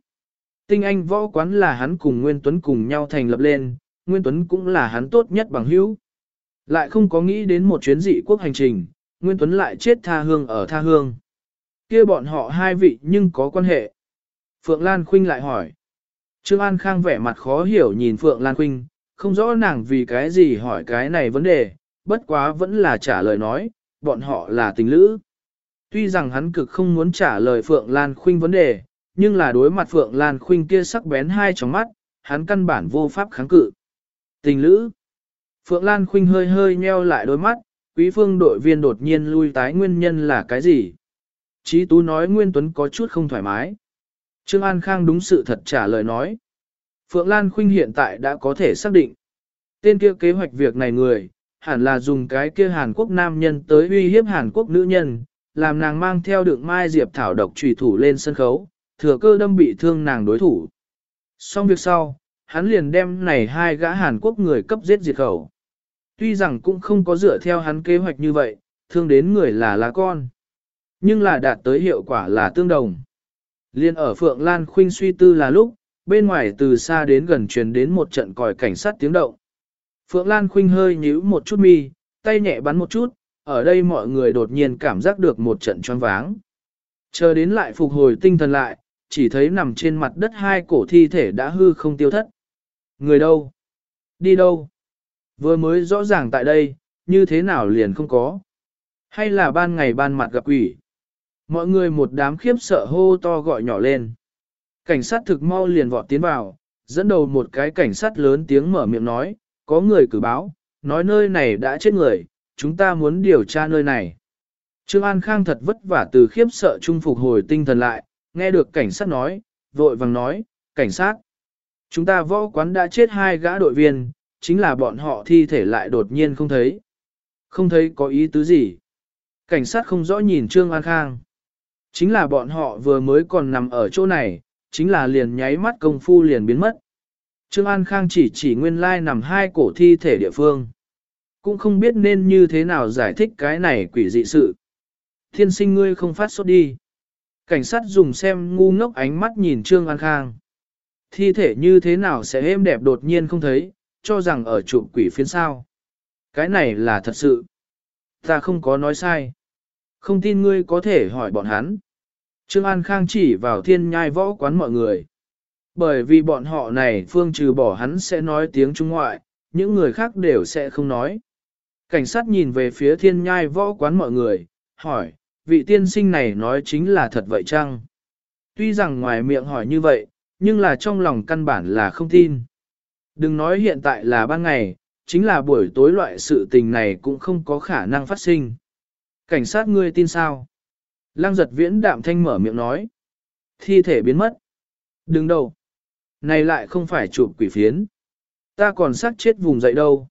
Tinh Anh võ quán là hắn cùng Nguyên Tuấn cùng nhau thành lập lên, Nguyên Tuấn cũng là hắn tốt nhất bằng hữu. Lại không có nghĩ đến một chuyến dị quốc hành trình, Nguyên Tuấn lại chết tha hương ở tha hương. kia bọn họ hai vị nhưng có quan hệ. Phượng Lan Khuynh lại hỏi. Trương An Khang vẻ mặt khó hiểu nhìn Phượng Lan Khuynh, không rõ nàng vì cái gì hỏi cái này vấn đề, bất quá vẫn là trả lời nói, bọn họ là tình lữ. Tuy rằng hắn cực không muốn trả lời Phượng Lan Khuynh vấn đề, nhưng là đối mặt Phượng Lan Khuynh kia sắc bén hai tròng mắt, hắn căn bản vô pháp kháng cự. Tình lữ. Phượng Lan Khuynh hơi hơi nheo lại đôi mắt, quý phương đội viên đột nhiên lui tái nguyên nhân là cái gì? Chí Tú nói Nguyên Tuấn có chút không thoải mái. Trương An Khang đúng sự thật trả lời nói. Phượng Lan Khuynh hiện tại đã có thể xác định. Tên kia kế hoạch việc này người, hẳn là dùng cái kia Hàn Quốc nam nhân tới uy hiếp Hàn Quốc nữ nhân, làm nàng mang theo đựng mai diệp thảo độc trùy thủ lên sân khấu, thừa cơ đâm bị thương nàng đối thủ. Xong việc sau, hắn liền đem này hai gã Hàn Quốc người cấp giết diệt khẩu. Tuy rằng cũng không có dựa theo hắn kế hoạch như vậy, thương đến người là lá con. Nhưng là đạt tới hiệu quả là tương đồng. Liên ở Phượng Lan Khuynh suy tư là lúc, bên ngoài từ xa đến gần truyền đến một trận còi cảnh sát tiếng động. Phượng Lan Khuynh hơi nhíu một chút mi, tay nhẹ bắn một chút, ở đây mọi người đột nhiên cảm giác được một trận choáng váng. Chờ đến lại phục hồi tinh thần lại, chỉ thấy nằm trên mặt đất hai cổ thi thể đã hư không tiêu thất. Người đâu? Đi đâu? Vừa mới rõ ràng tại đây, như thế nào liền không có? Hay là ban ngày ban mặt gặp quỷ? Mọi người một đám khiếp sợ hô to gọi nhỏ lên. Cảnh sát thực mau liền vọt tiến vào, dẫn đầu một cái cảnh sát lớn tiếng mở miệng nói, có người cử báo, nói nơi này đã chết người, chúng ta muốn điều tra nơi này. Trương An Khang thật vất vả từ khiếp sợ trung phục hồi tinh thần lại, nghe được cảnh sát nói, vội vàng nói, cảnh sát. Chúng ta võ quán đã chết hai gã đội viên, chính là bọn họ thi thể lại đột nhiên không thấy. Không thấy có ý tứ gì. Cảnh sát không rõ nhìn Trương An Khang. Chính là bọn họ vừa mới còn nằm ở chỗ này, chính là liền nháy mắt công phu liền biến mất. Trương An Khang chỉ chỉ nguyên lai nằm hai cổ thi thể địa phương. Cũng không biết nên như thế nào giải thích cái này quỷ dị sự. Thiên sinh ngươi không phát sốt đi. Cảnh sát dùng xem ngu ngốc ánh mắt nhìn Trương An Khang. Thi thể như thế nào sẽ êm đẹp đột nhiên không thấy, cho rằng ở trụ quỷ phiến sao. Cái này là thật sự. Ta không có nói sai. Không tin ngươi có thể hỏi bọn hắn. Trương An Khang chỉ vào thiên nhai võ quán mọi người. Bởi vì bọn họ này phương trừ bỏ hắn sẽ nói tiếng Trung ngoại, những người khác đều sẽ không nói. Cảnh sát nhìn về phía thiên nhai võ quán mọi người, hỏi, vị tiên sinh này nói chính là thật vậy chăng? Tuy rằng ngoài miệng hỏi như vậy, nhưng là trong lòng căn bản là không tin. Đừng nói hiện tại là ban ngày, chính là buổi tối loại sự tình này cũng không có khả năng phát sinh. Cảnh sát ngươi tin sao? Lăng giật viễn đạm thanh mở miệng nói. Thi thể biến mất. Đừng đâu. Này lại không phải chụp quỷ phiến. Ta còn xác chết vùng dậy đâu.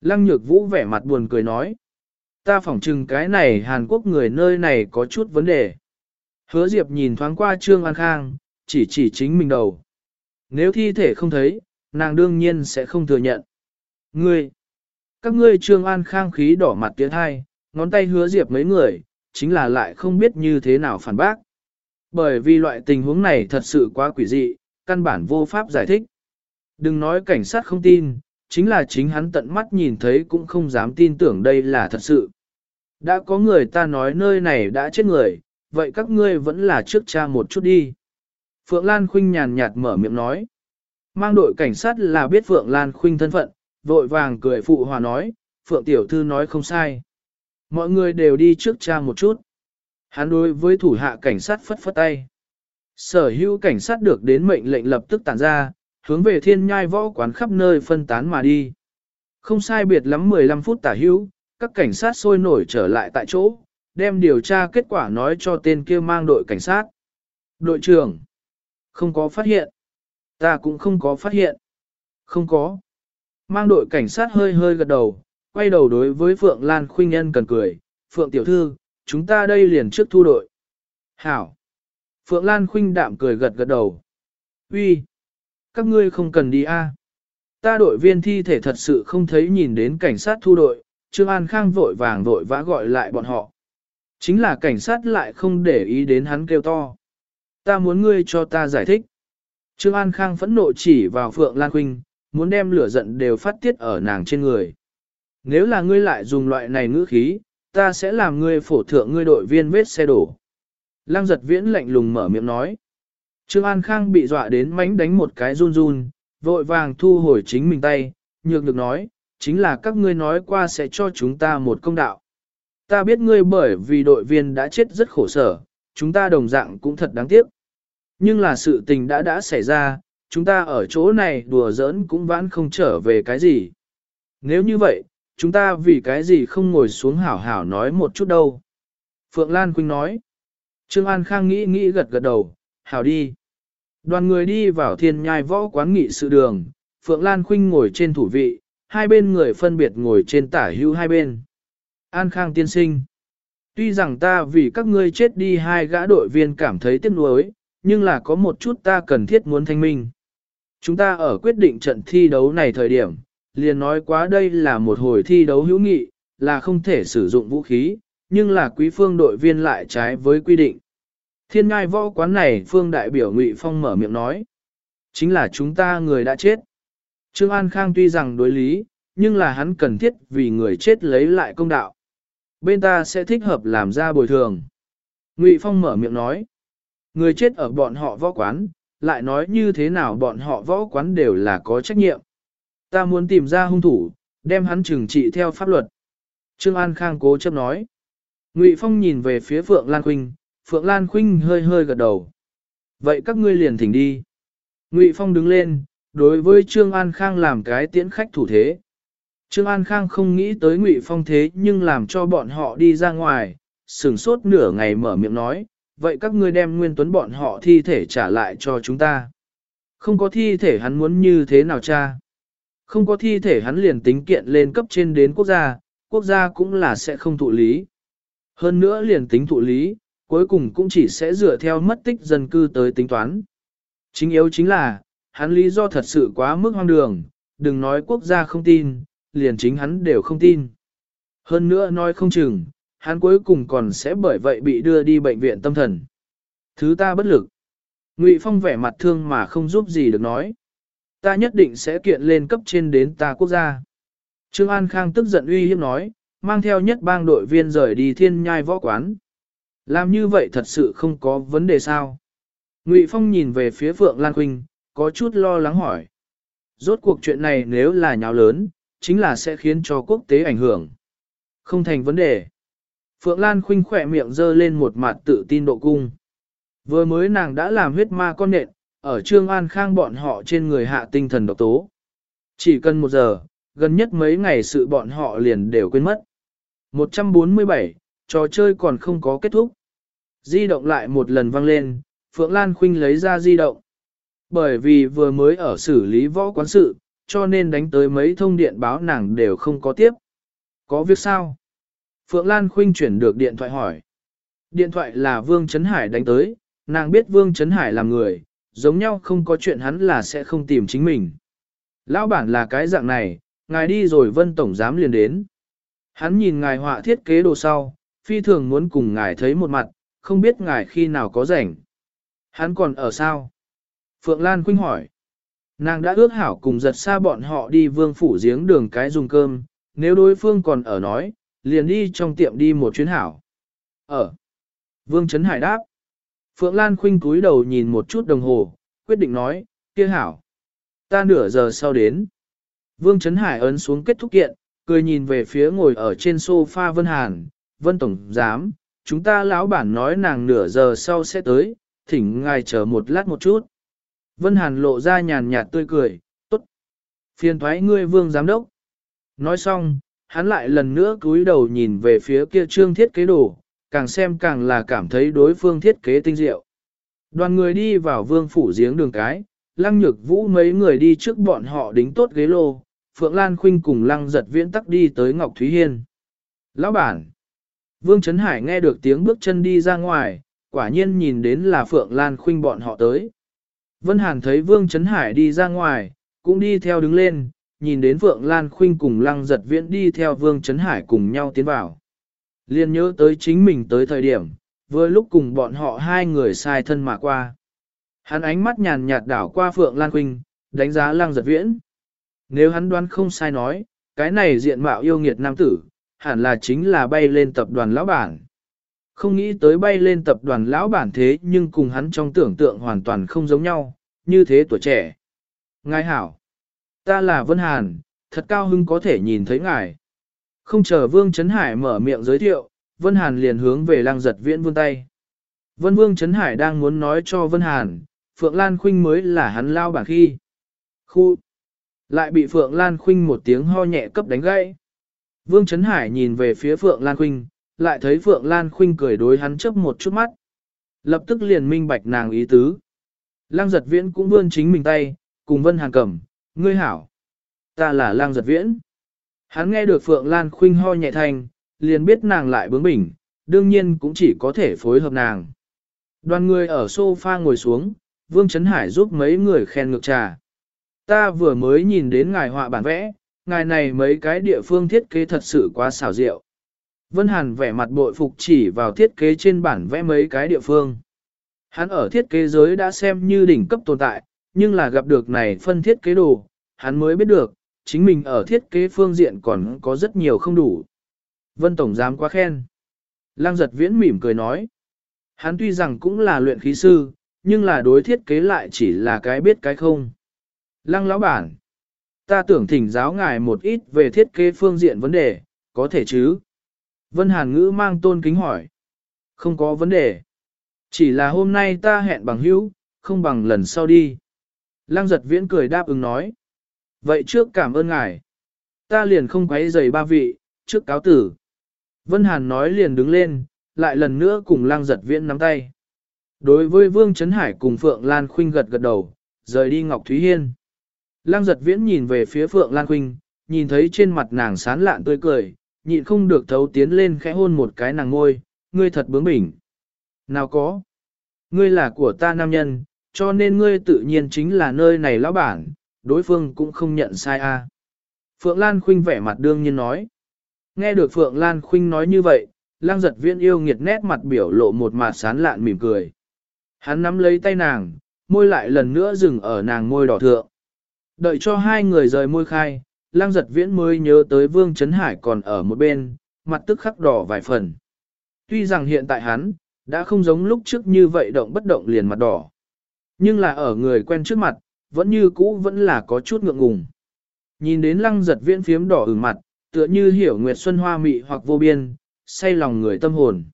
Lăng nhược vũ vẻ mặt buồn cười nói. Ta phỏng chừng cái này Hàn Quốc người nơi này có chút vấn đề. Hứa Diệp nhìn thoáng qua Trương An Khang, chỉ chỉ chính mình đầu. Nếu thi thể không thấy, nàng đương nhiên sẽ không thừa nhận. Ngươi! Các ngươi Trương An Khang khí đỏ mặt tiến hai, ngón tay hứa Diệp mấy người, chính là lại không biết như thế nào phản bác. Bởi vì loại tình huống này thật sự quá quỷ dị, căn bản vô pháp giải thích. Đừng nói cảnh sát không tin, chính là chính hắn tận mắt nhìn thấy cũng không dám tin tưởng đây là thật sự. Đã có người ta nói nơi này đã chết người, vậy các ngươi vẫn là trước cha một chút đi. Phượng Lan Khuynh nhàn nhạt mở miệng nói. Mang đội cảnh sát là biết Phượng Lan Khuynh thân phận, vội vàng cười phụ hòa nói, Phượng Tiểu Thư nói không sai. Mọi người đều đi trước cha một chút. Hắn đối với thủ hạ cảnh sát phất phất tay. Sở hữu cảnh sát được đến mệnh lệnh lập tức tản ra, hướng về thiên nhai võ quán khắp nơi phân tán mà đi. Không sai biệt lắm 15 phút tả hữu, các cảnh sát sôi nổi trở lại tại chỗ, đem điều tra kết quả nói cho tên kia mang đội cảnh sát. Đội trưởng, không có phát hiện. Ta cũng không có phát hiện. Không có. Mang đội cảnh sát hơi hơi gật đầu, quay đầu đối với Phượng Lan Khuynh Nhân cần cười. Phượng tiểu thư, chúng ta đây liền trước thu đội. Hảo. Phượng Lan Khuynh đạm cười gật gật đầu. Uy, các ngươi không cần đi a. À. Ta đội viên thi thể thật sự không thấy nhìn đến cảnh sát thu đội, Trương An Khang vội vàng vội vã gọi lại bọn họ. Chính là cảnh sát lại không để ý đến hắn kêu to. Ta muốn ngươi cho ta giải thích. Trương An Khang phẫn nộ chỉ vào Phượng Lan Khuynh, muốn đem lửa giận đều phát tiết ở nàng trên người. Nếu là ngươi lại dùng loại này ngữ khí, ta sẽ làm ngươi phổ thượng ngươi đội viên vết xe đổ. Lăng giật viễn lạnh lùng mở miệng nói. Trương An Khang bị dọa đến mánh đánh một cái run run, vội vàng thu hồi chính mình tay, nhược được nói, chính là các ngươi nói qua sẽ cho chúng ta một công đạo. Ta biết ngươi bởi vì đội viên đã chết rất khổ sở, chúng ta đồng dạng cũng thật đáng tiếc. Nhưng là sự tình đã đã xảy ra, chúng ta ở chỗ này đùa giỡn cũng vãn không trở về cái gì. Nếu như vậy, chúng ta vì cái gì không ngồi xuống hảo hảo nói một chút đâu. Phượng Lan Quynh nói. Trương An Khang nghĩ nghĩ gật gật đầu, hảo đi. Đoàn người đi vào thiên nhai võ quán nghị sự đường, Phượng Lan Khuynh ngồi trên thủ vị, hai bên người phân biệt ngồi trên tả hữu hai bên. An Khang tiên sinh. Tuy rằng ta vì các ngươi chết đi hai gã đội viên cảm thấy tiếc nuối, nhưng là có một chút ta cần thiết muốn thanh minh. Chúng ta ở quyết định trận thi đấu này thời điểm, liền nói quá đây là một hồi thi đấu hữu nghị, là không thể sử dụng vũ khí, nhưng là quý phương đội viên lại trái với quy định. Thiên ngai võ quán này phương đại biểu Ngụy Phong mở miệng nói. Chính là chúng ta người đã chết. Trương An Khang tuy rằng đối lý, nhưng là hắn cần thiết vì người chết lấy lại công đạo. Bên ta sẽ thích hợp làm ra bồi thường. Ngụy Phong mở miệng nói. Người chết ở bọn họ võ quán, lại nói như thế nào bọn họ võ quán đều là có trách nhiệm. Ta muốn tìm ra hung thủ, đem hắn trừng trị theo pháp luật. Trương An Khang cố chấp nói. Ngụy Phong nhìn về phía Phượng Lan Khuynh, Phượng Lan Khuynh hơi hơi gật đầu. Vậy các ngươi liền thỉnh đi. Ngụy Phong đứng lên, đối với Trương An Khang làm cái tiễn khách thủ thế. Trương An Khang không nghĩ tới Ngụy Phong thế nhưng làm cho bọn họ đi ra ngoài, sửng sốt nửa ngày mở miệng nói, vậy các ngươi đem nguyên tuấn bọn họ thi thể trả lại cho chúng ta. Không có thi thể hắn muốn như thế nào cha? Không có thi thể hắn liền tính kiện lên cấp trên đến quốc gia, quốc gia cũng là sẽ không thụ lý. Hơn nữa liền tính thụ lý, cuối cùng cũng chỉ sẽ dựa theo mất tích dân cư tới tính toán. Chính yếu chính là, hắn lý do thật sự quá mức hoang đường, đừng nói quốc gia không tin, liền chính hắn đều không tin. Hơn nữa nói không chừng, hắn cuối cùng còn sẽ bởi vậy bị đưa đi bệnh viện tâm thần. Thứ ta bất lực. Ngụy Phong vẻ mặt thương mà không giúp gì được nói. Ta nhất định sẽ kiện lên cấp trên đến ta quốc gia. Trương An Khang tức giận uy hiếp nói, mang theo nhất bang đội viên rời đi thiên nhai võ quán. Làm như vậy thật sự không có vấn đề sao? Ngụy Phong nhìn về phía Phượng Lan Quynh, có chút lo lắng hỏi. Rốt cuộc chuyện này nếu là nháo lớn, chính là sẽ khiến cho quốc tế ảnh hưởng. Không thành vấn đề. Phượng Lan khinh khỏe miệng dơ lên một mặt tự tin độ cung. Vừa mới nàng đã làm huyết ma con nện, ở Trương An Khang bọn họ trên người hạ tinh thần độc tố. Chỉ cần một giờ, gần nhất mấy ngày sự bọn họ liền đều quên mất. 147, trò chơi còn không có kết thúc. Di động lại một lần vang lên, Phượng Lan Khuynh lấy ra di động. Bởi vì vừa mới ở xử lý võ quán sự, cho nên đánh tới mấy thông điện báo nàng đều không có tiếp. Có việc sao? Phượng Lan Khuynh chuyển được điện thoại hỏi. Điện thoại là Vương Trấn Hải đánh tới, nàng biết Vương Trấn Hải là người, giống nhau không có chuyện hắn là sẽ không tìm chính mình. Lão bản là cái dạng này, ngài đi rồi Vân Tổng Giám liền đến. Hắn nhìn ngài họa thiết kế đồ sau, phi thường muốn cùng ngài thấy một mặt, không biết ngài khi nào có rảnh. Hắn còn ở sao? Phượng Lan Khuynh hỏi. Nàng đã ước hảo cùng giật xa bọn họ đi vương phủ giếng đường cái dùng cơm, nếu đối phương còn ở nói, liền đi trong tiệm đi một chuyến hảo. Ở. Vương Trấn Hải đáp. Phượng Lan khinh cúi đầu nhìn một chút đồng hồ, quyết định nói, kia hảo. Ta nửa giờ sau đến. Vương Trấn Hải ấn xuống kết thúc kiện, cười nhìn về phía ngồi ở trên sofa Vân Hàn, Vân Tổng Giám, chúng ta lão bản nói nàng nửa giờ sau sẽ tới, thỉnh ngài chờ một lát một chút. Vân Hàn lộ ra nhàn nhạt tươi cười, tốt. Phiền thoái ngươi Vương Giám Đốc. Nói xong, hắn lại lần nữa cúi đầu nhìn về phía kia trương thiết kế đồ, càng xem càng là cảm thấy đối phương thiết kế tinh diệu. Đoàn người đi vào vương phủ giếng đường cái, lăng nhược vũ mấy người đi trước bọn họ đính tốt ghế lô, Phượng Lan Khuynh cùng lăng giật viễn tắc đi tới Ngọc Thúy Hiên. Lão bản! Vương Trấn Hải nghe được tiếng bước chân đi ra ngoài, quả nhiên nhìn đến là Phượng Lan Khuynh bọn họ tới. Vân Hàn thấy Vương Trấn Hải đi ra ngoài, cũng đi theo đứng lên, nhìn đến Phượng Lan Khuynh cùng Lăng Giật Viễn đi theo Vương Trấn Hải cùng nhau tiến vào. Liên nhớ tới chính mình tới thời điểm, vừa lúc cùng bọn họ hai người sai thân mà qua. Hắn ánh mắt nhàn nhạt đảo qua Phượng Lan Khuynh, đánh giá Lăng Giật Viễn. Nếu hắn đoán không sai nói, cái này diện mạo yêu nghiệt nam tử, hẳn là chính là bay lên tập đoàn lão bản. Không nghĩ tới bay lên tập đoàn lão bản thế nhưng cùng hắn trong tưởng tượng hoàn toàn không giống nhau, như thế tuổi trẻ. Ngài hảo, ta là Vân Hàn, thật cao hưng có thể nhìn thấy ngài. Không chờ Vương Trấn Hải mở miệng giới thiệu, Vân Hàn liền hướng về lăng giật viễn vươn tay. Vân Vương Trấn Hải đang muốn nói cho Vân Hàn, Phượng Lan Khuynh mới là hắn lao bảng khi. Khu! Lại bị Phượng Lan Khuynh một tiếng ho nhẹ cấp đánh gãy. Vương Trấn Hải nhìn về phía Phượng Lan Khuynh, lại thấy Phượng Lan Khuynh cười đối hắn chớp một chút mắt. Lập tức liền minh bạch nàng ý tứ. Lăng giật viễn cũng vươn chính mình tay, cùng Vân Hàn cầm, ngươi hảo. Ta là Lang giật viễn. Hắn nghe được Phượng Lan khinh ho nhẹ thành, liền biết nàng lại bướng bỉnh, đương nhiên cũng chỉ có thể phối hợp nàng. Đoàn người ở sofa ngồi xuống, Vương Trấn Hải giúp mấy người khen ngược trà. Ta vừa mới nhìn đến ngài họa bản vẽ, ngài này mấy cái địa phương thiết kế thật sự quá xảo diệu. Vân Hàn vẻ mặt bội phục chỉ vào thiết kế trên bản vẽ mấy cái địa phương. Hắn ở thiết kế giới đã xem như đỉnh cấp tồn tại, nhưng là gặp được này phân thiết kế đồ, hắn mới biết được, chính mình ở thiết kế phương diện còn có rất nhiều không đủ. Vân Tổng giám quá khen. Lăng giật viễn mỉm cười nói. Hắn tuy rằng cũng là luyện khí sư, nhưng là đối thiết kế lại chỉ là cái biết cái không. Lăng lão bản. Ta tưởng thỉnh giáo ngài một ít về thiết kế phương diện vấn đề, có thể chứ? Vân Hàn ngữ mang tôn kính hỏi. Không có vấn đề. Chỉ là hôm nay ta hẹn bằng hữu, không bằng lần sau đi. Lăng giật viễn cười đáp ứng nói. Vậy trước cảm ơn ngài. Ta liền không quấy giày ba vị, trước cáo tử. Vân Hàn nói liền đứng lên, lại lần nữa cùng lăng giật viễn nắm tay. Đối với Vương Trấn Hải cùng Phượng Lan Khuynh gật gật đầu, rời đi Ngọc Thúy Hiên. Lăng giật viễn nhìn về phía Phượng Lan Khuynh, nhìn thấy trên mặt nàng sán lạn tươi cười, nhịn không được thấu tiến lên khẽ hôn một cái nàng ngôi, ngươi thật bướng bỉnh. Nào có, ngươi là của ta nam nhân, cho nên ngươi tự nhiên chính là nơi này lão bản, đối phương cũng không nhận sai a. Phượng Lan Khuynh vẻ mặt đương nhiên nói. Nghe được Phượng Lan Khuynh nói như vậy, lang giật viễn yêu nghiệt nét mặt biểu lộ một mặt sán lạn mỉm cười. Hắn nắm lấy tay nàng, môi lại lần nữa dừng ở nàng môi đỏ thượng. Đợi cho hai người rời môi khai, lang giật viễn mới nhớ tới Vương Trấn Hải còn ở một bên, mặt tức khắc đỏ vài phần. Tuy rằng hiện tại hắn, đã không giống lúc trước như vậy động bất động liền mặt đỏ. Nhưng là ở người quen trước mặt, vẫn như cũ vẫn là có chút ngượng ngùng. Nhìn đến lăng giật viễn phiếm đỏ ửng mặt, tựa như hiểu nguyệt xuân hoa mị hoặc vô biên, say lòng người tâm hồn.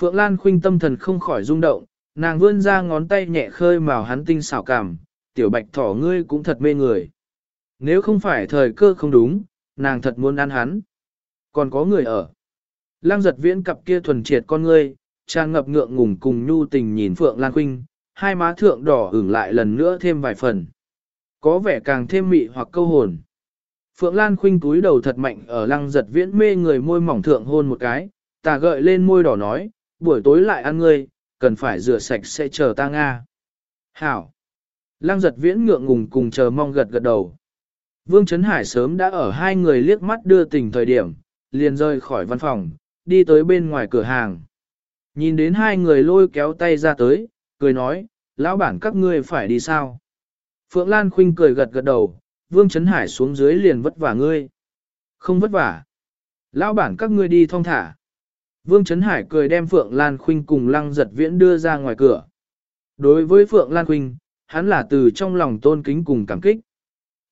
Phượng Lan khuynh tâm thần không khỏi rung động, nàng vươn ra ngón tay nhẹ khơi màu hắn tinh xảo cảm, tiểu bạch thỏ ngươi cũng thật mê người. Nếu không phải thời cơ không đúng, nàng thật muốn ăn hắn. Còn có người ở. Lăng giật viễn cặp kia thuần triệt con ngươi, tràn ngập ngượng ngùng cùng nhu tình nhìn Phượng Lan Khuynh, hai má thượng đỏ ửng lại lần nữa thêm vài phần. Có vẻ càng thêm mị hoặc câu hồn. Phượng Lan Khuynh túi đầu thật mạnh ở lăng giật viễn mê người môi mỏng thượng hôn một cái, tà gợi lên môi đỏ nói, buổi tối lại ăn ngươi, cần phải rửa sạch sẽ chờ ta Nga. Hảo! Lăng giật viễn ngượng ngùng cùng chờ mong gật gật đầu. Vương Trấn Hải sớm đã ở hai người liếc mắt đưa tình thời điểm, liền rời khỏi văn phòng, đi tới bên ngoài cửa hàng. Nhìn đến hai người lôi kéo tay ra tới, cười nói, lão bản các ngươi phải đi sao? Phượng Lan Khuynh cười gật gật đầu, Vương Trấn Hải xuống dưới liền vất vả ngươi. Không vất vả. Lão bản các ngươi đi thong thả. Vương Trấn Hải cười đem Phượng Lan Khuynh cùng Lăng Giật Viễn đưa ra ngoài cửa. Đối với Phượng Lan Khuynh, hắn là từ trong lòng tôn kính cùng cảm kích.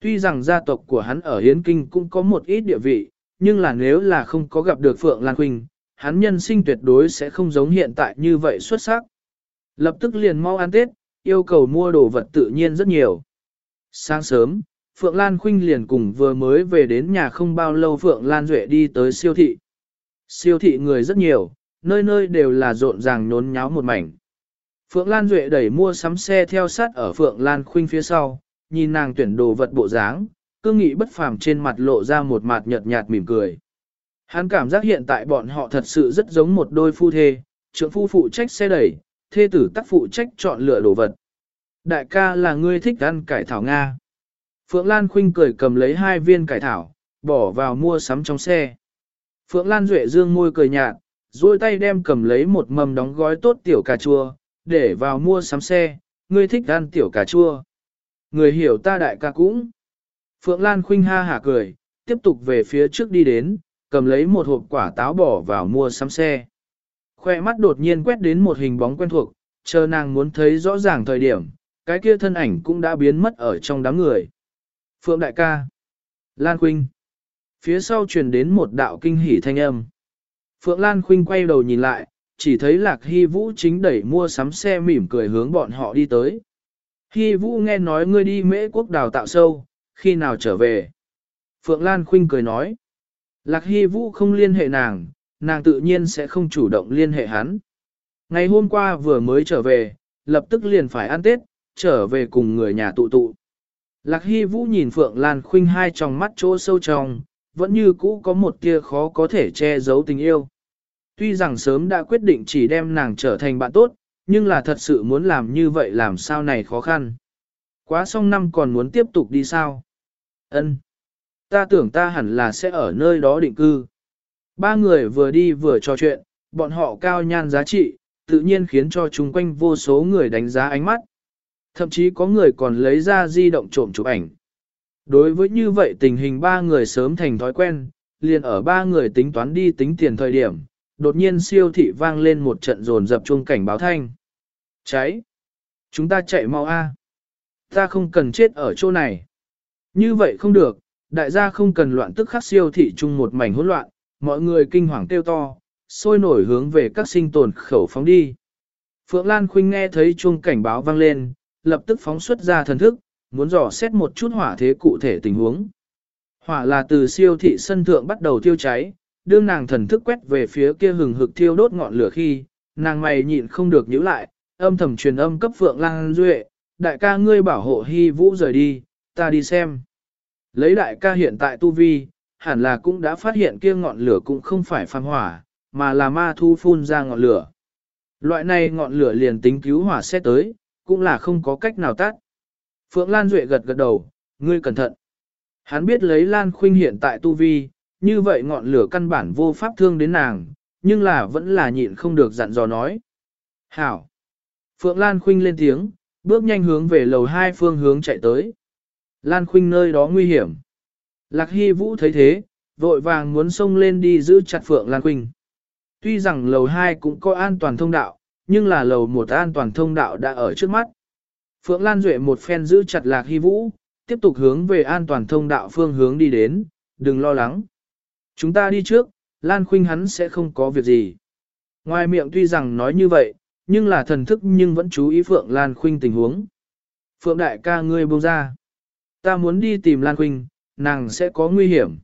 Tuy rằng gia tộc của hắn ở Hiến Kinh cũng có một ít địa vị, nhưng là nếu là không có gặp được Phượng Lan Khuynh, hắn nhân sinh tuyệt đối sẽ không giống hiện tại như vậy xuất sắc. Lập tức liền mau ăn Tết, yêu cầu mua đồ vật tự nhiên rất nhiều. Sáng sớm, Phượng Lan Khuynh liền cùng vừa mới về đến nhà không bao lâu Phượng Lan Duệ đi tới siêu thị. Siêu thị người rất nhiều, nơi nơi đều là rộn ràng nhốn nháo một mảnh. Phượng Lan Duệ đẩy mua sắm xe theo sát ở Phượng Lan Khuynh phía sau, nhìn nàng tuyển đồ vật bộ dáng, cương nghị bất phàm trên mặt lộ ra một mặt nhợt nhạt mỉm cười. Hắn cảm giác hiện tại bọn họ thật sự rất giống một đôi phu thê, trưởng phu phụ trách xe đẩy, thê tử tác phụ trách chọn lựa đồ vật. Đại ca là ngươi thích ăn cải thảo Nga. Phượng Lan Khuynh cười cầm lấy hai viên cải thảo, bỏ vào mua sắm trong xe. Phượng Lan Duệ dương môi cười nhạt, duỗi tay đem cầm lấy một mầm đóng gói tốt tiểu cà chua, để vào mua sắm xe, ngươi thích ăn tiểu cà chua. Người hiểu ta đại ca cũng. Phượng Lan Khuynh ha hả cười, tiếp tục về phía trước đi đến, cầm lấy một hộp quả táo bỏ vào mua sắm xe. Khoe mắt đột nhiên quét đến một hình bóng quen thuộc, chờ nàng muốn thấy rõ ràng thời điểm, cái kia thân ảnh cũng đã biến mất ở trong đám người. Phượng đại ca. Lan Khuynh. Phía sau truyền đến một đạo kinh hỉ thanh âm. Phượng Lan Khuynh quay đầu nhìn lại, chỉ thấy Lạc Hy Vũ chính đẩy mua sắm xe mỉm cười hướng bọn họ đi tới. Hy Vũ nghe nói ngươi đi mễ quốc đào tạo sâu, khi nào trở về? Phượng Lan Khuynh cười nói. Lạc Hy Vũ không liên hệ nàng, nàng tự nhiên sẽ không chủ động liên hệ hắn. Ngày hôm qua vừa mới trở về, lập tức liền phải ăn Tết, trở về cùng người nhà tụ tụ. Lạc Hy Vũ nhìn Phượng Lan Khuynh hai tròng mắt chỗ sâu trong, vẫn như cũ có một tia khó có thể che giấu tình yêu. Tuy rằng sớm đã quyết định chỉ đem nàng trở thành bạn tốt, nhưng là thật sự muốn làm như vậy làm sao này khó khăn. Quá xong năm còn muốn tiếp tục đi sao? Ân, Ta tưởng ta hẳn là sẽ ở nơi đó định cư. Ba người vừa đi vừa trò chuyện, bọn họ cao nhan giá trị, tự nhiên khiến cho chúng quanh vô số người đánh giá ánh mắt. Thậm chí có người còn lấy ra di động trộm chụp ảnh. Đối với như vậy tình hình ba người sớm thành thói quen, liền ở ba người tính toán đi tính tiền thời điểm, đột nhiên siêu thị vang lên một trận rồn dập chuông cảnh báo thanh. Cháy! Chúng ta chạy mau a! Ta không cần chết ở chỗ này. Như vậy không được, đại gia không cần loạn tức khắc siêu thị chung một mảnh hỗn loạn, mọi người kinh hoàng kêu to, sôi nổi hướng về các sinh tồn khẩu phóng đi. Phượng Lan Khuynh nghe thấy chuông cảnh báo vang lên, lập tức phóng xuất ra thần thức, muốn dò xét một chút hỏa thế cụ thể tình huống. Hỏa là từ siêu thị sân thượng bắt đầu thiêu cháy, đương nàng thần thức quét về phía kia hừng hực thiêu đốt ngọn lửa khi, nàng mày nhịn không được nhíu lại, âm thầm truyền âm cấp Phượng Lan Duệ, đại ca ngươi bảo hộ Hy Vũ rời đi, ta đi xem. Lấy đại ca hiện tại tu vi, hẳn là cũng đã phát hiện kia ngọn lửa cũng không phải phàm hỏa, mà là ma thu phun ra ngọn lửa. Loại này ngọn lửa liền tính cứu hỏa xét tới, cũng là không có cách nào tắt. Phượng Lan Duệ gật gật đầu, ngươi cẩn thận. Hắn biết lấy Lan Khuynh hiện tại tu vi, như vậy ngọn lửa căn bản vô pháp thương đến nàng, nhưng là vẫn là nhịn không được dặn dò nói. Hảo! Phượng Lan Khuynh lên tiếng, bước nhanh hướng về lầu hai phương hướng chạy tới. Lan Khuynh nơi đó nguy hiểm. Lạc Hy Vũ thấy thế, vội vàng muốn xông lên đi giữ chặt Phượng Lan Quỳnh. Tuy rằng lầu 2 cũng có an toàn thông đạo, nhưng là lầu một an toàn thông đạo đã ở trước mắt. Phượng Lan Duệ một phen giữ chặt Lạc Hy Vũ, tiếp tục hướng về an toàn thông đạo phương hướng đi đến, đừng lo lắng. Chúng ta đi trước, Lan Khuynh hắn sẽ không có việc gì. Ngoài miệng tuy rằng nói như vậy, nhưng là thần thức nhưng vẫn chú ý Phượng Lan Khuynh tình huống. Phượng đại ca ngươi buông ra. Ta muốn đi tìm Lan Khuynh, nàng sẽ có nguy hiểm.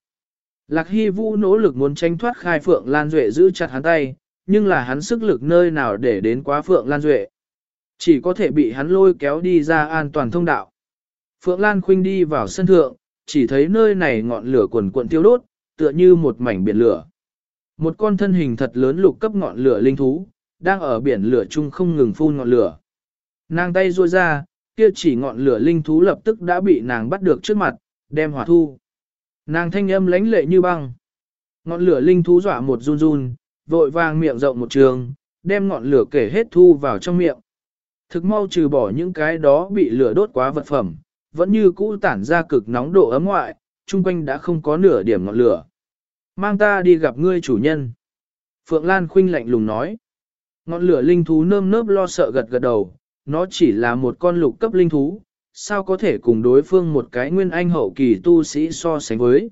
Lạc Hy Vũ nỗ lực muốn tranh thoát khai Phượng Lan Duệ giữ chặt hắn tay, nhưng là hắn sức lực nơi nào để đến quá Phượng Lan Duệ. Chỉ có thể bị hắn lôi kéo đi ra an toàn thông đạo. Phượng Lan Khuynh đi vào sân thượng, chỉ thấy nơi này ngọn lửa quần cuộn tiêu đốt, tựa như một mảnh biển lửa. Một con thân hình thật lớn lục cấp ngọn lửa linh thú, đang ở biển lửa chung không ngừng phun ngọn lửa. Nàng tay ruôi ra, kia chỉ ngọn lửa linh thú lập tức đã bị nàng bắt được trước mặt, đem hỏa thu. Nàng thanh âm lánh lệ như băng. Ngọn lửa linh thú dọa một run run, vội vàng miệng rộng một trường, đem ngọn lửa kể hết thu vào trong miệng. Thực mau trừ bỏ những cái đó bị lửa đốt quá vật phẩm, vẫn như cũ tản ra cực nóng độ ấm ngoại, chung quanh đã không có nửa điểm ngọn lửa. Mang ta đi gặp ngươi chủ nhân. Phượng Lan khinh lạnh lùng nói. Ngọn lửa linh thú nơm nớp lo sợ gật gật đầu, nó chỉ là một con lục cấp linh thú, sao có thể cùng đối phương một cái nguyên anh hậu kỳ tu sĩ so sánh với.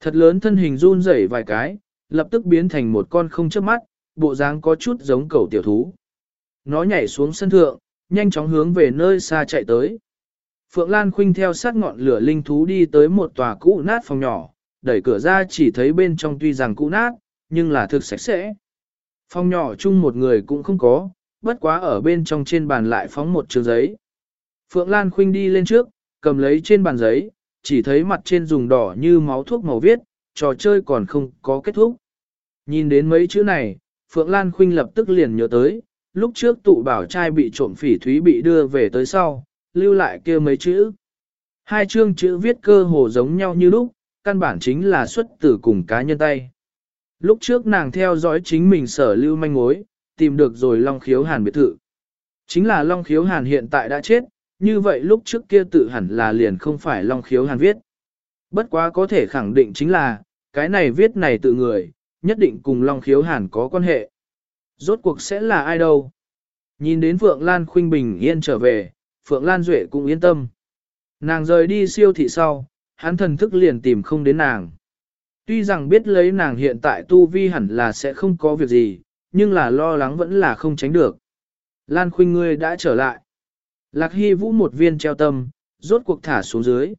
Thật lớn thân hình run rẩy vài cái, lập tức biến thành một con không chớp mắt, bộ dáng có chút giống cẩu tiểu thú. Nó nhảy xuống sân thượng, nhanh chóng hướng về nơi xa chạy tới. Phượng Lan Khuynh theo sát ngọn lửa linh thú đi tới một tòa cũ nát phòng nhỏ, đẩy cửa ra chỉ thấy bên trong tuy rằng cũ nát, nhưng là thực sạch sẽ. Phòng nhỏ chung một người cũng không có, bất quá ở bên trong trên bàn lại phóng một trường giấy. Phượng Lan Khuynh đi lên trước, cầm lấy trên bàn giấy, chỉ thấy mặt trên dùng đỏ như máu thuốc màu viết, trò chơi còn không có kết thúc. Nhìn đến mấy chữ này, Phượng Lan Khuynh lập tức liền nhớ tới, lúc trước tụ bảo trai bị trộm phỉ thúy bị đưa về tới sau, lưu lại kia mấy chữ. Hai chương chữ viết cơ hồ giống nhau như lúc, căn bản chính là xuất từ cùng cá nhân tay. Lúc trước nàng theo dõi chính mình sở lưu manh mối, tìm được rồi Long Khiếu Hàn biệt thự. Chính là Long Khiếu Hàn hiện tại đã chết, như vậy lúc trước kia tự hẳn là liền không phải Long Khiếu Hàn viết. Bất quá có thể khẳng định chính là, cái này viết này tự người, nhất định cùng Long Khiếu Hàn có quan hệ. Rốt cuộc sẽ là ai đâu? Nhìn đến Phượng Lan Khuynh bình yên trở về, Phượng Lan Duệ cũng yên tâm. Nàng rời đi siêu thị sau, hắn thần thức liền tìm không đến nàng. Tuy rằng biết lấy nàng hiện tại tu vi hẳn là sẽ không có việc gì, nhưng là lo lắng vẫn là không tránh được. Lan Khuynh ngươi đã trở lại. Lạc Hy Vũ một viên treo tâm, rốt cuộc thả xuống dưới.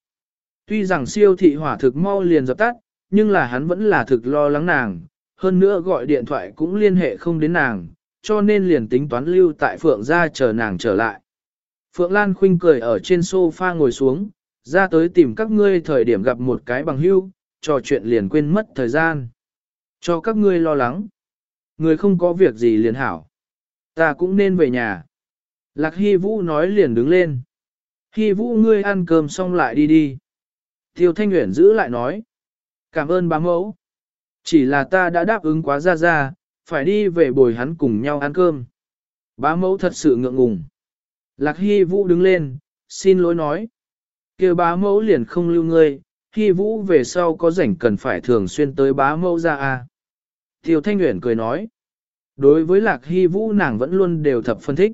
Tuy rằng siêu thị hỏa thực mau liền dập tắt, nhưng là hắn vẫn là thực lo lắng nàng, hơn nữa gọi điện thoại cũng liên hệ không đến nàng, cho nên liền tính toán lưu tại Phượng ra chờ nàng trở lại. Phượng Lan Khuynh cười ở trên sofa ngồi xuống, ra tới tìm các ngươi thời điểm gặp một cái bằng hưu, trò chuyện liền quên mất thời gian. Cho các ngươi lo lắng. Người không có việc gì liền hảo. Ta cũng nên về nhà. Lạc Hy Vũ nói liền đứng lên. Hy Vũ ngươi ăn cơm xong lại đi đi. Tiêu Thanh Nguyễn giữ lại nói. Cảm ơn bá mẫu. Chỉ là ta đã đáp ứng quá ra ra, phải đi về bồi hắn cùng nhau ăn cơm. Bá mẫu thật sự ngượng ngùng. Lạc Hy Vũ đứng lên, xin lỗi nói. kêu bá mẫu liền không lưu ngươi, Hy Vũ về sau có rảnh cần phải thường xuyên tới bá mẫu ra à. Tiêu Thanh Nguyễn cười nói. Đối với Lạc Hy Vũ nàng vẫn luôn đều thập phân thích.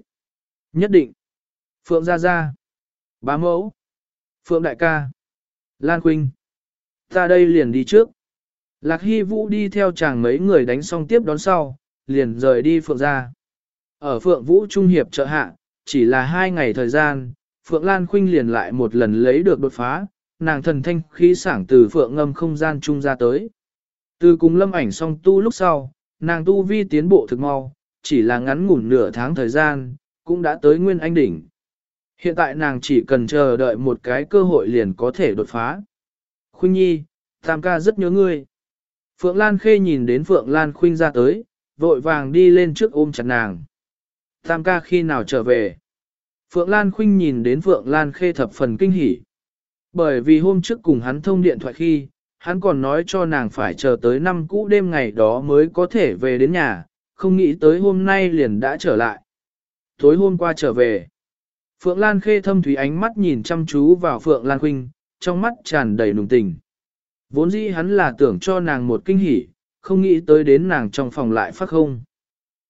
Nhất định. Phượng Gia Gia. Bá mẫu. Phượng Đại ca. Lan Quynh. Ta đây liền đi trước. Lạc Hy Vũ đi theo chàng mấy người đánh xong tiếp đón sau, liền rời đi Phượng Gia. Ở Phượng Vũ Trung Hiệp trợ hạ, chỉ là hai ngày thời gian, Phượng Lan Khuynh liền lại một lần lấy được đột phá, nàng thần thanh khí sảng từ Phượng ngâm không gian trung ra tới. Từ cùng lâm ảnh song tu lúc sau, nàng tu vi tiến bộ thực mau, chỉ là ngắn ngủn nửa tháng thời gian, cũng đã tới nguyên anh đỉnh. Hiện tại nàng chỉ cần chờ đợi một cái cơ hội liền có thể đột phá. Khuynh Nhi, Tam ca rất nhớ ngươi. Phượng Lan Khê nhìn đến Phượng Lan Khuynh ra tới, vội vàng đi lên trước ôm chặt nàng. Tam ca khi nào trở về? Phượng Lan Khuynh nhìn đến Phượng Lan Khê thập phần kinh hỉ. Bởi vì hôm trước cùng hắn thông điện thoại khi, hắn còn nói cho nàng phải chờ tới năm cũ đêm ngày đó mới có thể về đến nhà, không nghĩ tới hôm nay liền đã trở lại. Tối hôm qua trở về, Phượng Lan Khê thâm thủy ánh mắt nhìn chăm chú vào Phượng Lan Khuynh, trong mắt tràn đầy nùng tình. Vốn dĩ hắn là tưởng cho nàng một kinh hỉ, không nghĩ tới đến nàng trong phòng lại phát không.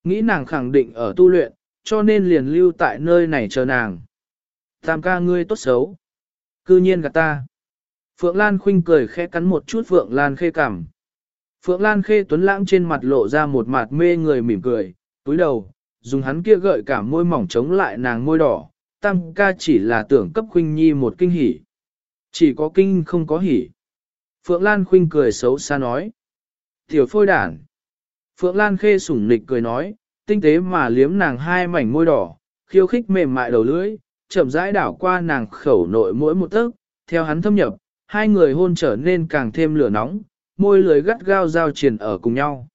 Nghĩ nàng khẳng định ở tu luyện, cho nên liền lưu tại nơi này chờ nàng. Tam ca ngươi tốt xấu. Cư nhiên gạt ta. Phượng Lan khinh cười khẽ cắn một chút Phượng Lan khê cảm. Phượng Lan khê tuấn lãng trên mặt lộ ra một mặt mê người mỉm cười, túi đầu, dùng hắn kia gợi cả môi mỏng chống lại nàng môi đỏ. Tam ca chỉ là tưởng cấp khuynh nhi một kinh hỉ. Chỉ có kinh không có hỉ. Phượng Lan khuynh cười xấu xa nói. Tiểu phôi đản. Phượng Lan khê sủng nịch cười nói, tinh tế mà liếm nàng hai mảnh môi đỏ, khiêu khích mềm mại đầu lưỡi, chậm rãi đảo qua nàng khẩu nội mỗi một tấc, theo hắn thâm nhập, hai người hôn trở nên càng thêm lửa nóng, môi lưới gắt gao giao triền ở cùng nhau.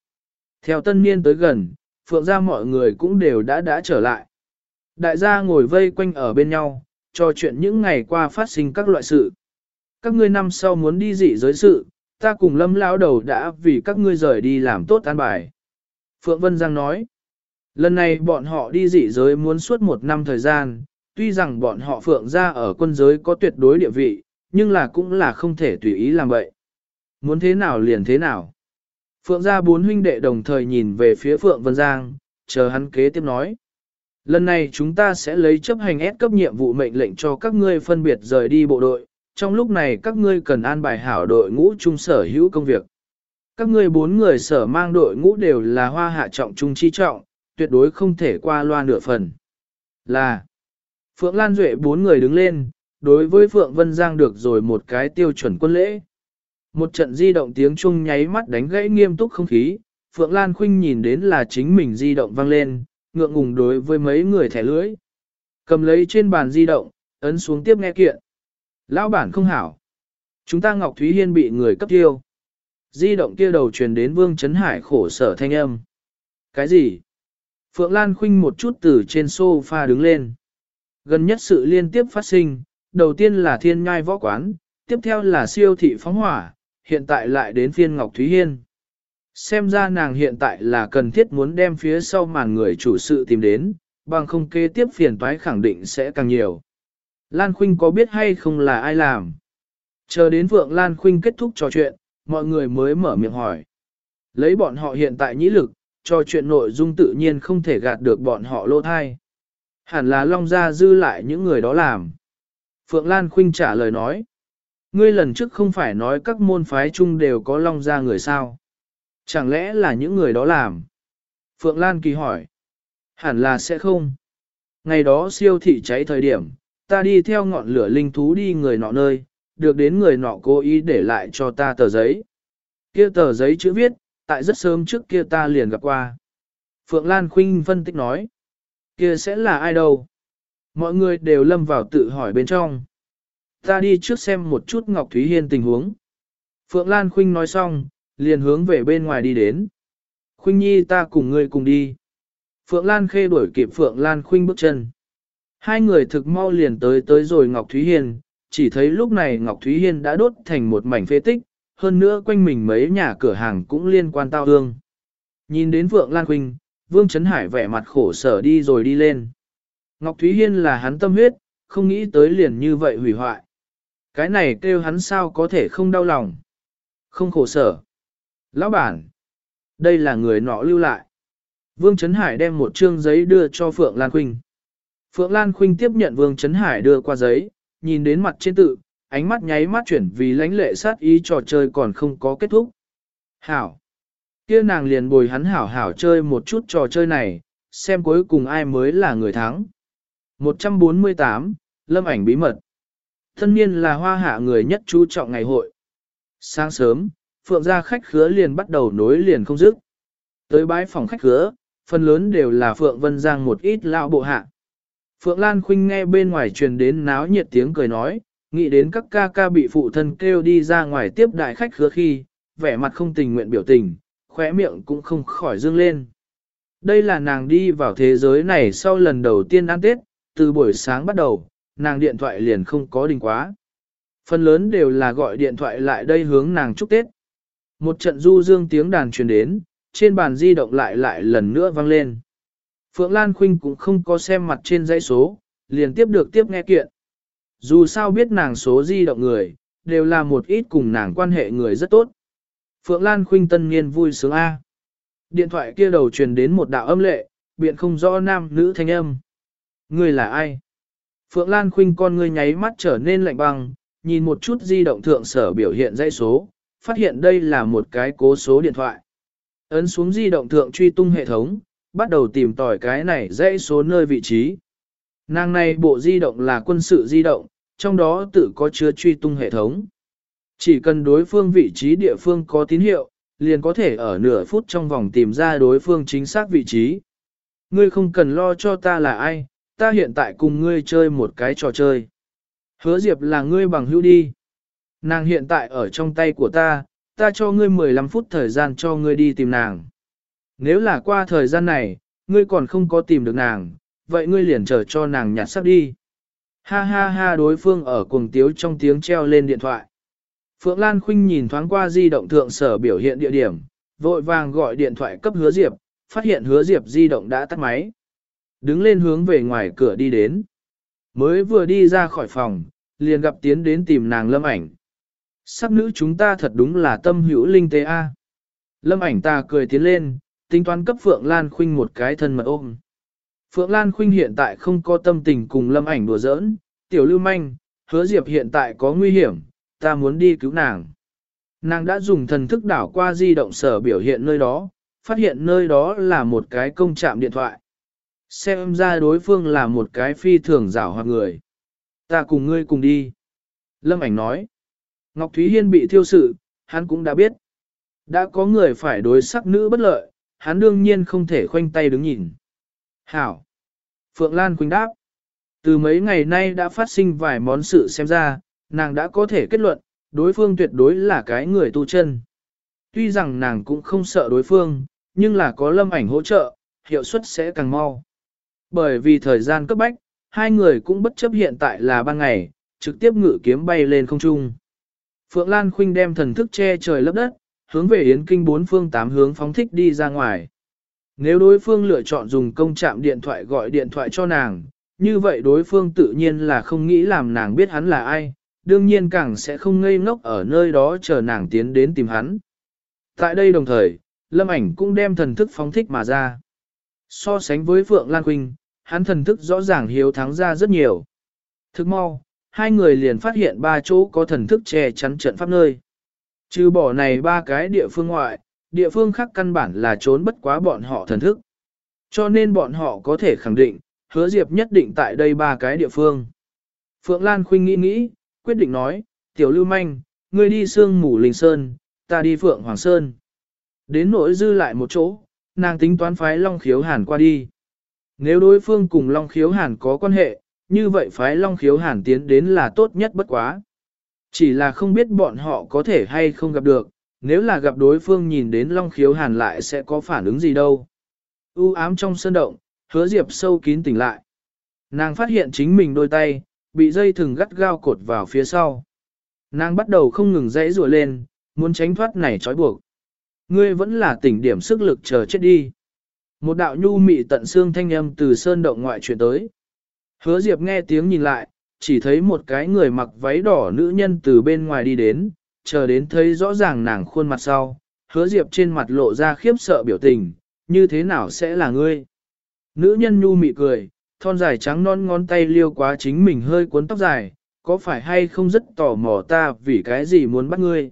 Theo tân niên tới gần, phượng ra mọi người cũng đều đã đã trở lại. Đại gia ngồi vây quanh ở bên nhau, trò chuyện những ngày qua phát sinh các loại sự. Các ngươi năm sau muốn đi dị giới sự, ta cùng lâm lão đầu đã vì các ngươi rời đi làm tốt an bài. Phượng Vân Giang nói, lần này bọn họ đi dị giới muốn suốt một năm thời gian, tuy rằng bọn họ Phượng ra ở quân giới có tuyệt đối địa vị, nhưng là cũng là không thể tùy ý làm vậy. Muốn thế nào liền thế nào. Phượng gia bốn huynh đệ đồng thời nhìn về phía Phượng Vân Giang, chờ hắn kế tiếp nói. Lần này chúng ta sẽ lấy chấp hành ép cấp nhiệm vụ mệnh lệnh cho các ngươi phân biệt rời đi bộ đội, trong lúc này các ngươi cần an bài hảo đội ngũ chung sở hữu công việc. Các ngươi bốn người sở mang đội ngũ đều là hoa hạ trọng trung chi trọng, tuyệt đối không thể qua loa nửa phần. Là Phượng Lan Duệ bốn người đứng lên, đối với Phượng Vân Giang được rồi một cái tiêu chuẩn quân lễ. Một trận di động tiếng chuông nháy mắt đánh gãy nghiêm túc không khí, Phượng Lan Khuynh nhìn đến là chính mình di động vang lên, ngượng ngùng đối với mấy người thẻ lưới. Cầm lấy trên bàn di động, ấn xuống tiếp nghe kiện. Lão bản không hảo. Chúng ta Ngọc Thúy Hiên bị người cấp tiêu. Di động kia đầu truyền đến Vương Trấn Hải khổ sở thanh âm. Cái gì? Phượng Lan Khuynh một chút từ trên sofa đứng lên. Gần nhất sự liên tiếp phát sinh, đầu tiên là thiên nhai võ quán, tiếp theo là siêu thị phóng hỏa, hiện tại lại đến phiên Ngọc Thúy Hiên. Xem ra nàng hiện tại là cần thiết muốn đem phía sau màn người chủ sự tìm đến, bằng không kế tiếp phiền toái khẳng định sẽ càng nhiều. Lan Khuynh có biết hay không là ai làm? Chờ đến Vượng Lan Khuynh kết thúc trò chuyện, mọi người mới mở miệng hỏi. Lấy bọn họ hiện tại nhĩ lực, trò chuyện nội dung tự nhiên không thể gạt được bọn họ lô thai. Hẳn là Long Gia dư lại những người đó làm. Phượng Lan Khuynh trả lời nói. Ngươi lần trước không phải nói các môn phái chung đều có Long Gia người sao? Chẳng lẽ là những người đó làm? Phượng Lan kỳ hỏi. Hẳn là sẽ không. Ngày đó siêu thị cháy thời điểm, ta đi theo ngọn lửa linh thú đi người nọ nơi, được đến người nọ cố ý để lại cho ta tờ giấy. Kia tờ giấy chữ viết, tại rất sớm trước kia ta liền gặp qua. Phượng Lan Khuynh phân tích nói, kia sẽ là ai đâu? Mọi người đều lâm vào tự hỏi bên trong. Ta đi trước xem một chút Ngọc Thúy Hiên tình huống. Phượng Lan Khuynh nói xong, liền hướng về bên ngoài đi đến. Khuynh Nhi ta cùng ngươi cùng đi. Phượng Lan khê đuổi kịp Phượng Lan Khuynh bước chân. Hai người thực mau liền tới tới rồi Ngọc Thúy Hiên, chỉ thấy lúc này Ngọc Thúy Hiên đã đốt thành một mảnh phế tích, hơn nữa quanh mình mấy nhà cửa hàng cũng liên quan tao hương. Nhìn đến Phượng Lan Khuynh, Vương Trấn Hải vẻ mặt khổ sở đi rồi đi lên. Ngọc Thúy Hiên là hắn tâm huyết, không nghĩ tới liền như vậy hủy hoại. Cái này kêu hắn sao có thể không đau lòng. Không khổ sở. Lão bản, đây là người nọ lưu lại. Vương Trấn Hải đem một trương giấy đưa cho Phượng Lan Khuynh. Phượng Lan Khuynh tiếp nhận Vương Trấn Hải đưa qua giấy, nhìn đến mặt trên tự, ánh mắt nháy mắt chuyển vì lãnh lệ sát ý trò chơi còn không có kết thúc. Hảo! kia nàng liền bồi hắn hảo hảo chơi một chút trò chơi này, xem cuối cùng ai mới là người thắng. 148, Lâm ảnh bí mật. Thân niên là hoa hạ người nhất chú trọng ngày hội. Sáng sớm, Phượng gia khách khứa liền bắt đầu nối liền không dứt. Tới bái phòng khách khứa, phần lớn đều là Phượng Vân Giang một ít lão bộ hạ. Phượng Lan Khuynh nghe bên ngoài truyền đến náo nhiệt tiếng cười nói, nghĩ đến các ca ca bị phụ thân kêu đi ra ngoài tiếp đại khách khứa khi, vẻ mặt không tình nguyện biểu tình, khóe miệng cũng không khỏi dương lên. Đây là nàng đi vào thế giới này sau lần đầu tiên ăn Tết, từ buổi sáng bắt đầu, nàng điện thoại liền không có đình quá. Phần lớn đều là gọi điện thoại lại đây hướng nàng chúc Tết. Một trận du dương tiếng đàn truyền đến, trên bàn di động lại lại lần nữa vang lên. Phượng Lan Khuynh cũng không có xem mặt trên dãy số, liền tiếp được tiếp nghe kiện. Dù sao biết nàng số di động người, đều là một ít cùng nàng quan hệ người rất tốt. Phượng Lan Khuynh tân niên vui sướng A. Điện thoại kia đầu truyền đến một đạo âm lệ, biện không rõ nam nữ thanh âm. Người là ai? Phượng Lan Khuynh con người nháy mắt trở nên lạnh băng, nhìn một chút di động thượng sở biểu hiện dãy số, phát hiện đây là một cái cố số điện thoại. Ấn xuống di động thượng truy tung hệ thống, bắt đầu tìm tòi cái này dãy số nơi vị trí. Nàng này bộ di động là quân sự di động, trong đó tự có chứa truy tung hệ thống. Chỉ cần đối phương vị trí địa phương có tín hiệu, liền có thể ở nửa phút trong vòng tìm ra đối phương chính xác vị trí. Ngươi không cần lo cho ta là ai, ta hiện tại cùng ngươi chơi một cái trò chơi. Hứa Diệp là ngươi bằng hữu đi. Nàng hiện tại ở trong tay của ta, ta cho ngươi 15 phút thời gian cho ngươi đi tìm nàng. Nếu là qua thời gian này, ngươi còn không có tìm được nàng, vậy ngươi liền chờ cho nàng nhặt sắc đi. Ha ha ha đối phương ở cuồng tiếu trong tiếng treo lên điện thoại. Phượng Lan Khuynh nhìn thoáng qua di động thượng sở biểu hiện địa điểm, vội vàng gọi điện thoại cấp hứa Diệp, phát hiện hứa Diệp di động đã tắt máy. Đứng lên hướng về ngoài cửa đi đến. Mới vừa đi ra khỏi phòng, liền gặp tiến đến tìm nàng lâm ảnh. Sắc nữ chúng ta thật đúng là tâm hữu linh tế a. Lâm ảnh ta cười tiến lên, tính toán cấp Phượng Lan Khuynh một cái thân mật ôm. Phượng Lan Khuynh hiện tại không có tâm tình cùng lâm ảnh đùa giỡn, tiểu lưu manh, hứa diệp hiện tại có nguy hiểm, ta muốn đi cứu nàng. Nàng đã dùng thần thức đảo qua di động sở biểu hiện nơi đó, phát hiện nơi đó là một cái công trạm điện thoại. Xem ra đối phương là một cái phi thường rảo hoặc người. Ta cùng ngươi cùng đi. Lâm ảnh nói. Ngọc Thúy Hiên bị thiêu sự, hắn cũng đã biết. Đã có người phải đối sắc nữ bất lợi, hắn đương nhiên không thể khoanh tay đứng nhìn. Hảo! Phượng Lan Quỳnh đáp. Từ mấy ngày nay đã phát sinh vài món sự xem ra, nàng đã có thể kết luận, đối phương tuyệt đối là cái người tu chân. Tuy rằng nàng cũng không sợ đối phương, nhưng là có lâm ảnh hỗ trợ, hiệu suất sẽ càng mau. Bởi vì thời gian cấp bách, hai người cũng bất chấp hiện tại là ban ngày, trực tiếp ngự kiếm bay lên không trung. Phượng Lan Khuynh đem thần thức che trời lấp đất, hướng về Yến Kinh bốn phương tám hướng phóng thích đi ra ngoài. Nếu đối phương lựa chọn dùng công chạm điện thoại gọi điện thoại cho nàng, như vậy đối phương tự nhiên là không nghĩ làm nàng biết hắn là ai, đương nhiên càng sẽ không ngây ngốc ở nơi đó chờ nàng tiến đến tìm hắn. Tại đây đồng thời, Lâm ảnh cũng đem thần thức phóng thích mà ra. So sánh với Phượng Lan Quynh, hắn thần thức rõ ràng hiếu thắng ra rất nhiều. Thức mau, hai người liền phát hiện ba chỗ có thần thức che chắn trận pháp nơi. Trừ bỏ này ba cái địa phương ngoại, địa phương khác căn bản là trốn bất quá bọn họ thần thức. Cho nên bọn họ có thể khẳng định, hứa diệp nhất định tại đây ba cái địa phương. Phượng Lan Khuynh nghĩ nghĩ, quyết định nói, tiểu lưu manh, ngươi đi sương mù linh sơn, ta đi Phượng Hoàng Sơn. Đến nỗi dư lại một chỗ, nàng tính toán phái Long Khiếu Hàn qua đi. Nếu đối phương cùng Long Khiếu Hàn có quan hệ, như vậy phái Long Khiếu Hàn tiến đến là tốt nhất bất quá. Chỉ là không biết bọn họ có thể hay không gặp được, nếu là gặp đối phương nhìn đến Long Khiếu Hàn lại sẽ có phản ứng gì đâu. U ám trong sơn động, hứa diệp sâu kín tỉnh lại. Nàng phát hiện chính mình đôi tay, bị dây thừng gắt gao cột vào phía sau. Nàng bắt đầu không ngừng dãy rùa lên, muốn tránh thoát này trói buộc. Ngươi vẫn là tỉnh điểm sức lực chờ chết đi. Một đạo nhu mị tận xương thanh âm từ sơn động ngoại truyền tới. Hứa Diệp nghe tiếng nhìn lại, chỉ thấy một cái người mặc váy đỏ nữ nhân từ bên ngoài đi đến, chờ đến thấy rõ ràng nàng khuôn mặt sau. Hứa Diệp trên mặt lộ ra khiếp sợ biểu tình, như thế nào sẽ là ngươi? Nữ nhân nhu mị cười, thon dài trắng non ngón tay liêu quá chính mình hơi cuốn tóc dài, có phải hay không rất tò mò ta vì cái gì muốn bắt ngươi?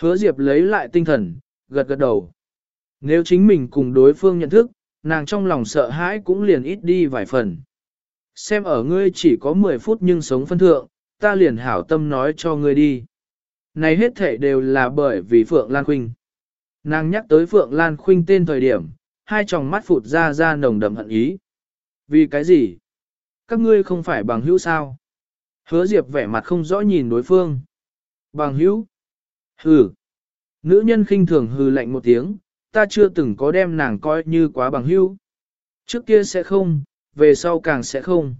Hứa Diệp lấy lại tinh thần, gật gật đầu. Nếu chính mình cùng đối phương nhận thức, nàng trong lòng sợ hãi cũng liền ít đi vài phần. Xem ở ngươi chỉ có 10 phút nhưng sống phân thượng, ta liền hảo tâm nói cho ngươi đi. Này hết thể đều là bởi vì Phượng Lan Khuynh. Nàng nhắc tới Phượng Lan Khuynh tên thời điểm, hai tròng mắt phụt ra ra nồng đậm hận ý. Vì cái gì? Các ngươi không phải bằng hữu sao? Hứa Diệp vẻ mặt không rõ nhìn đối phương. Bằng hữu? Hừ. Nữ nhân khinh thường hừ lạnh một tiếng, ta chưa từng có đem nàng coi như quá bằng hữu. Trước kia sẽ không, về sau càng sẽ không.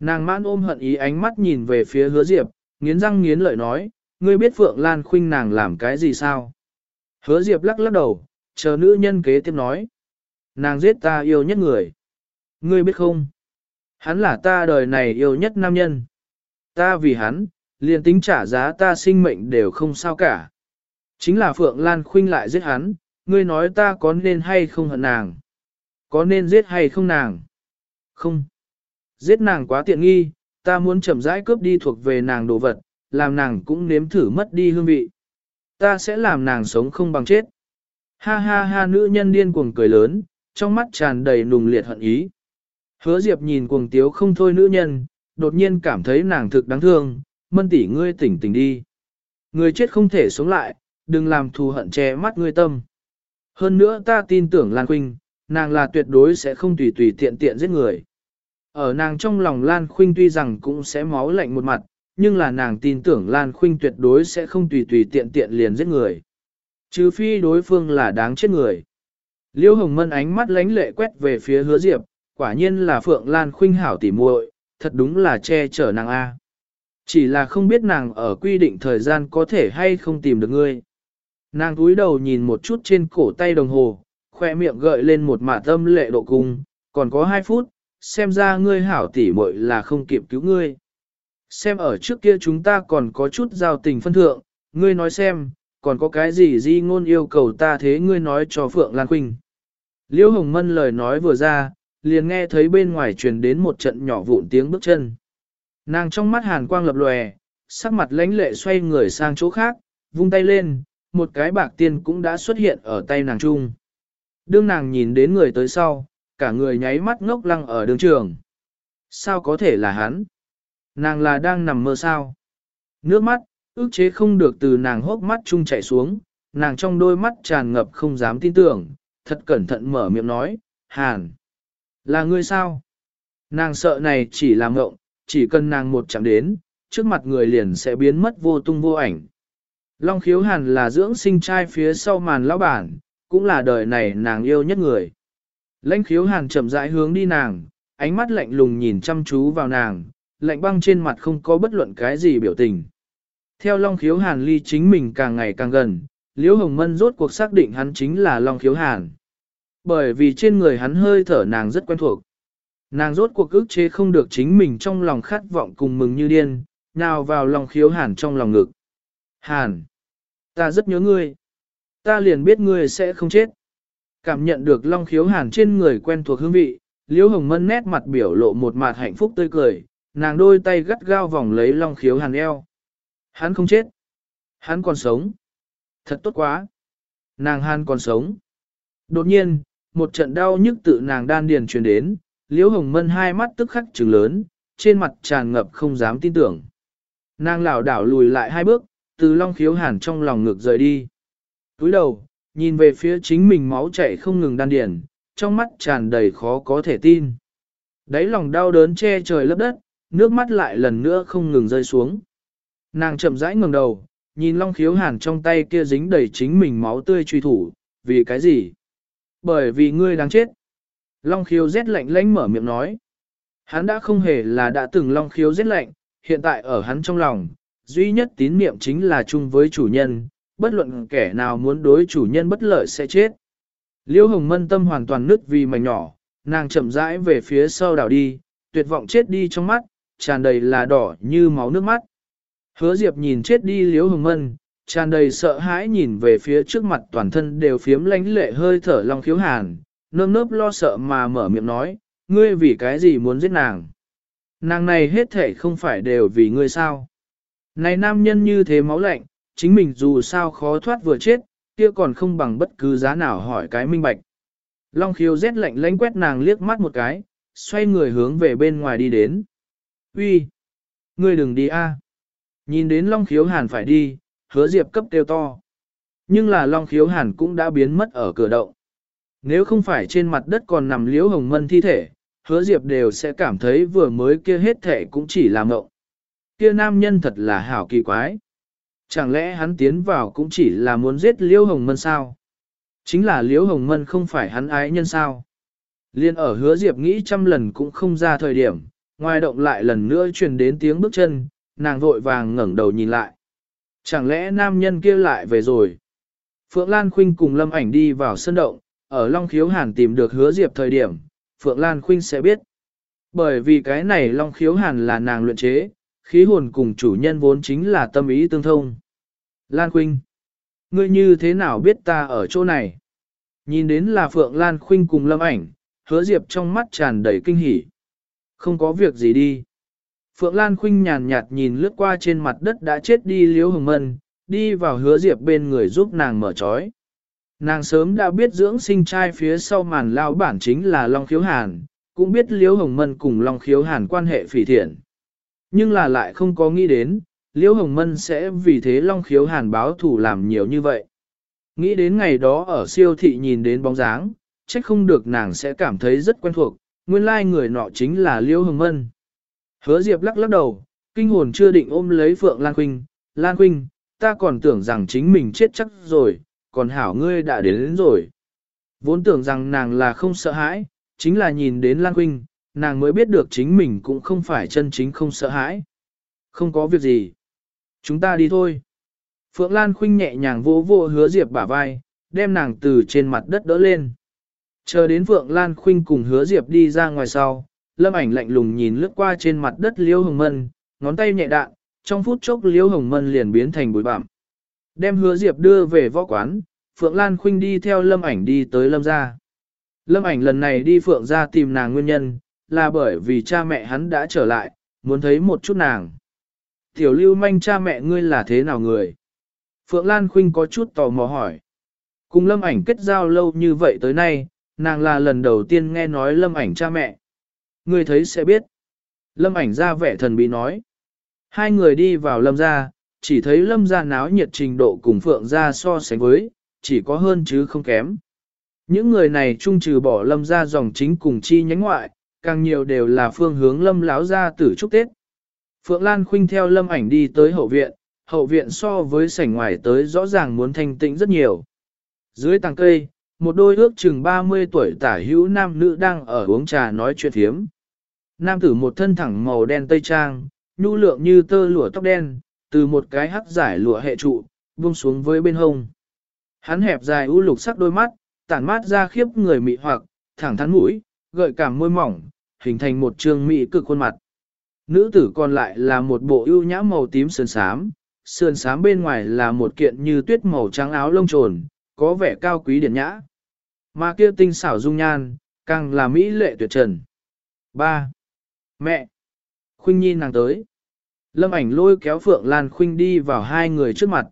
Nàng mãn ôm hận ý ánh mắt nhìn về phía hứa diệp, nghiến răng nghiến lợi nói, ngươi biết Phượng Lan khuynh nàng làm cái gì sao? Hứa diệp lắc lắc đầu, chờ nữ nhân kế tiếp nói. Nàng giết ta yêu nhất người. Ngươi biết không? Hắn là ta đời này yêu nhất nam nhân. Ta vì hắn, liền tính trả giá ta sinh mệnh đều không sao cả. Chính là Phượng Lan Khuynh lại giết hắn, ngươi nói ta có nên hay không hận nàng? Có nên giết hay không nàng? Không. Giết nàng quá tiện nghi, ta muốn chậm rãi cướp đi thuộc về nàng đồ vật, làm nàng cũng nếm thử mất đi hương vị. Ta sẽ làm nàng sống không bằng chết. Ha ha ha nữ nhân điên cuồng cười lớn, trong mắt tràn đầy nùng liệt hận ý. Hứa Diệp nhìn cuồng tiếu không thôi nữ nhân, đột nhiên cảm thấy nàng thực đáng thương, mân tỷ ngươi tỉnh tỉnh đi. Người chết không thể sống lại, đừng làm thù hận che mắt ngươi tâm. Hơn nữa ta tin tưởng Lan Khuynh, nàng là tuyệt đối sẽ không tùy tùy tiện tiện giết người. Ở nàng trong lòng Lan Khuynh tuy rằng cũng sẽ máu lạnh một mặt, nhưng là nàng tin tưởng Lan Khuynh tuyệt đối sẽ không tùy tùy tiện tiện liền giết người. Trừ phi đối phương là đáng chết người. Liêu Hồng Mân ánh mắt lánh lệ quét về phía hứa diệp, quả nhiên là Phượng Lan Khuynh hảo tỉ muội, thật đúng là che chở nàng A. Chỉ là không biết nàng ở quy định thời gian có thể hay không tìm được ngươi. Nàng túi đầu nhìn một chút trên cổ tay đồng hồ, khoe miệng gợi lên một mả tâm lệ độ cung, còn có hai phút, xem ra ngươi hảo tỉ muội là không kịp cứu ngươi. Xem ở trước kia chúng ta còn có chút giao tình phân thượng, ngươi nói xem, còn có cái gì di ngôn yêu cầu ta thế ngươi nói cho Phượng Lan quỳnh. Liễu Hồng Mân lời nói vừa ra, liền nghe thấy bên ngoài truyền đến một trận nhỏ vụn tiếng bước chân. Nàng trong mắt hàn quang lập lòe, sắc mặt lãnh lệ xoay người sang chỗ khác, vung tay lên, một cái bạc tiên cũng đã xuất hiện ở tay nàng trung. Đương nàng nhìn đến người tới sau, cả người nháy mắt ngốc lăng ở đường trường. Sao có thể là hắn? Nàng là đang nằm mơ sao? Nước mắt, ước chế không được từ nàng hốc mắt chung chảy xuống, nàng trong đôi mắt tràn ngập không dám tin tưởng, thật cẩn thận mở miệng nói, Hàn, là ngươi sao? Nàng sợ này chỉ là mộng, chỉ cần nàng một chạm đến, trước mặt người liền sẽ biến mất vô tung vô ảnh. Long khiếu hàn là dưỡng sinh trai phía sau màn lão bản, cũng là đời này nàng yêu nhất người. Lãnh khiếu hàn chậm rãi hướng đi nàng, ánh mắt lạnh lùng nhìn chăm chú vào nàng, lạnh băng trên mặt không có bất luận cái gì biểu tình. Theo Long khiếu hàn ly chính mình càng ngày càng gần, Liễu Hồng Mân rốt cuộc xác định hắn chính là Long khiếu hàn. Bởi vì trên người hắn hơi thở nàng rất quen thuộc. Nàng rốt cuộc ức chế không được chính mình trong lòng khát vọng cùng mừng như điên, nào vào lòng khiếu hàn trong lòng ngực. Hàn! Ta rất nhớ ngươi. Ta liền biết ngươi sẽ không chết. Cảm nhận được long khiếu hàn trên người quen thuộc hương vị, liễu hồng mân nét mặt biểu lộ một mặt hạnh phúc tươi cười, nàng đôi tay gắt gao vòng lấy long khiếu hàn eo. Hắn không chết. Hắn còn sống. Thật tốt quá. Nàng hàn còn sống. Đột nhiên, một trận đau nhức tự nàng đan điền truyền đến, liễu hồng mân hai mắt tức khắc trừng lớn, trên mặt tràn ngập không dám tin tưởng. Nàng lảo đảo lùi lại hai bước, từ long khiếu hàn trong lòng ngực rời đi. Túi đầu, nhìn về phía chính mình máu chảy không ngừng đan điền, trong mắt tràn đầy khó có thể tin. Đấy lòng đau đớn che trời lấp đất, nước mắt lại lần nữa không ngừng rơi xuống. Nàng chậm rãi ngẩng đầu, nhìn long khiếu hàn trong tay kia dính đầy chính mình máu tươi truy thủ, vì cái gì? Bởi vì ngươi đang chết. Long khiếu rét lạnh lánh mở miệng nói. Hắn đã không hề là đã từng long khiếu rét lạnh, hiện tại ở hắn trong lòng, duy nhất tín niệm chính là chung với chủ nhân, bất luận kẻ nào muốn đối chủ nhân bất lợi sẽ chết. liễu hồng mân tâm hoàn toàn nứt vì mảnh nhỏ, nàng chậm rãi về phía sau đảo đi, tuyệt vọng chết đi trong mắt, tràn đầy là đỏ như máu nước mắt. Hứa Diệp nhìn chết đi liễu hồng mân, tràn đầy sợ hãi nhìn về phía trước mặt toàn thân đều phiếm lánh lệ hơi thở long khiếu hàn, nơm nớp lo sợ mà mở miệng nói, ngươi vì cái gì muốn giết nàng. Nàng này hết thể không phải đều vì ngươi sao. Này nam nhân như thế máu lạnh, chính mình dù sao khó thoát vừa chết, kia còn không bằng bất cứ giá nào hỏi cái minh bạch. Long khiếu rét lạnh lánh quét nàng liếc mắt một cái, xoay người hướng về bên ngoài đi đến. Uy, Ngươi đừng đi a! Nhìn đến Long khiếu hàn phải đi, hứa diệp cấp kêu to. Nhưng là Long khiếu hàn cũng đã biến mất ở cửa động. Nếu không phải trên mặt đất còn nằm liễu hồng mân thi thể, hứa diệp đều sẽ cảm thấy vừa mới kia hết thể cũng chỉ là mộng. Kia nam nhân thật là hảo kỳ quái. Chẳng lẽ hắn tiến vào cũng chỉ là muốn giết liễu hồng mân sao? Chính là liễu hồng mân không phải hắn ái nhân sao? Liên ở hứa diệp nghĩ trăm lần cũng không ra thời điểm, ngoài động lại lần nữa truyền đến tiếng bước chân, nàng vội vàng ngẩng đầu nhìn lại. Chẳng lẽ nam nhân kia lại về rồi? Phượng Lan Khuynh cùng Lâm Ảnh đi vào sân động, ở Long Khiếu Hàn tìm được hứa diệp thời điểm, Phượng Lan Khuynh sẽ biết. Bởi vì cái này Long Khiếu Hàn là nàng luyện chế, khí hồn cùng chủ nhân vốn chính là tâm ý tương thông. Lan Khuynh, ngươi như thế nào biết ta ở chỗ này? Nhìn đến là Phượng Lan Khuynh cùng lâm ảnh, hứa diệp trong mắt tràn đầy kinh hỉ. Không có việc gì đi. Phượng Lan Khuynh nhàn nhạt nhìn lướt qua trên mặt đất đã chết đi Liễu Hồng Mân, đi vào hứa diệp bên người giúp nàng mở trói. Nàng sớm đã biết dưỡng sinh trai phía sau màn lao bản chính là Long Khiếu Hàn, cũng biết Liễu Hồng Mân cùng Long Khiếu Hàn quan hệ phỉ thiện. Nhưng là lại không có nghĩ đến, Liễu Hồng Mân sẽ vì thế Long Khiếu Hàn báo thủ làm nhiều như vậy. Nghĩ đến ngày đó ở siêu thị nhìn đến bóng dáng, trách không được nàng sẽ cảm thấy rất quen thuộc, nguyên lai người nọ chính là Liễu Hồng Mân. Hứa Diệp lắc lắc đầu, kinh hồn chưa định ôm lấy Phượng Lan Quynh, Lan Quynh, ta còn tưởng rằng chính mình chết chắc rồi, còn hảo ngươi đã đến, đến rồi. Vốn tưởng rằng nàng là không sợ hãi, chính là nhìn đến Lan Quynh, nàng mới biết được chính mình cũng không phải chân chính không sợ hãi. Không có việc gì. Chúng ta đi thôi. Phượng Lan Khuynh nhẹ nhàng vô vô hứa Diệp bả vai, đem nàng từ trên mặt đất đỡ lên. Chờ đến Phượng Lan Khuynh cùng hứa Diệp đi ra ngoài sau, lâm ảnh lạnh lùng nhìn lướt qua trên mặt đất Liêu Hồng Mân, ngón tay nhẹ đạn, trong phút chốc Liêu Hồng Mân liền biến thành bụi bặm. Đem hứa Diệp đưa về võ quán, Phượng Lan Khuynh đi theo lâm ảnh đi tới lâm gia. Lâm ảnh lần này đi Phượng gia tìm nàng nguyên nhân, là bởi vì cha mẹ hắn đã trở lại, muốn thấy một chút nàng. Tiểu lưu manh cha mẹ ngươi là thế nào người? Phượng Lan Khuynh có chút tò mò hỏi. Cùng lâm ảnh kết giao lâu như vậy tới nay, nàng là lần đầu tiên nghe nói lâm ảnh cha mẹ. Ngươi thấy sẽ biết. Lâm ảnh ra vẻ thần bí nói. Hai người đi vào lâm gia, chỉ thấy lâm gia náo nhiệt trình độ cùng phượng gia so sánh với, chỉ có hơn chứ không kém. Những người này chung trừ bỏ lâm gia dòng chính cùng chi nhánh ngoại, càng nhiều đều là phương hướng lâm láo ra tử chúc Tết. Phượng Lan Khuynh theo lâm ảnh đi tới hậu viện, hậu viện so với sảnh ngoài tới rõ ràng muốn thanh tĩnh rất nhiều. Dưới tàng cây, một đôi ước chừng 30 tuổi tả hữu nam nữ đang ở uống trà nói chuyện thiếm. Nam tử một thân thẳng màu đen tây trang, nhu lượng như tơ lụa tóc đen, từ một cái hắc giải lụa hệ trụ, buông xuống với bên hông. Hắn hẹp dài u lục sắc đôi mắt, tản mát ra khiếp người mị hoặc, thẳng thắn mũi, gợi cảm môi mỏng, hình thành một trường mỹ cực khuôn mặt. Nữ tử còn lại là một bộ ưu nhã màu tím sườn xám, sườn xám bên ngoài là một kiện như tuyết màu trắng áo lông trồn, có vẻ cao quý điển nhã. Mà kia tinh xảo dung nhan, càng là mỹ lệ tuyệt trần. 3. Mẹ! Khuynh Nhi nàng tới. Lâm ảnh lôi kéo Phượng Lan Khuynh đi vào hai người trước mặt.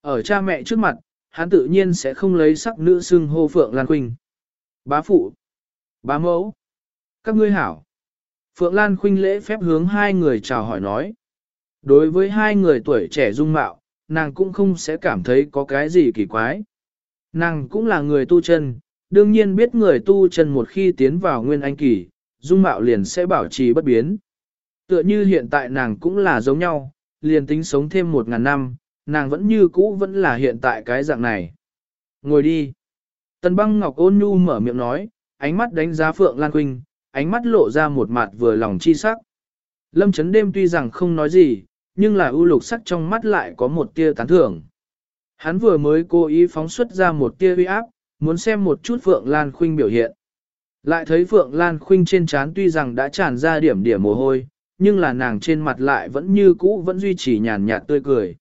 Ở cha mẹ trước mặt, hắn tự nhiên sẽ không lấy sắc nữ xưng hô Phượng Lan Khuynh. Bá phụ! Bá mẫu! Các ngươi hảo! Phượng Lan Khuynh lễ phép hướng hai người chào hỏi nói. Đối với hai người tuổi trẻ dung mạo, nàng cũng không sẽ cảm thấy có cái gì kỳ quái. Nàng cũng là người tu chân, đương nhiên biết người tu chân một khi tiến vào nguyên anh kỳ, dung mạo liền sẽ bảo trì bất biến. Tựa như hiện tại nàng cũng là giống nhau, liền tính sống thêm một ngàn năm, nàng vẫn như cũ vẫn là hiện tại cái dạng này. Ngồi đi. Tần băng ngọc ôn nhu mở miệng nói, ánh mắt đánh giá Phượng Lan Quynh, ánh mắt lộ ra một mặt vừa lòng chi sắc. Lâm chấn đêm tuy rằng không nói gì, nhưng là ưu lục sắc trong mắt lại có một tia tán thưởng. Hắn vừa mới cố ý phóng xuất ra một tia uy áp, muốn xem một chút Phượng Lan Khuynh biểu hiện. Lại thấy Phượng Lan Khuynh trên trán tuy rằng đã tràn ra điểm điểm mồ hôi, nhưng là nàng trên mặt lại vẫn như cũ vẫn duy trì nhàn nhạt tươi cười.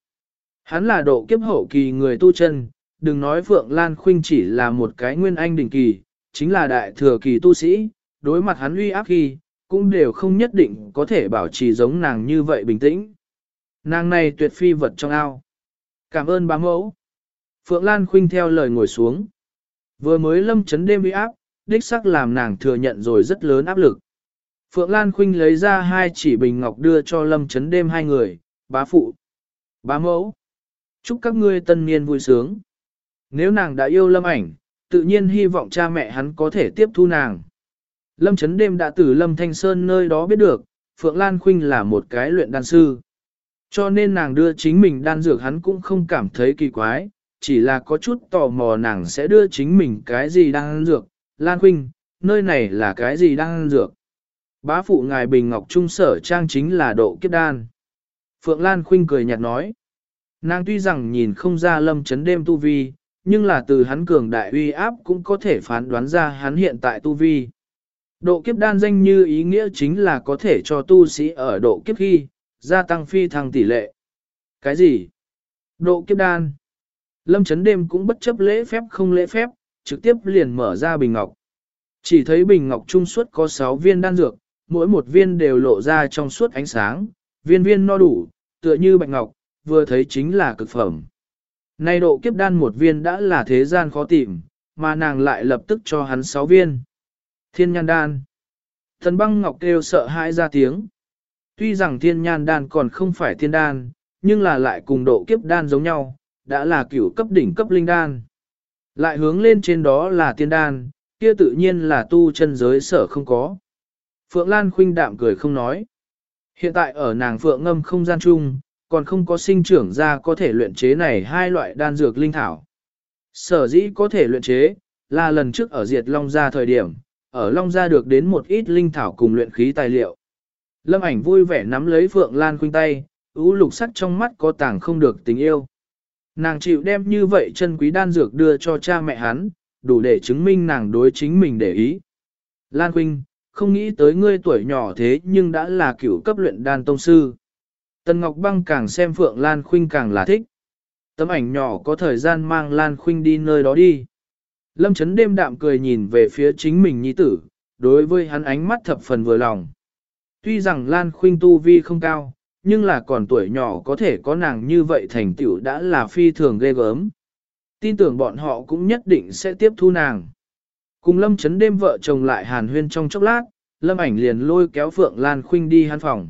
Hắn là độ kiếp hậu kỳ người tu chân, đừng nói Phượng Lan Khuynh chỉ là một cái nguyên anh đỉnh kỳ, chính là đại thừa kỳ tu sĩ, đối mặt hắn uy áp khi, cũng đều không nhất định có thể bảo trì giống nàng như vậy bình tĩnh. Nàng này tuyệt phi vật trong ao. Cảm ơn bá mẫu. Phượng Lan Khuynh theo lời ngồi xuống. Vừa mới lâm chấn đêm uy áp, đích sắc làm nàng thừa nhận rồi rất lớn áp lực. Phượng Lan Khuynh lấy ra hai chỉ bình ngọc đưa cho lâm chấn đêm hai người, bá phụ, bá mẫu. Chúc các ngươi tân niên vui sướng. Nếu nàng đã yêu lâm ảnh, tự nhiên hy vọng cha mẹ hắn có thể tiếp thu nàng. Lâm chấn đêm đã từ lâm thanh sơn nơi đó biết được, Phượng Lan Khuynh là một cái luyện đan sư. Cho nên nàng đưa chính mình đan dược hắn cũng không cảm thấy kỳ quái, chỉ là có chút tò mò nàng sẽ đưa chính mình cái gì đan dược. Lan Khuynh, nơi này là cái gì đan dược? Bá phụ ngài Bình Ngọc Trung sở trang chính là độ kiếp đan. Phượng Lan Khuynh cười nhạt nói. Nàng tuy rằng nhìn không ra lâm chấn đêm tu vi, nhưng là từ hắn cường đại uy áp cũng có thể phán đoán ra hắn hiện tại tu vi. Độ kiếp đan danh như ý nghĩa chính là có thể cho tu sĩ ở độ kiếp khi, gia tăng phi thăng tỷ lệ. Cái gì? Độ kiếp đan. Lâm chấn đêm cũng bất chấp lễ phép không lễ phép, trực tiếp liền mở ra bình ngọc. Chỉ thấy bình ngọc trung suốt có 6 viên đan dược, mỗi một viên đều lộ ra trong suốt ánh sáng, viên viên no đủ, tựa như bạch ngọc, vừa thấy chính là cực phẩm. Nay độ kiếp đan một viên đã là thế gian khó tìm, mà nàng lại lập tức cho hắn sáu viên. Thiên nhan đan. Thần băng ngọc kêu sợ hãi ra tiếng. Tuy rằng thiên nhan đan còn không phải thiên đan, nhưng là lại cùng độ kiếp đan giống nhau, đã là cửu cấp đỉnh cấp linh đan. Lại hướng lên trên đó là tiên đan, kia tự nhiên là tu chân giới sở không có. Phượng Lan khuynh đạm cười không nói. Hiện tại ở nàng Phượng ngâm không gian chung, còn không có sinh trưởng ra có thể luyện chế này hai loại đan dược linh thảo. Sở dĩ có thể luyện chế, là lần trước ở diệt Long Gia thời điểm, ở Long Gia được đến một ít linh thảo cùng luyện khí tài liệu. Lâm ảnh vui vẻ nắm lấy Phượng Lan khuynh tay, ú lục sắc trong mắt có tàng không được tình yêu. Nàng chịu đem như vậy chân quý đan dược đưa cho cha mẹ hắn, đủ để chứng minh nàng đối chính mình để ý. Lan Khuynh, không nghĩ tới ngươi tuổi nhỏ thế nhưng đã là cựu cấp luyện đan tông sư. Tần Ngọc Băng càng xem Phượng Lan Khuynh càng là thích. Tấm ảnh nhỏ có thời gian mang Lan Khuynh đi nơi đó đi. Lâm Trấn đêm đạm cười nhìn về phía chính mình nhi tử, đối với hắn ánh mắt thập phần vừa lòng. Tuy rằng Lan Khuynh tu vi không cao, nhưng là còn tuổi nhỏ có thể có nàng như vậy thành tựu đã là phi thường ghê gớm. Tin tưởng bọn họ cũng nhất định sẽ tiếp thu nàng. Cùng Lâm Chấn đêm vợ chồng lại hàn huyên trong chốc lát, Lâm ảnh liền lôi kéo Phượng Lan Khuynh đi hắn phòng.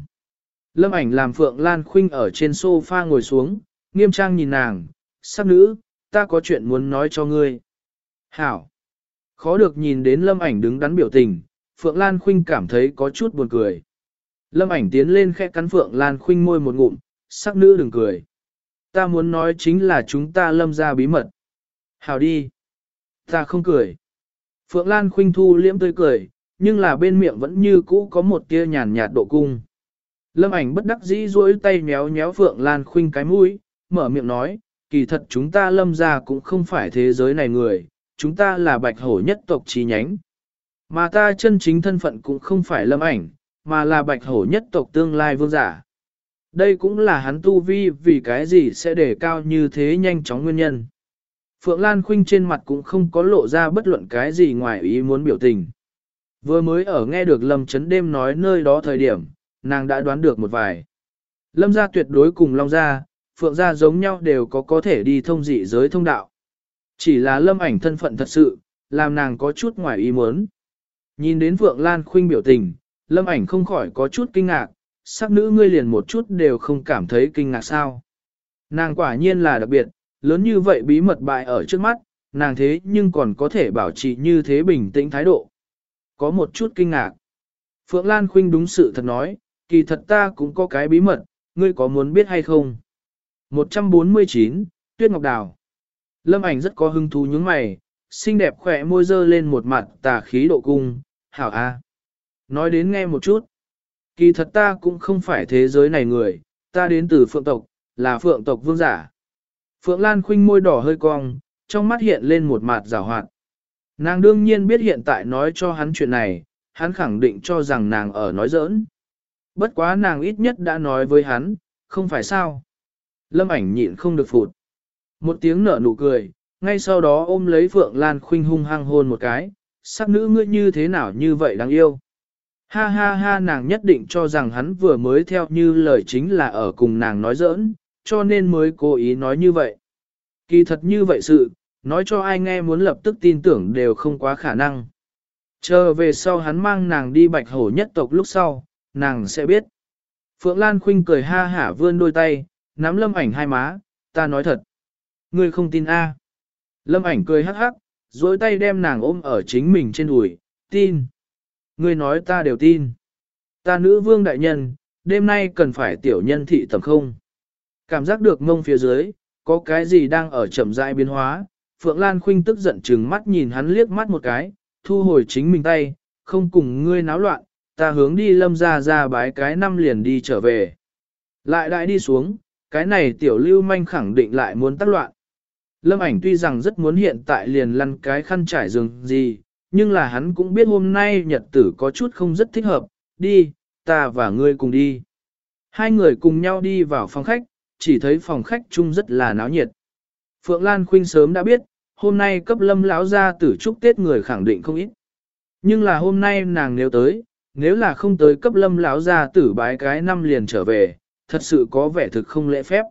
Lâm ảnh làm Phượng Lan Khuynh ở trên sofa ngồi xuống, nghiêm trang nhìn nàng, sắc nữ, ta có chuyện muốn nói cho ngươi. Hảo. Khó được nhìn đến lâm ảnh đứng đắn biểu tình, Phượng Lan Khuynh cảm thấy có chút buồn cười. Lâm ảnh tiến lên khẽ cắn Phượng Lan Khuynh môi một ngụm, sắc nữ đừng cười. Ta muốn nói chính là chúng ta lâm ra bí mật. Hảo đi. Ta không cười. Phượng Lan Khuynh thu liễm tươi cười, nhưng là bên miệng vẫn như cũ có một tia nhàn nhạt độ cung. Lâm ảnh bất đắc dĩ duỗi tay méo méo Phượng Lan Khuynh cái mũi, mở miệng nói, kỳ thật chúng ta lâm ra cũng không phải thế giới này người, chúng ta là bạch hổ nhất tộc trí nhánh. Mà ta chân chính thân phận cũng không phải lâm ảnh, mà là bạch hổ nhất tộc tương lai vương giả. Đây cũng là hắn tu vi vì cái gì sẽ để cao như thế nhanh chóng nguyên nhân. Phượng Lan Khuynh trên mặt cũng không có lộ ra bất luận cái gì ngoài ý muốn biểu tình. Vừa mới ở nghe được Lâm Chấn đêm nói nơi đó thời điểm, nàng đã đoán được một vài. Lâm gia tuyệt đối cùng Long gia, Phượng gia giống nhau đều có có thể đi thông dị giới thông đạo. Chỉ là Lâm ảnh thân phận thật sự, làm nàng có chút ngoài ý muốn. Nhìn đến Phượng Lan Khuynh biểu tình, Lâm ảnh không khỏi có chút kinh ngạc, sắc nữ ngươi liền một chút đều không cảm thấy kinh ngạc sao. Nàng quả nhiên là đặc biệt, lớn như vậy bí mật bại ở trước mắt, nàng thế nhưng còn có thể bảo trì như thế bình tĩnh thái độ. Có một chút kinh ngạc. Phượng Lan Khuynh đúng sự thật nói, kỳ thật ta cũng có cái bí mật, ngươi có muốn biết hay không? 149, Tuyết Ngọc Đào Lâm ảnh rất có hứng thú những mày, xinh đẹp khỏe môi dơ lên một mặt tà khí độ cung, hảo a. Nói đến nghe một chút. Kỳ thật ta cũng không phải thế giới này người, ta đến từ phượng tộc, là phượng tộc vương giả. Phượng Lan khinh môi đỏ hơi cong, trong mắt hiện lên một mặt rào hoạt. Nàng đương nhiên biết hiện tại nói cho hắn chuyện này, hắn khẳng định cho rằng nàng ở nói giỡn. Bất quá nàng ít nhất đã nói với hắn, không phải sao. Lâm ảnh nhịn không được phụt. Một tiếng nở nụ cười, ngay sau đó ôm lấy Phượng Lan Khuynh hung hăng hôn một cái, sắc nữ ngươi như thế nào như vậy đáng yêu. Ha ha ha nàng nhất định cho rằng hắn vừa mới theo như lời chính là ở cùng nàng nói giỡn, cho nên mới cố ý nói như vậy. Kỳ thật như vậy sự, nói cho ai nghe muốn lập tức tin tưởng đều không quá khả năng. Chờ về sau hắn mang nàng đi bạch hổ nhất tộc lúc sau, nàng sẽ biết. Phượng Lan Khuynh cười ha hả vươn đôi tay, nắm lâm ảnh hai má, ta nói thật. Ngươi không tin a? Lâm ảnh cười hắc hắc, dối tay đem nàng ôm ở chính mình trên đùi, tin. Ngươi nói ta đều tin. Ta nữ vương đại nhân, đêm nay cần phải tiểu nhân thị tầm không. Cảm giác được mông phía dưới, có cái gì đang ở chậm rãi biến hóa. Phượng Lan Khuynh tức giận trừng mắt nhìn hắn liếc mắt một cái, thu hồi chính mình tay, không cùng ngươi náo loạn, ta hướng đi lâm ra ra bái cái năm liền đi trở về. Lại đại đi xuống, cái này tiểu lưu manh khẳng định lại muốn tác loạn. Lâm ảnh tuy rằng rất muốn hiện tại liền lăn cái khăn trải giường gì, nhưng là hắn cũng biết hôm nay nhật tử có chút không rất thích hợp, đi, ta và ngươi cùng đi. Hai người cùng nhau đi vào phòng khách, chỉ thấy phòng khách chung rất là náo nhiệt. Phượng Lan Khuynh sớm đã biết, hôm nay cấp lâm lão ra tử chúc Tết người khẳng định không ít. Nhưng là hôm nay nàng nếu tới, nếu là không tới cấp lâm lão ra tử bái cái năm liền trở về, thật sự có vẻ thực không lễ phép.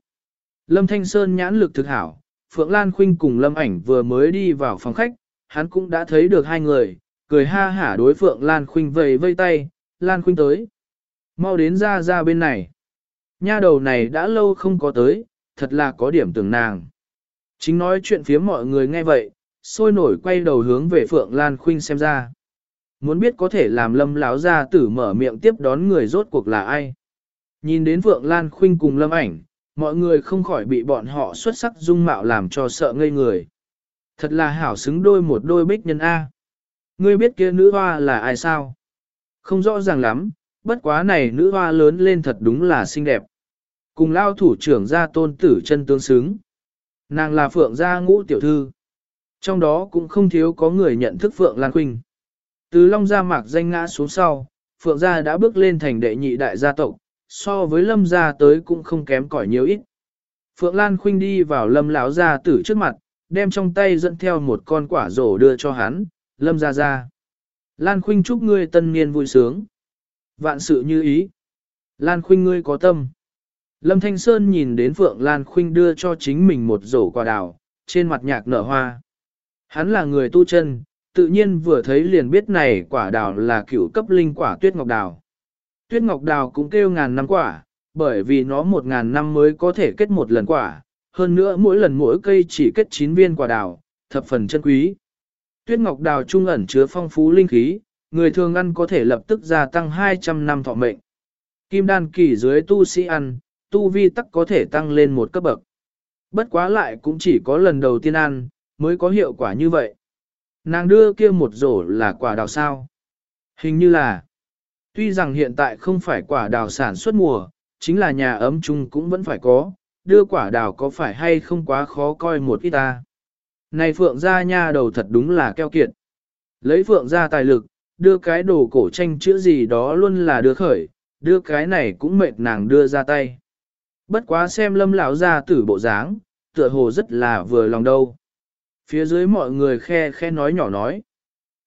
Lâm Thanh Sơn nhãn lực thực hảo, Phượng Lan Khuynh cùng Lâm ảnh vừa mới đi vào phòng khách, hắn cũng đã thấy được hai người, cười ha hả đối Phượng Lan Khuynh vầy vây tay, Lan Khuynh tới. Mau đến ra ra bên này. Nha đầu này đã lâu không có tới, thật là có điểm tưởng nàng. Chính nói chuyện phía mọi người nghe vậy, sôi nổi quay đầu hướng về Phượng Lan Khuynh xem ra. Muốn biết có thể làm lâm láo ra tử mở miệng tiếp đón người rốt cuộc là ai. Nhìn đến Phượng Lan Khuynh cùng lâm ảnh, mọi người không khỏi bị bọn họ xuất sắc dung mạo làm cho sợ ngây người. Thật là hảo xứng đôi một đôi bích nhân A. Ngươi biết kia nữ hoa là ai sao? Không rõ ràng lắm, bất quá này nữ hoa lớn lên thật đúng là xinh đẹp. Cùng lao thủ trưởng gia tôn tử chân tương xứng. Nàng là Phượng gia ngũ tiểu thư. Trong đó cũng không thiếu có người nhận thức Phượng Lan Khuynh. Từ Long gia mạc danh ngã xuống sau, Phượng gia đã bước lên thành đệ nhị đại gia tộc, so với lâm gia tới cũng không kém cỏi nhiều ít. Phượng Lan Khuynh đi vào lâm lão gia tử trước mặt, đem trong tay dẫn theo một con quả rổ đưa cho hắn, lâm gia gia. Lan Khuynh chúc ngươi tân niên vui sướng. Vạn sự như ý. Lan Khuynh ngươi có tâm. Lâm Thanh Sơn nhìn đến Phượng Lan Khuynh đưa cho chính mình một rổ quả đào, trên mặt nhạc nở hoa. Hắn là người tu chân, tự nhiên vừa thấy liền biết này quả đào là cựu cấp linh quả tuyết ngọc đào. Tuyết ngọc đào cũng kêu ngàn năm quả, bởi vì nó một ngàn năm mới có thể kết một lần quả, hơn nữa mỗi lần mỗi cây chỉ kết 9 viên quả đào, thập phần chân quý. Tuyết ngọc đào trung ẩn chứa phong phú linh khí, người thường ăn có thể lập tức gia tăng 200 năm thọ mệnh. Kim đan kỳ dưới tu sĩ ăn, tu vi tắc có thể tăng lên một cấp bậc. Bất quá lại cũng chỉ có lần đầu tiên ăn, mới có hiệu quả như vậy. Nàng đưa kia một rổ là quả đào sao. Hình như là, tuy rằng hiện tại không phải quả đào sản xuất mùa, chính là nhà ấm chung cũng vẫn phải có, đưa quả đào có phải hay không quá khó coi một ít ta. Này phượng gia nha đầu thật đúng là keo kiệt. Lấy phượng gia tài lực, đưa cái đồ cổ tranh chữ gì đó luôn là đưa khởi, đưa cái này cũng mệt nàng đưa ra tay. Bất quá xem lâm lão ra tử bộ dáng, tựa hồ rất là vừa lòng đâu. Phía dưới mọi người khe khe nói nhỏ nói.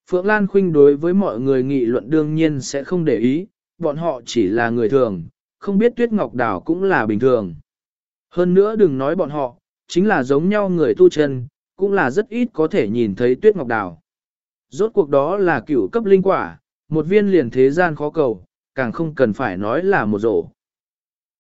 Phượng Lan Khuynh đối với mọi người nghị luận đương nhiên sẽ không để ý, bọn họ chỉ là người thường, không biết Tuyết Ngọc Đảo cũng là bình thường. Hơn nữa đừng nói bọn họ, chính là giống nhau người tu chân, cũng là rất ít có thể nhìn thấy Tuyết Ngọc Đảo. Rốt cuộc đó là cửu cấp linh quả, một viên liền thế gian khó cầu, càng không cần phải nói là một rổ.